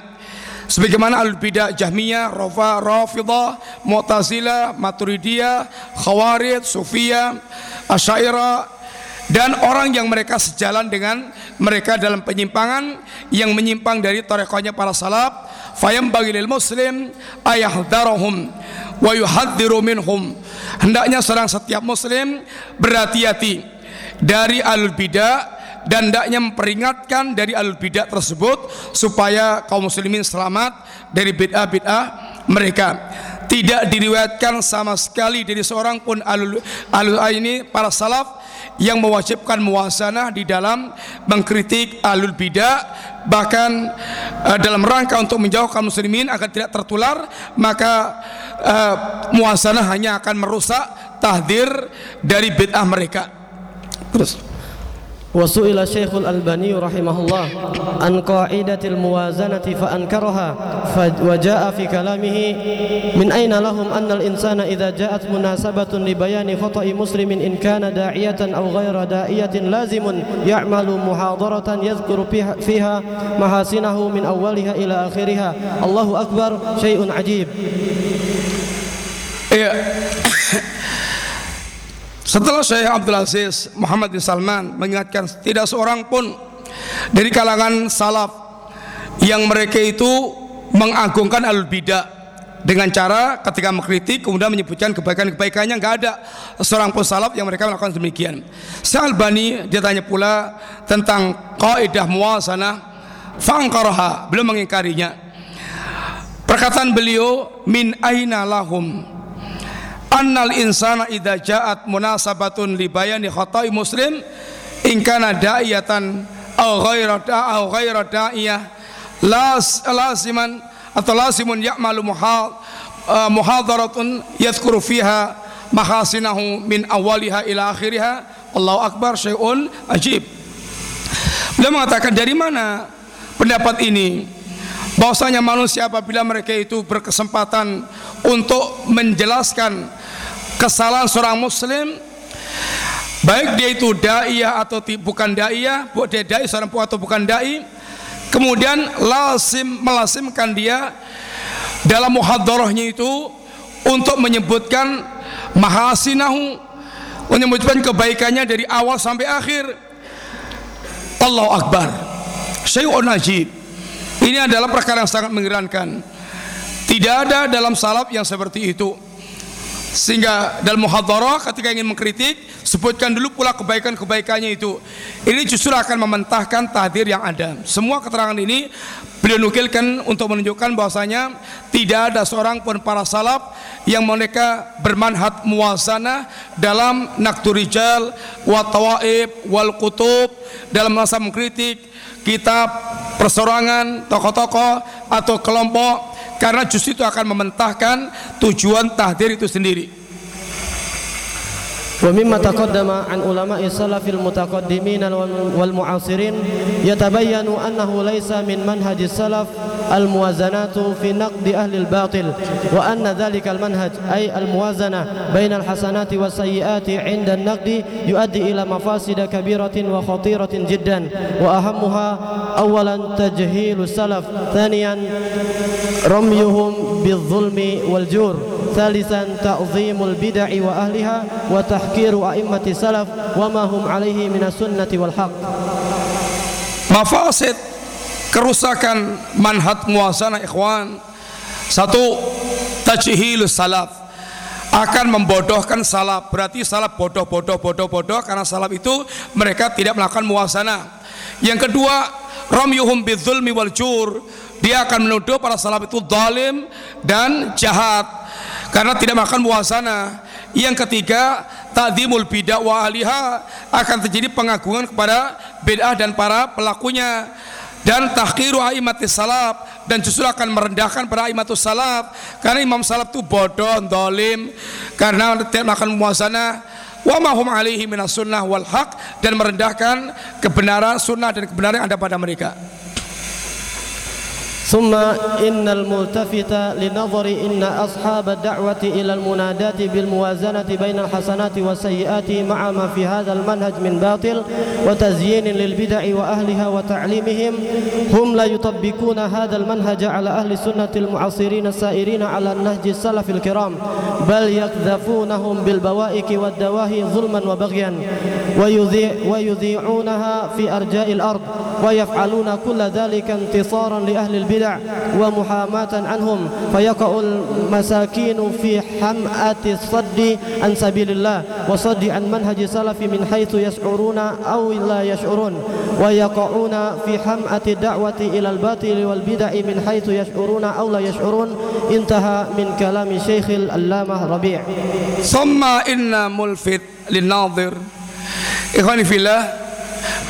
Speaker 2: Sebagaimana al bidah Jahmiyah, Rafa, Rafidah, Mu'tazilah, Maturidiyah, Khawarij, Sufiyah, Asy'ariyah dan orang yang mereka sejalan dengan mereka dalam penyimpangan yang menyimpang dari tarekhnya para salaf fayam bagi lil muslim ayahdarahum wa yuhadziru minhum. Hendaknya seorang setiap muslim berhati-hati dari al bidah dan hendaknya memperingatkan dari al bidah tersebut supaya kaum muslimin selamat dari bid'ah-bid'ah mereka tidak diriwayatkan sama sekali dari seorang pun alul, alul ini para salaf yang mewajibkan muasanah di dalam mengkritik alul bidah bahkan uh, dalam rangka untuk menjauhkan muslimin agar tidak tertular maka uh, hanya akan merusak tahdir dari bid'ah mereka. Terus
Speaker 3: وسئل الشيخ الألباني رحمه الله عن قاعدة الموازنة فأنكرها وجاء في كلامه من أين لهم أن الإنسان إذا جاءت مناسبة لبيان خطأ مسلم إن كان داعية أو غير داعية لازم يعمل محاضرة يذكر فيها محاسنه من أولها إلى آخرها. الله أكبر شيء عجيب.
Speaker 2: Setelah Syekh Abdul Aziz Muhammad bin Salman mengingatkan tidak seorang pun dari kalangan salaf yang mereka itu mengagungkan al bidah dengan cara ketika mengkritik kemudian menyebutkan kebaikan-kebaikannya nggak ada seorang pun salaf yang mereka melakukan demikian. Syekh Albani dia tanya pula tentang kaidah muwasanah fangkaraha belum mengingkarinya. Perkataan beliau min aina lahum annal insana idza ja'at munasabatun li bayani khata'i muslim in kana da'iyatan aw ghaira aw ghaira da'iyah las lasiman atau lasimun ya'malu muhal uh, muhadaratun yadhkuru fiha mahasinahu min awaliha ila akhiriha. Allahu akbar syai'un ajib. Beliau mengatakan dari mana pendapat ini? Bahwasanya manusia apabila mereka itu berkesempatan untuk menjelaskan kesalahan seorang muslim baik dia itu dai atau bukan dai buat dia dai seorang pun atau bukan dai kemudian lazim melasimkan dia dalam muhadarahnya itu untuk menyebutkan mahasinahu menyebutkan kebaikannya dari awal sampai akhir. Allahu Akbar. Syai'un najib ini adalah perkara yang sangat mengherankan tidak ada dalam salaf yang seperti itu sehingga dalam muhadarah ketika ingin mengkritik sebutkan dulu pula kebaikan-kebaikannya itu. Ini justru akan mementahkan tahdir yang ada. Semua keterangan ini beliau nukilkan untuk menunjukkan bahwasanya tidak ada seorang pun para salaf yang mereka bermanhat muwazanah dalam nakturijal wa tawaib wal kutub dalam masa mengkritik kitab persorangan tokoh-tokoh atau kelompok karena justru itu akan mementahkan tujuan tahdir itu sendiri
Speaker 3: ومما تقدم عن علماء السلف المتقدمين والمعاصرين يتبين أنه ليس من منهج السلف الموازنات في نقد أهل الباطل وأن ذلك المنهج أي الموازنة بين الحسنات والسيئات عند النقد يؤدي إلى مفاسد كبيرة وخطيرة جدا. وأهمها أولا تجهيل السلف ثانيا رميهم بالظلم والجور. ثالثا تعظيم البدع وأهلها وتحكير أئمة السلف وما هم عليه من السنة والحق
Speaker 2: mafasid kerusakan manhat muasana ikhwan satu tajhilus salaf akan membodohkan salaf berarti salaf bodoh bodoh bodoh bodoh karena salaf itu mereka tidak melakukan muasana yang kedua ramyuhum bidzulmi wal jur dia akan menuduh para salaf itu zalim dan jahat karena tidak makan muasana yang ketiga ta'zimul bid'ah wa ahliha akan terjadi pengagungan kepada bid'ah dan para pelakunya. Dan tahqiru aimatis salaf dan justru akan merendahkan para aimatus salaf. Karena imam salaf itu bodoh, dolim. Karena tidak makan muasana wa ma hum alaihi minas sunnah wal haq dan merendahkan kebenaran sunnah dan kebenaran yang ada pada mereka
Speaker 3: ثم إن الملتفت لنظر إن أصحاب الدعوة إلى المناداة بالموازنة بين الحسنات والسيئات مع ما في هذا المنهج من باطل وتزيين للبدع وأهلها وتعليمهم هم لا يطبقون هذا المنهج على أهل السنة المعاصرين السائرين على النهج السلف الكرام بل يكذفونهم بالبوائك والدواهي ظلما وبغيا ويذيع ويذيعونها في أرجاء الأرض ويفعلون كل ذلك انتصارا لأهل البدع ومحاماة عنهم فيقع المساكين في حمأة الصد عن سبيل الله وصد عن منهج السلف من حيث يشعرون أو لا يشعرون ويقعون في حمأة الدعوة إلى الباطل والبدع من حيث يشعرون أو لا يشعرون انتهى من كلام شيخ الألامة ربيع.
Speaker 2: ثم إن ملفت للناظر. Ikhwani fillah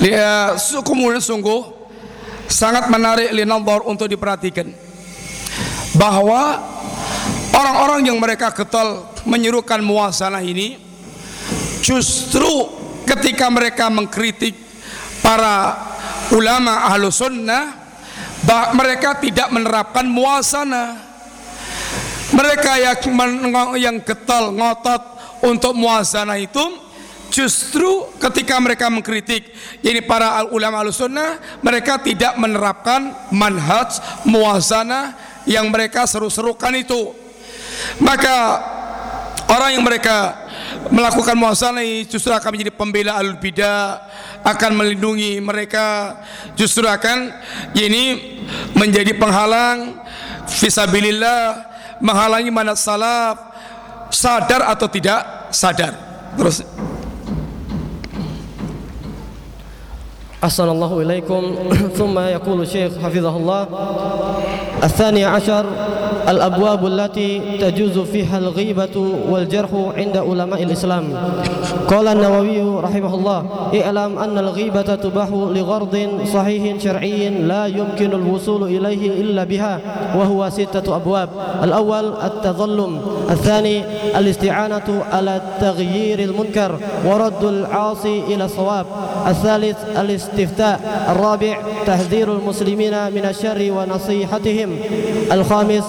Speaker 2: Lihat kemudian sungguh sangat menarik linadhar untuk diperhatikan. Bahwa orang-orang yang mereka getol menyerukan muasanah ini justru ketika mereka mengkritik para ulama ahlu sunnah mereka tidak menerapkan muasana. Mereka yang yang getol ngotot untuk muasana itu justru ketika mereka mengkritik ini para ulama al-sunnah mereka tidak menerapkan manhaj muasana yang mereka seru-serukan itu. Maka orang yang mereka melakukan muasana ini justru akan menjadi pembela al bidah akan melindungi mereka justru akan ini menjadi penghalang fisabilillah menghalangi manat salaf sadar atau tidak sadar. Terus
Speaker 3: أحسن الله إليكم. ثم يقول الشيخ حفظه الله الثاني عشر الأبواب التي تجوز فيها الغيبة والجرح عند علماء الإسلام. قال النووي رحمه الله اعلم أن الغيبة تباح لغرض صحيح شرعي لا يمكن الوصول إليه إلا بها وهو ستة أبواب. الأول التظلم. الثاني الاستعانة على تغيير المنكر ورد العاصي إلى الصواب. الثالث الاستفتاء الرابع تحذير المسلمين من الشر ونصيحتهم. الخامس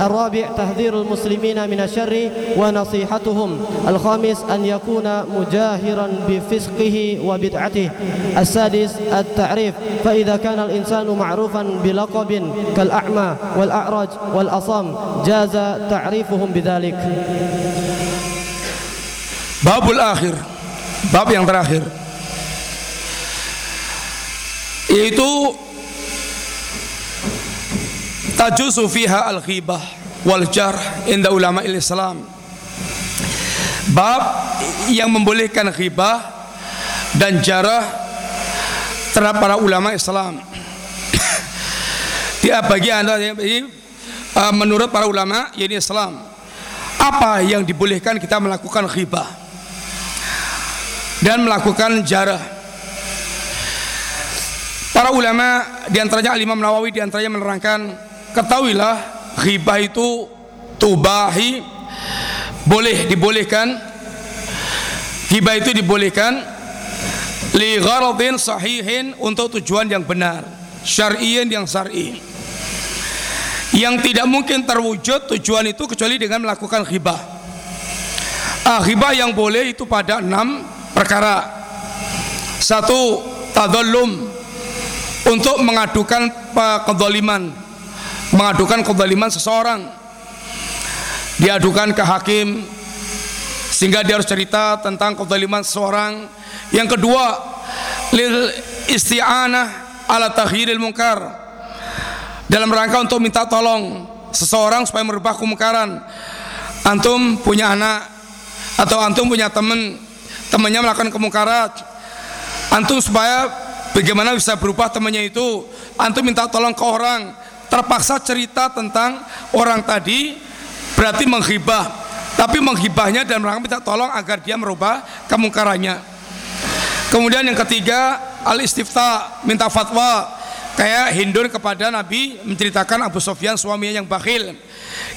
Speaker 3: الرابع تحذير المسلمين من الشر ونصيحتهم. الخامس أن يكون مجاهرا بفسقه وبدعته. السادس التعريف فإذا كان الإنسان معروفا بلقب كالأعمى والأعرج والأصم جاز تعريفهم بذلك.
Speaker 2: Babul akhir Bab yang terakhir Yaitu Tajuzu fiha al-ghibah Wal jarh Inda ulama islam Bab yang membolehkan ghibah Dan jarah Terhadap para ulama Islam Dia bagi anda uh, Menurut para ulama Yaitu Islam Apa yang dibolehkan kita melakukan ghibah dan melakukan jarah. Para ulama di antaranya Al Imam Nawawi di antaranya menerangkan ketahuilah ghibah itu tubahi boleh dibolehkan ghibah itu dibolehkan li gharadin sahihin untuk tujuan yang benar syar'iyin yang syar'i. Yang tidak mungkin terwujud tujuan itu kecuali dengan melakukan ghibah. Ah, ghibah yang boleh itu pada enam perkara. Satu tadallum untuk mengadukan kezaliman. Mengadukan kezaliman seseorang. Diadukan ke hakim sehingga dia harus cerita tentang kezaliman seseorang. Yang kedua lil isti'anah ala takhiril munkar. Dalam rangka untuk minta tolong seseorang supaya merubah kemungkaran. Antum punya anak atau antum punya teman temannya melakukan kemungkaran. Antum supaya bagaimana bisa berubah? Temannya itu antum minta tolong ke orang. Terpaksa cerita tentang orang tadi berarti menghibah. Tapi menghibahnya dan rangka minta tolong agar dia merubah kemungkarannya. Kemudian yang ketiga al istifta minta fatwa. Kayak Hindun kepada Nabi menceritakan Abu Sofyan suaminya yang bakhil.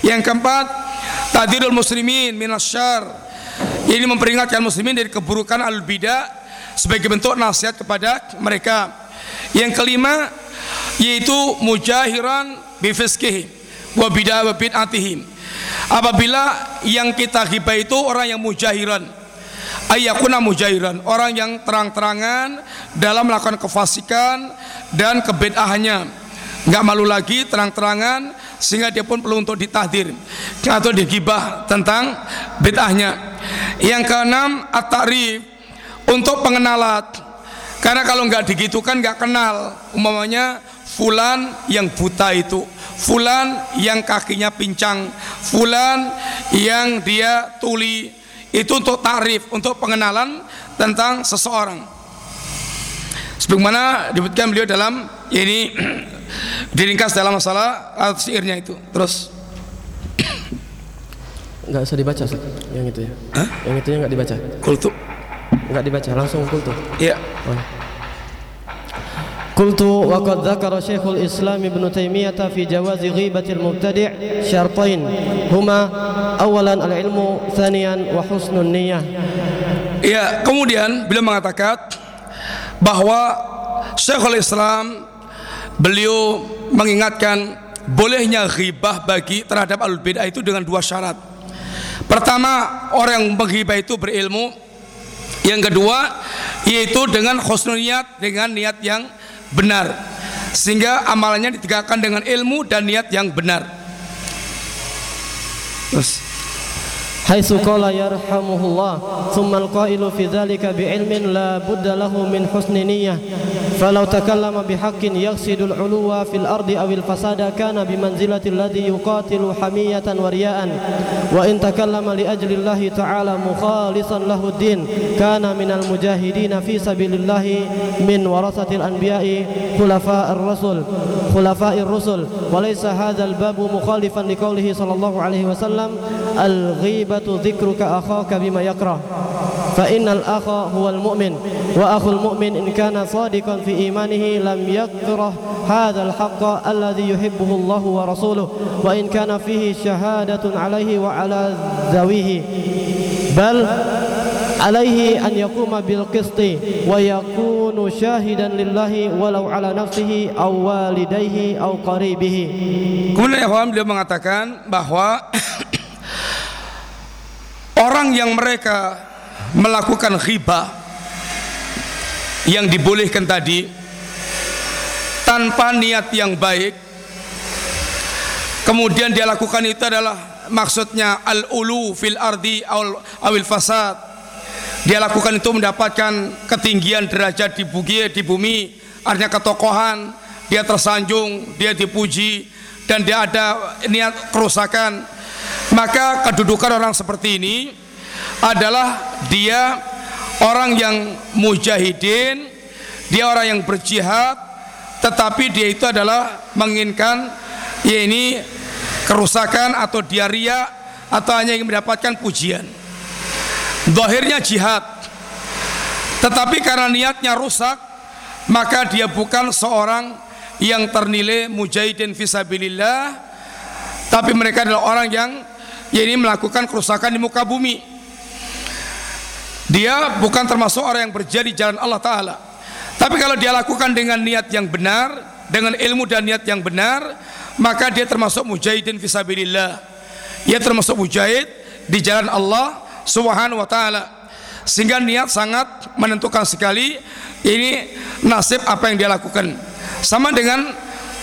Speaker 2: Yang keempat tadirul muslimin minasyar ini memperingatkan muslimin dari keburukan al bidah sebagai bentuk nasihat kepada mereka. Yang kelima, yaitu mujahiran bifiskihi wa bid'a bid'atihim. Apabila yang kita ghibah itu orang yang mujahiran ayakuna mujahiran orang yang terang-terangan dalam melakukan kefasikan dan kebid'ahannya nggak malu lagi terang-terangan sehingga dia pun perlu untuk ditahdir atau digibah tentang bid'ahnya. Yang keenam at-ta'rif untuk pengenalan. Karena kalau nggak digitukan nggak kenal. Umpamanya fulan yang buta itu. Fulan yang kakinya pincang. Fulan yang dia tuli. Itu untuk tarif untuk pengenalan tentang seseorang. Sebagaimana disebutkan beliau dalam ini diringkas dalam masalah syairnya itu. Terus.
Speaker 3: Enggak usah dibaca. Yang itu ya.
Speaker 2: Hah?
Speaker 3: Yang itunya enggak dibaca.
Speaker 2: kultu
Speaker 3: nggak dibaca langsung kultu.
Speaker 2: Iya.
Speaker 3: oh. Kultu wa qad Syekhul Islam Ibn Taimiyah fi jawazi ghibatil mubtadi' syartain huma awalan al-ilmu thaniyan wa
Speaker 2: husnun. Iya, kemudian beliau mengatakan bahwa Syekhul Islam beliau mengingatkan bolehnya ghibah bagi terhadap alul bidah itu dengan dua syarat. Pertama, orang yang menghibah itu berilmu yang kedua, yaitu dengan khusnul niat, dengan niat yang benar. Sehingga amalannya ditegakkan dengan ilmu dan niat yang benar. Terus
Speaker 3: حيث قال يرحمه الله ثم القائل في ذلك بعلم لا بد له من حسن نية. فلو تكلم بحق يقصد العلو في الأرض أو الفساد كان بمنزلة الذي يقاتل حمية ورياء. وإن تكلم لأجل الله تعالى مخالصا له الدين كان من المجاهدين في سبيل الله من ورثة الأنبياء خلفاء الرسل خلفاء الرسل. وليس هذا الباب مخالفا لقوله صلى الله عليه وسلم الغيبة ذكرك أخاك بما يكره؟ فإن الأخ هو المؤمن وأخو المؤمن إن كان صادقا في إيمانه لم يكره هذا الحق الذي يحبه الله ورسوله وإن كان فيه شهادة عليه وعلى ذويه. بل عليه أن يقوم بالقسط ويكون شاهدا لله ولو على نفسه أو والديه أو قريبه.
Speaker 2: Kemudian Ikhwan beliau mengatakan bahwa orang yang mereka melakukan khibah yang dibolehkan tadi tanpa niat yang baik kemudian dia lakukan itu adalah maksudnya al-ulu fil ardi awil fasad. Dia lakukan itu mendapatkan ketinggian derajat di bumi di bumi artinya ketokohan. Dia tersanjung dia dipuji dan dia ada niat kerusakan maka kedudukan orang seperti ini adalah dia orang yang mujahidin dia orang yang berjihad tetapi dia itu adalah menginginkan ya ini kerusakan atau diaria atau hanya ingin mendapatkan pujian. Zahirnya jihad. Tetapi karena niatnya rusak Maka dia bukan seorang yang ternilai mujahidin fisabilillah Tapi mereka adalah orang yang ya ini melakukan kerusakan di muka bumi Dia bukan termasuk orang yang berjadi di jalan Allah Ta'ala Tapi kalau dia lakukan dengan niat yang benar Dengan ilmu dan niat yang benar Maka dia termasuk mujahidin fisabilillah Dia termasuk mujahid di jalan Allah Subhanahu wa taala. Sehingga niat sangat menentukan sekali ini nasib apa yang dia lakukan. Sama dengan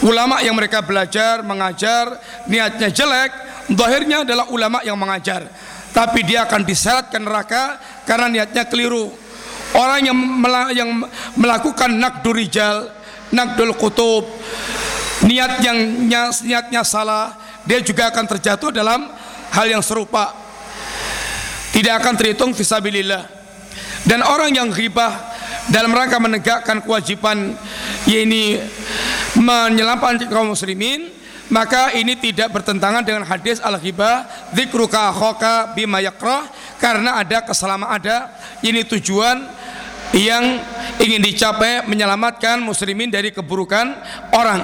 Speaker 2: ulama yang mereka belajar, mengajar, niatnya jelek, zahirnya adalah ulama yang mengajar. Tapi dia akan diseret ke neraka karena niatnya keliru. Orang yang yang melakukan nakdur rijal, nakdul kutub, niat yang niatnya salah, dia juga akan terjatuh dalam hal yang serupa tidak akan terhitung fisabilillah dan orang yang ghibah dalam rangka menegakkan kewajiban ini menyelamatkan kaum muslimin maka ini tidak bertentangan dengan hadis al ghibah dzikruka akhaka bima yakrah karena ada keselamatan ada ini tujuan yang ingin dicapai menyelamatkan muslimin dari keburukan orang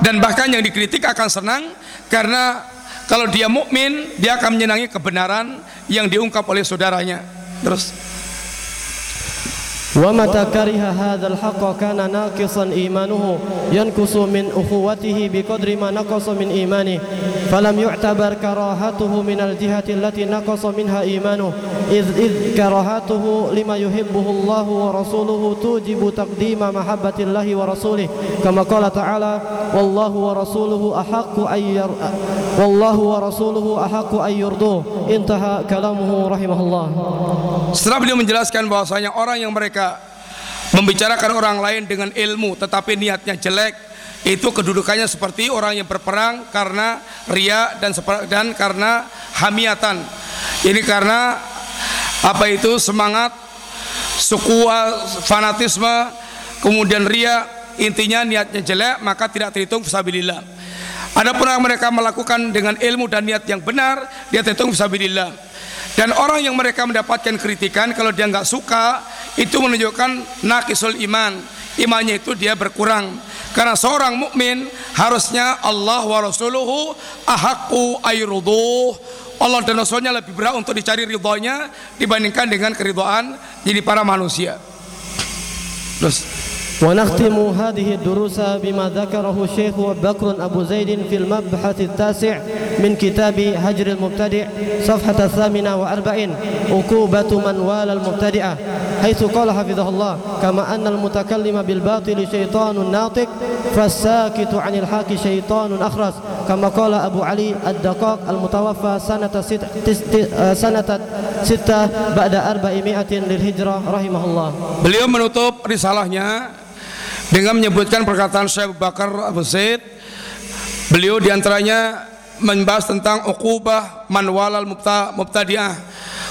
Speaker 2: dan bahkan yang dikritik akan senang karena kalau dia mukmin, dia akan menyenangi kebenaran yang diungkap oleh saudaranya. Terus
Speaker 3: ومتى كره هذا الحق كان ناقصا إيمانه ينقص من أخوته بقدر ما نقص من إيمانه فلم يعتبر كراهته من الجهة التي نقص منها إيمانه إذ, إذ كراهته لما يحبه الله ورسوله توجب تقديم محبة الله ورسوله كما قال تعالى والله ورسوله أحق أن ير... والله ورسوله أحق أن يرضوه انتهى كلامه رحمه الله
Speaker 2: Setelah beliau menjelaskan bahwasanya orang yang mereka membicarakan orang lain dengan ilmu tetapi niatnya jelek itu kedudukannya seperti orang yang berperang karena ria dan dan karena hamiatan. Ini karena apa itu semangat suku fanatisme kemudian ria intinya niatnya jelek maka tidak terhitung fisabilillah. Adapun yang mereka melakukan dengan ilmu dan niat yang benar dia terhitung fisabilillah. Dan orang yang mereka mendapatkan kritikan kalau dia nggak suka itu menunjukkan nakisul iman. Imannya itu dia berkurang. Karena seorang mukmin harusnya Allah wa rasuluhu ahaqqu ayruduh. Allah dan Rasulnya lebih berat untuk dicari ridhonya dibandingkan dengan keridhaan jadi para manusia.
Speaker 3: Terus ونختم هذه الدروس بما ذكره الشيخ بكر أبو زيد في المبحث التاسع من كتاب هجر المبتدع صفحة الثامنة وأربعين عقوبة من والى المبتدئة حيث قال حفظه الله كما أن المتكلم بالباطل شيطان ناطق فالساكت عن الحق شيطان أخرس. كما قال أبو علي الدقاق المتوفى سنة ست سنة ستة بعد أربعمائة للهجرة رحمه الله.
Speaker 2: Beliau menutup risalahnya dengan menyebutkan perkataan Syekh Bakar Abu Zaid beliau di antaranya membahas tentang ukubah manwalal mubta, mubtadi'ah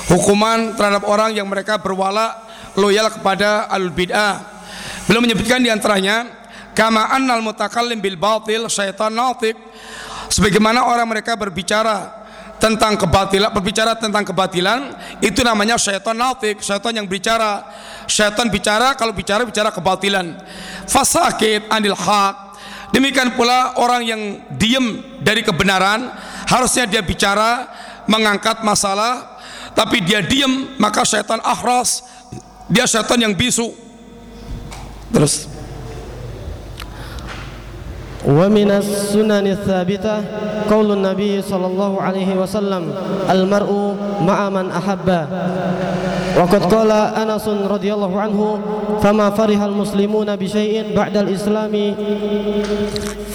Speaker 2: hukuman terhadap orang yang mereka berwala loyal kepada al bid'ah. Beliau menyebutkan di antaranya kama annal mutakallim bil batil syaitan natik. Sebagaimana orang mereka berbicara tentang kebatilan berbicara tentang kebatilan itu namanya syaitan natik syaitan yang bicara. Syaitan bicara kalau bicara bicara kebatilan. Fasakit anil haq. Demikian pula orang yang diem dari kebenaran harusnya dia bicara mengangkat masalah. Tapi dia diem maka syaitan ahras. Dia syaitan yang bisu. Terus
Speaker 3: ومن السنن الثابتة قول النبي صلى الله عليه وسلم المرء مع من أحب. وقد قال أنس رضي الله عنه فما فرح المسلمون بشيء بعد الإسلام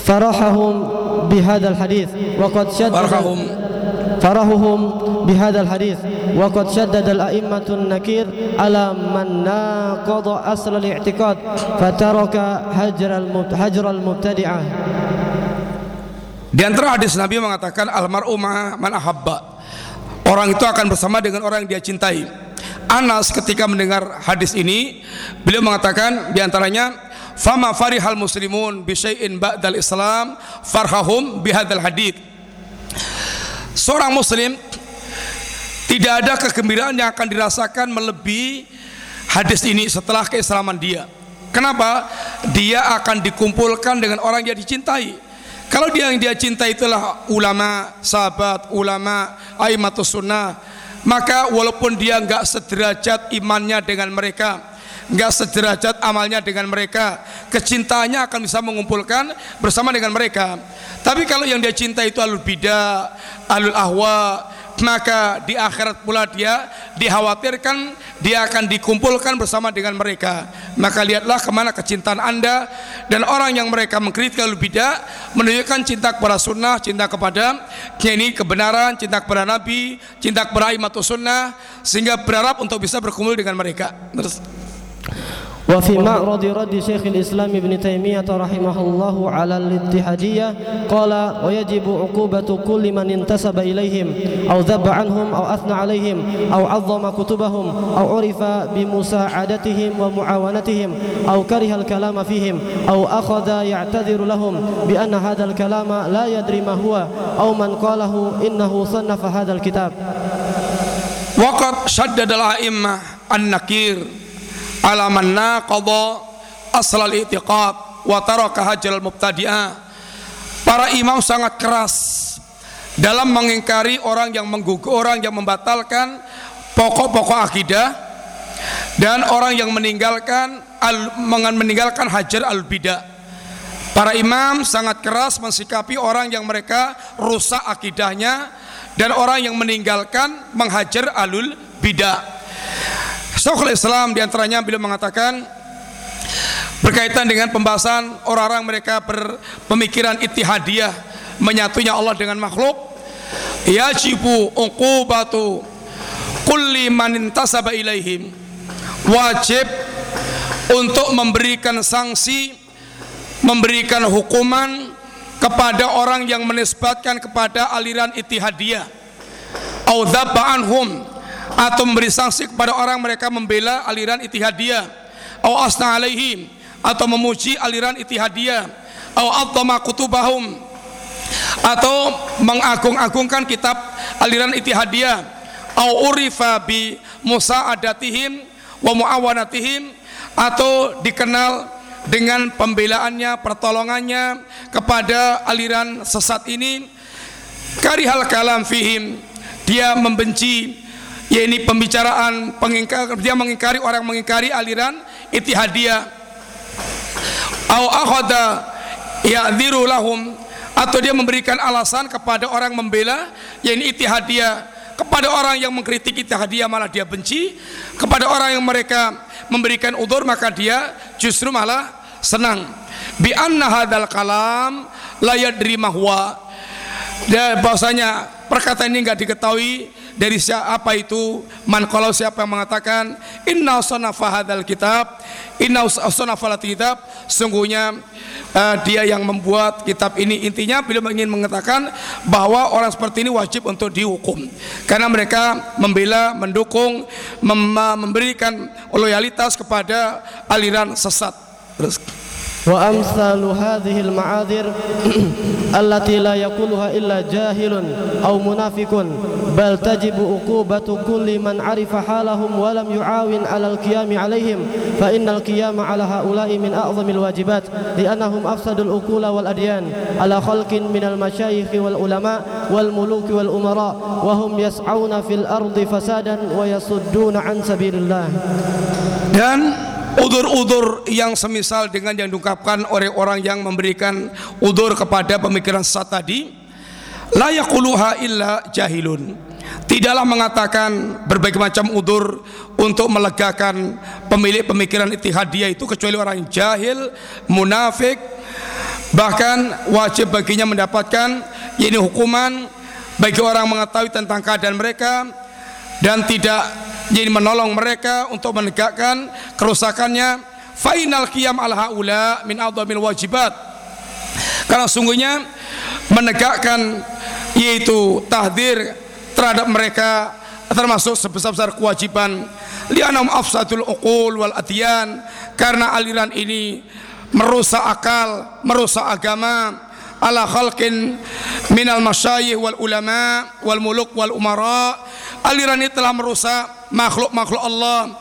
Speaker 3: فرحهم بهذا الحديث. وقد شدد
Speaker 2: فرحهم
Speaker 3: فرحهم بهذا الحديث وقد شدد الأئمة النكير على من ناقض أصل الاعتقاد فترك هجر هجر المبتدعة
Speaker 2: Di antara hadis Nabi mengatakan almar'u man ahabba. Orang itu akan bersama dengan orang yang dia cintai. Anas ketika mendengar hadis ini, beliau mengatakan di antaranya fama farihal muslimun bi syai'in ba'dal islam farhahum bihadzal hadits seorang muslim tidak ada kegembiraan yang akan dirasakan melebihi hadis ini setelah keislaman dia. Kenapa? Dia akan dikumpulkan dengan orang yang dicintai. Kalau dia yang dia cintai itulah ulama, sahabat, ulama, aimatus sunnah, maka walaupun dia enggak sederajat imannya dengan mereka, enggak sederajat amalnya dengan mereka, kecintaannya akan bisa mengumpulkan bersama dengan mereka. Tapi kalau yang dia cinta itu alul bidah, alul ahwa, maka di akhirat pula dia dikhawatirkan dia akan dikumpulkan bersama dengan mereka. Maka lihatlah ke mana kecintaan anda dan orang yang mereka mengkritik alul bidah menunjukkan cinta kepada sunnah, cinta kepada ini kebenaran, cinta kepada Nabi, cinta kepada imatus sunnah sehingga berharap untuk bisa berkumpul dengan mereka. Terus.
Speaker 3: وفي معرض رد شيخ الإسلام ابن تيمية رحمه الله على الاتحادية قال ويجب عقوبة كل من انتسب إليهم أو ذب عنهم أو أثنى عليهم أو عظم كتبهم أو عرف بمساعدتهم ومعاونتهم أو كره الكلام فيهم أو أخذ يعتذر لهم بأن هذا الكلام لا يدري ما هو أو من قاله إنه صنف هذا الكتاب.
Speaker 2: وقد شدد الأئمة النكير ala man naqadha asal al-i'tiqad wa taraka mubtadi'ah para imam sangat keras dalam mengingkari orang yang menggugur orang yang membatalkan pokok-pokok akidah dan orang yang meninggalkan al, meninggalkan hajar al bidah Para imam sangat keras mensikapi orang yang mereka rusak akidahnya dan orang yang meninggalkan menghajar alul bidah. Syekhul Islam di antaranya beliau mengatakan berkaitan dengan pembahasan orang-orang mereka berpemikiran ittihadiyah menyatunya Allah dengan makhluk yajibu uqubatu kulli man intasaba ilaihim. Wajib untuk memberikan sanksi memberikan hukuman kepada orang yang menisbatkan kepada aliran itihadiyah au anhum atau memberi sanksi kepada orang mereka membela aliran itihadiyah au asna alaihim atau memuji aliran itihadiyah au addama kutubahum atau mengagung-agungkan kitab aliran itihadiyah au urifa bi musa'adatihim wa muawanatihim atau dikenal dengan pembelaannya, pertolongannya kepada aliran sesat ini. Karihal kalam fihim dia membenci ya ini pembicaraan pengingkar dia mengingkari orang mengingkari aliran itihadiyah. Au akhada lahum atau dia memberikan alasan kepada orang membela yakni itihadiyah. Kepada orang yang mengkritik itihadiyah malah dia benci. Kepada orang yang mereka memberikan udur maka dia justru malah senang. Bi anna hadzal kalam la yadri mahwa. Dan bahwasanya perkataan ini enggak diketahui dari siapa itu? Man kalau siapa yang mengatakan inna sanafa hadzal kitab inna sanafa kitab sungguhnya uh, dia yang membuat kitab ini. Intinya beliau ingin mengatakan bahwa orang seperti ini wajib untuk dihukum. Karena mereka membela mendukung mem memberikan loyalitas kepada aliran sesat. Terus
Speaker 3: وأمثال هذه المعاذر التي لا يقولها إلا جاهل أو منافق بل تجب عقوبة كل من عرف حالهم ولم يعاون على القيام عليهم. فإن القيام على هؤلاء من أعظم الواجبات لأنهم أفسدوا الأكول والأديان. على خلق من المشايخ والعلماء والملوك والأمراء وهم يسعون في الأرض فسادا ويصدون عن سبيل الله.
Speaker 2: Dan udur-udur yang semisal dengan yang diungkapkan oleh orang yang memberikan udur kepada pemikiran sesat tadi la yaquluha illa jahilun. Tidaklah mengatakan berbagai macam udur untuk melegakan pemilik pemikiran itihadiyah itu kecuali orang yang jahil munafik bahkan wajib baginya mendapatkan ini hukuman bagi orang mengetahui tentang keadaan mereka dan tidak jadi menolong mereka untuk menegakkan kerusakannya. Final qiyam al haula min adhamil wajibat. Karena sungguhnya menegakkan yaitu tahdir terhadap mereka termasuk sebesar-besar kewajiban. Lianam afsadul uqul wal adyan. Karena aliran ini merusak akal merusak agama ala khalqin minal masyayikh wal ulama wal muluk wal umara. Aliran ini telah merusak makhluk-makhluk Allah.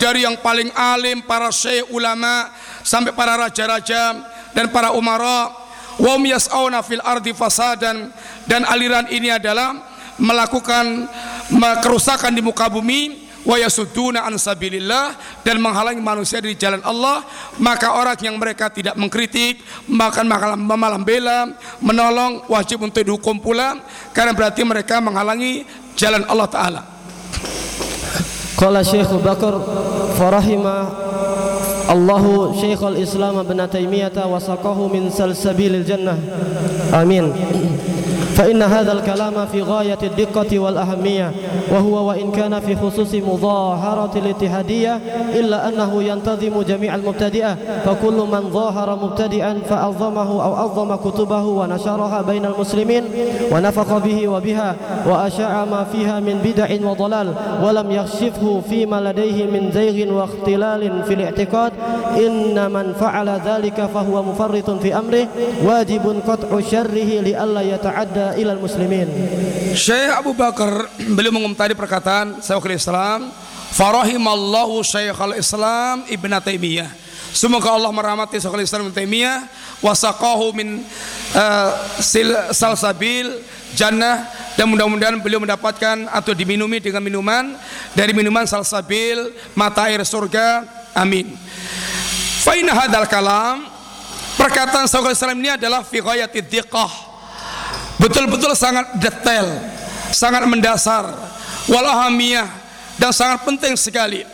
Speaker 2: Dari yang paling alim para syekh ulama sampai para raja-raja dan para umara. Wa yas'auna fil ardi fasadan. Dan aliran ini adalah melakukan kerusakan di muka bumi wa yasudduna an sabilillah dan menghalangi manusia dari jalan Allah maka orang yang mereka tidak mengkritik makan malam malam bela menolong wajib untuk dihukum pula karena berarti mereka menghalangi jalan Allah taala
Speaker 3: Qala Syekh Bakar farahima Syekhul Islam Ibn Taimiyah wa saqahu min salsabilil jannah. فإن هذا الكلام في غاية الدقة والأهمية وهو وإن كان في خصوص مظاهرة الاتحادية إلا أنه ينتظم جميع المبتدئة فكل من ظاهر مبتدئا فأظمه أو أظم كتبه ونشرها بين المسلمين ونفق به وبها وأشاع ما فيها من بدع وضلال ولم يخشفه فيما لديه من زيغ واختلال في الاعتقاد إن من فعل ذلك فهو مفرط في أمره واجب قطع شره لئلا يتعدى ilal muslimin.
Speaker 2: Syekh Abu Bakar beliau mengomentari perkataan Syekhul Islam, farahimallahu Syekhul Islam Ibn Taimiyah. Semoga Allah merahmati Syekhul Islam Ibn Taimiyah wasaqahu min uh, salsabil jannah. Dan mudah-mudahan beliau mendapatkan atau diminumi dengan minuman. Dari minuman salsabil mata air surga. Amin. Fa inna hadzal kalam perkataan Syekhul Islam ini adalah fi ghayatid diqqah betul-betul sangat detail sangat mendasar wal ahamiyah dan sangat penting sekali.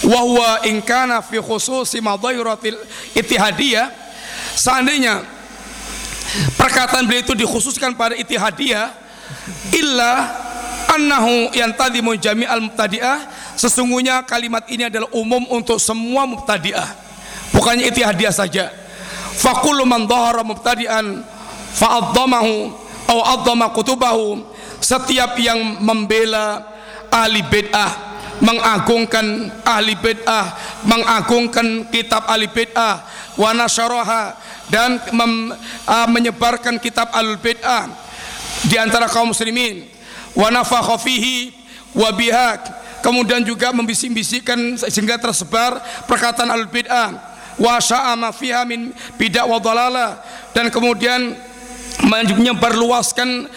Speaker 2: Wa huwa in kana fi khususi madhairatil ittihadiyah seandainya perkataan beliau itu dikhususkan pada ittihadiyah illa annahu yantadimu jami'al mubtadi'ah sesungguhnya kalimat ini adalah umum untuk semua mubtadi'ah. Bukannya ittihadiyah saja. Faqullu man dhahara mubtadi'an fa'addamahu aw addama kutubahu setiap yang membela ahli bid'ah mengagungkan ahli bid'ah mengagungkan kitab ahli bid'ah wa nasyaraha dan mem, uh, menyebarkan kitab ahli bid'ah di antara kaum muslimin wa nafakha fihi wa bihak kemudian juga membisik-bisikkan sehingga tersebar perkataan ahli bid'ah wa sya'ama fiha min bid'ah wa dalalah dan kemudian menyebarluaskan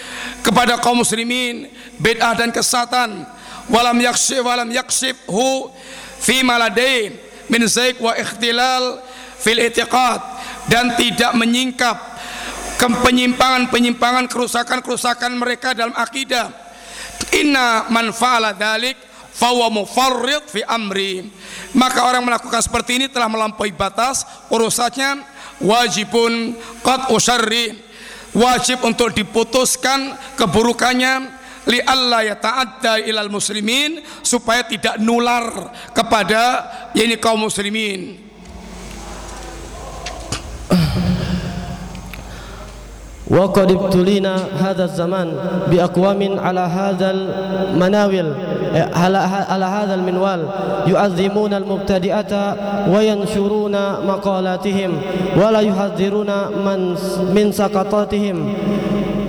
Speaker 2: kepada kaum muslimin bid'ah dan kesatan. Walam yaksif walam yaksif hu fi maladai min zaik wa ikhtilal fil itiqad. Dan tidak menyingkap penyimpangan-penyimpangan kerusakan-kerusakan mereka dalam akidah. Inna man fa'ala dalik fawa mufarrid fi amri. Maka orang melakukan seperti ini telah melampaui batas. Urusannya wajibun qad usarri wajib untuk diputuskan keburukannya li alla yata'adda ilal muslimin supaya tidak nular kepada yakni kaum muslimin
Speaker 3: وقد ابتلينا هذا الزمان بأقوام على هذا المناول على هذا المنوال يعظمون المبتدئة وينشرون مقالاتهم ولا يحذرون من من سقطاتهم.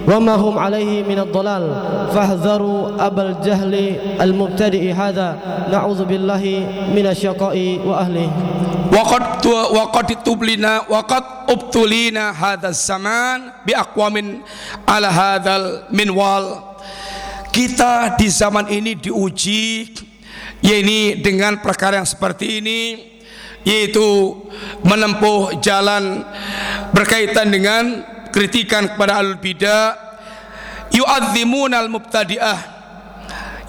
Speaker 3: وما هم عليه من الضلال فاحذروا أبا الجهل المبتدئ هذا نعوذ بالله من الشقاء وأهله
Speaker 2: Waqad waqad tublina waqad ubtulina hadzal zaman bi aqwamin ala hadzal minwal. Kita di zaman ini diuji yakni dengan perkara yang seperti ini yaitu menempuh jalan berkaitan dengan kritikan kepada al bidah yu'adzimuna al mubtadi'ah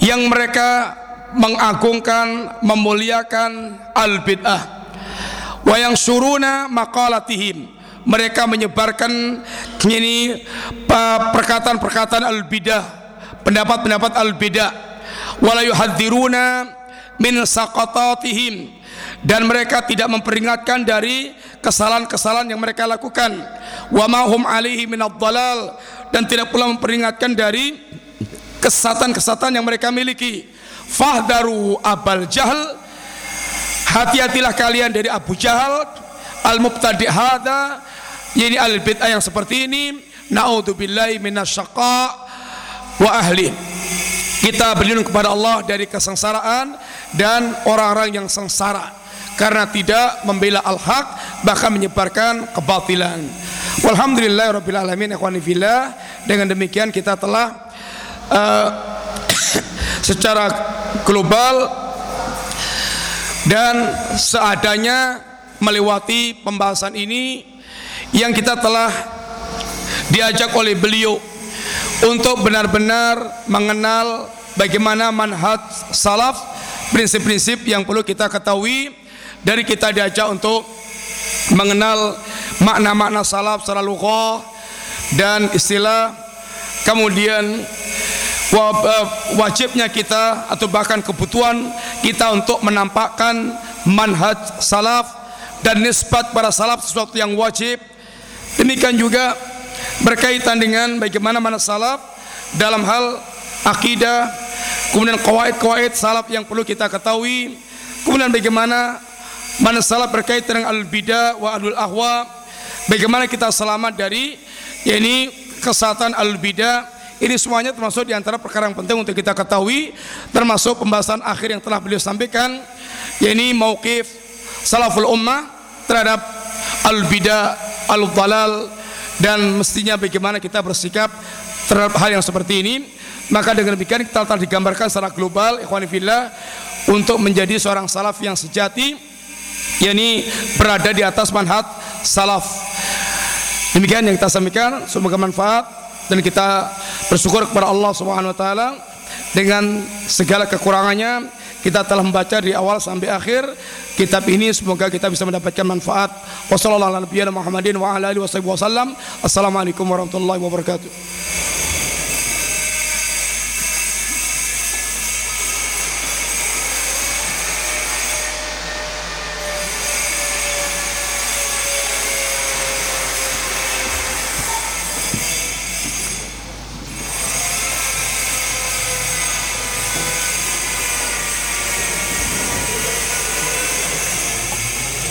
Speaker 2: yang mereka mengagungkan memuliakan al bid'ah wa yang suruna maqalatihim mereka menyebarkan ini perkataan-perkataan al-bidah pendapat-pendapat al-bidah. Wala yuhadziruna min saqatatihim dan mereka tidak memperingatkan dari kesalahan-kesalahan yang mereka lakukan. Wa ma hum alaihi dalal. Dan tidak pula memperingatkan dari kesatan-kesatan yang mereka miliki. Fahdaru abal jahl Hati-hatilah kalian dari Abu Jahal. Al-Mubtadi' hadha. Ini al-bid'ah yang seperti ini. Na'udzubillahi minasyaqa Wa ahli. Kita berlindung kepada Allah dari kesengsaraan Dan orang-orang yang sengsara Karena tidak membela al-haq Bahkan menyebarkan kebatilan. Walhamdulillah Rabbil Alamin fillah. Dengan demikian kita telah uh, Secara global dan seadanya melewati pembahasan ini yang kita telah diajak oleh beliau untuk benar-benar mengenal bagaimana manhaj salaf prinsip-prinsip yang perlu kita ketahui dari kita diajak untuk mengenal makna-makna salaf secara lughah dan istilah kemudian Eh, wajibnya kita atau bahkan kebutuhan kita untuk menampakkan manhaj salaf dan nisbat para salaf sesuatu yang wajib. Demikian juga berkaitan dengan bagaimana mana salaf dalam hal akidah kemudian kawaid-kawaid salaf yang perlu kita ketahui kemudian bagaimana mana salaf berkaitan dengan al-bidah wa alul ahwa bagaimana kita selamat dari yakni kesatan al-bidah ini semuanya termasuk di antara perkara yang penting untuk kita ketahui termasuk pembahasan akhir yang telah beliau sampaikan yakni mauqif salaful ummah terhadap al bidah al dalal dan mestinya bagaimana kita bersikap terhadap hal yang seperti ini. Maka dengan demikian kita telah digambarkan secara global ikhwanifillah untuk menjadi seorang salaf yang sejati yakni berada di atas manhat salaf. Demikian yang kita sampaikan semoga manfaat dan kita bersyukur kepada Allah Subhanahu wa taala. Dengan segala kekurangannya kita telah membaca dari awal sampai akhir kitab ini. Semoga kita bisa mendapatkan manfaat. Wassalamualaikum warahmatullahi wabarakatuh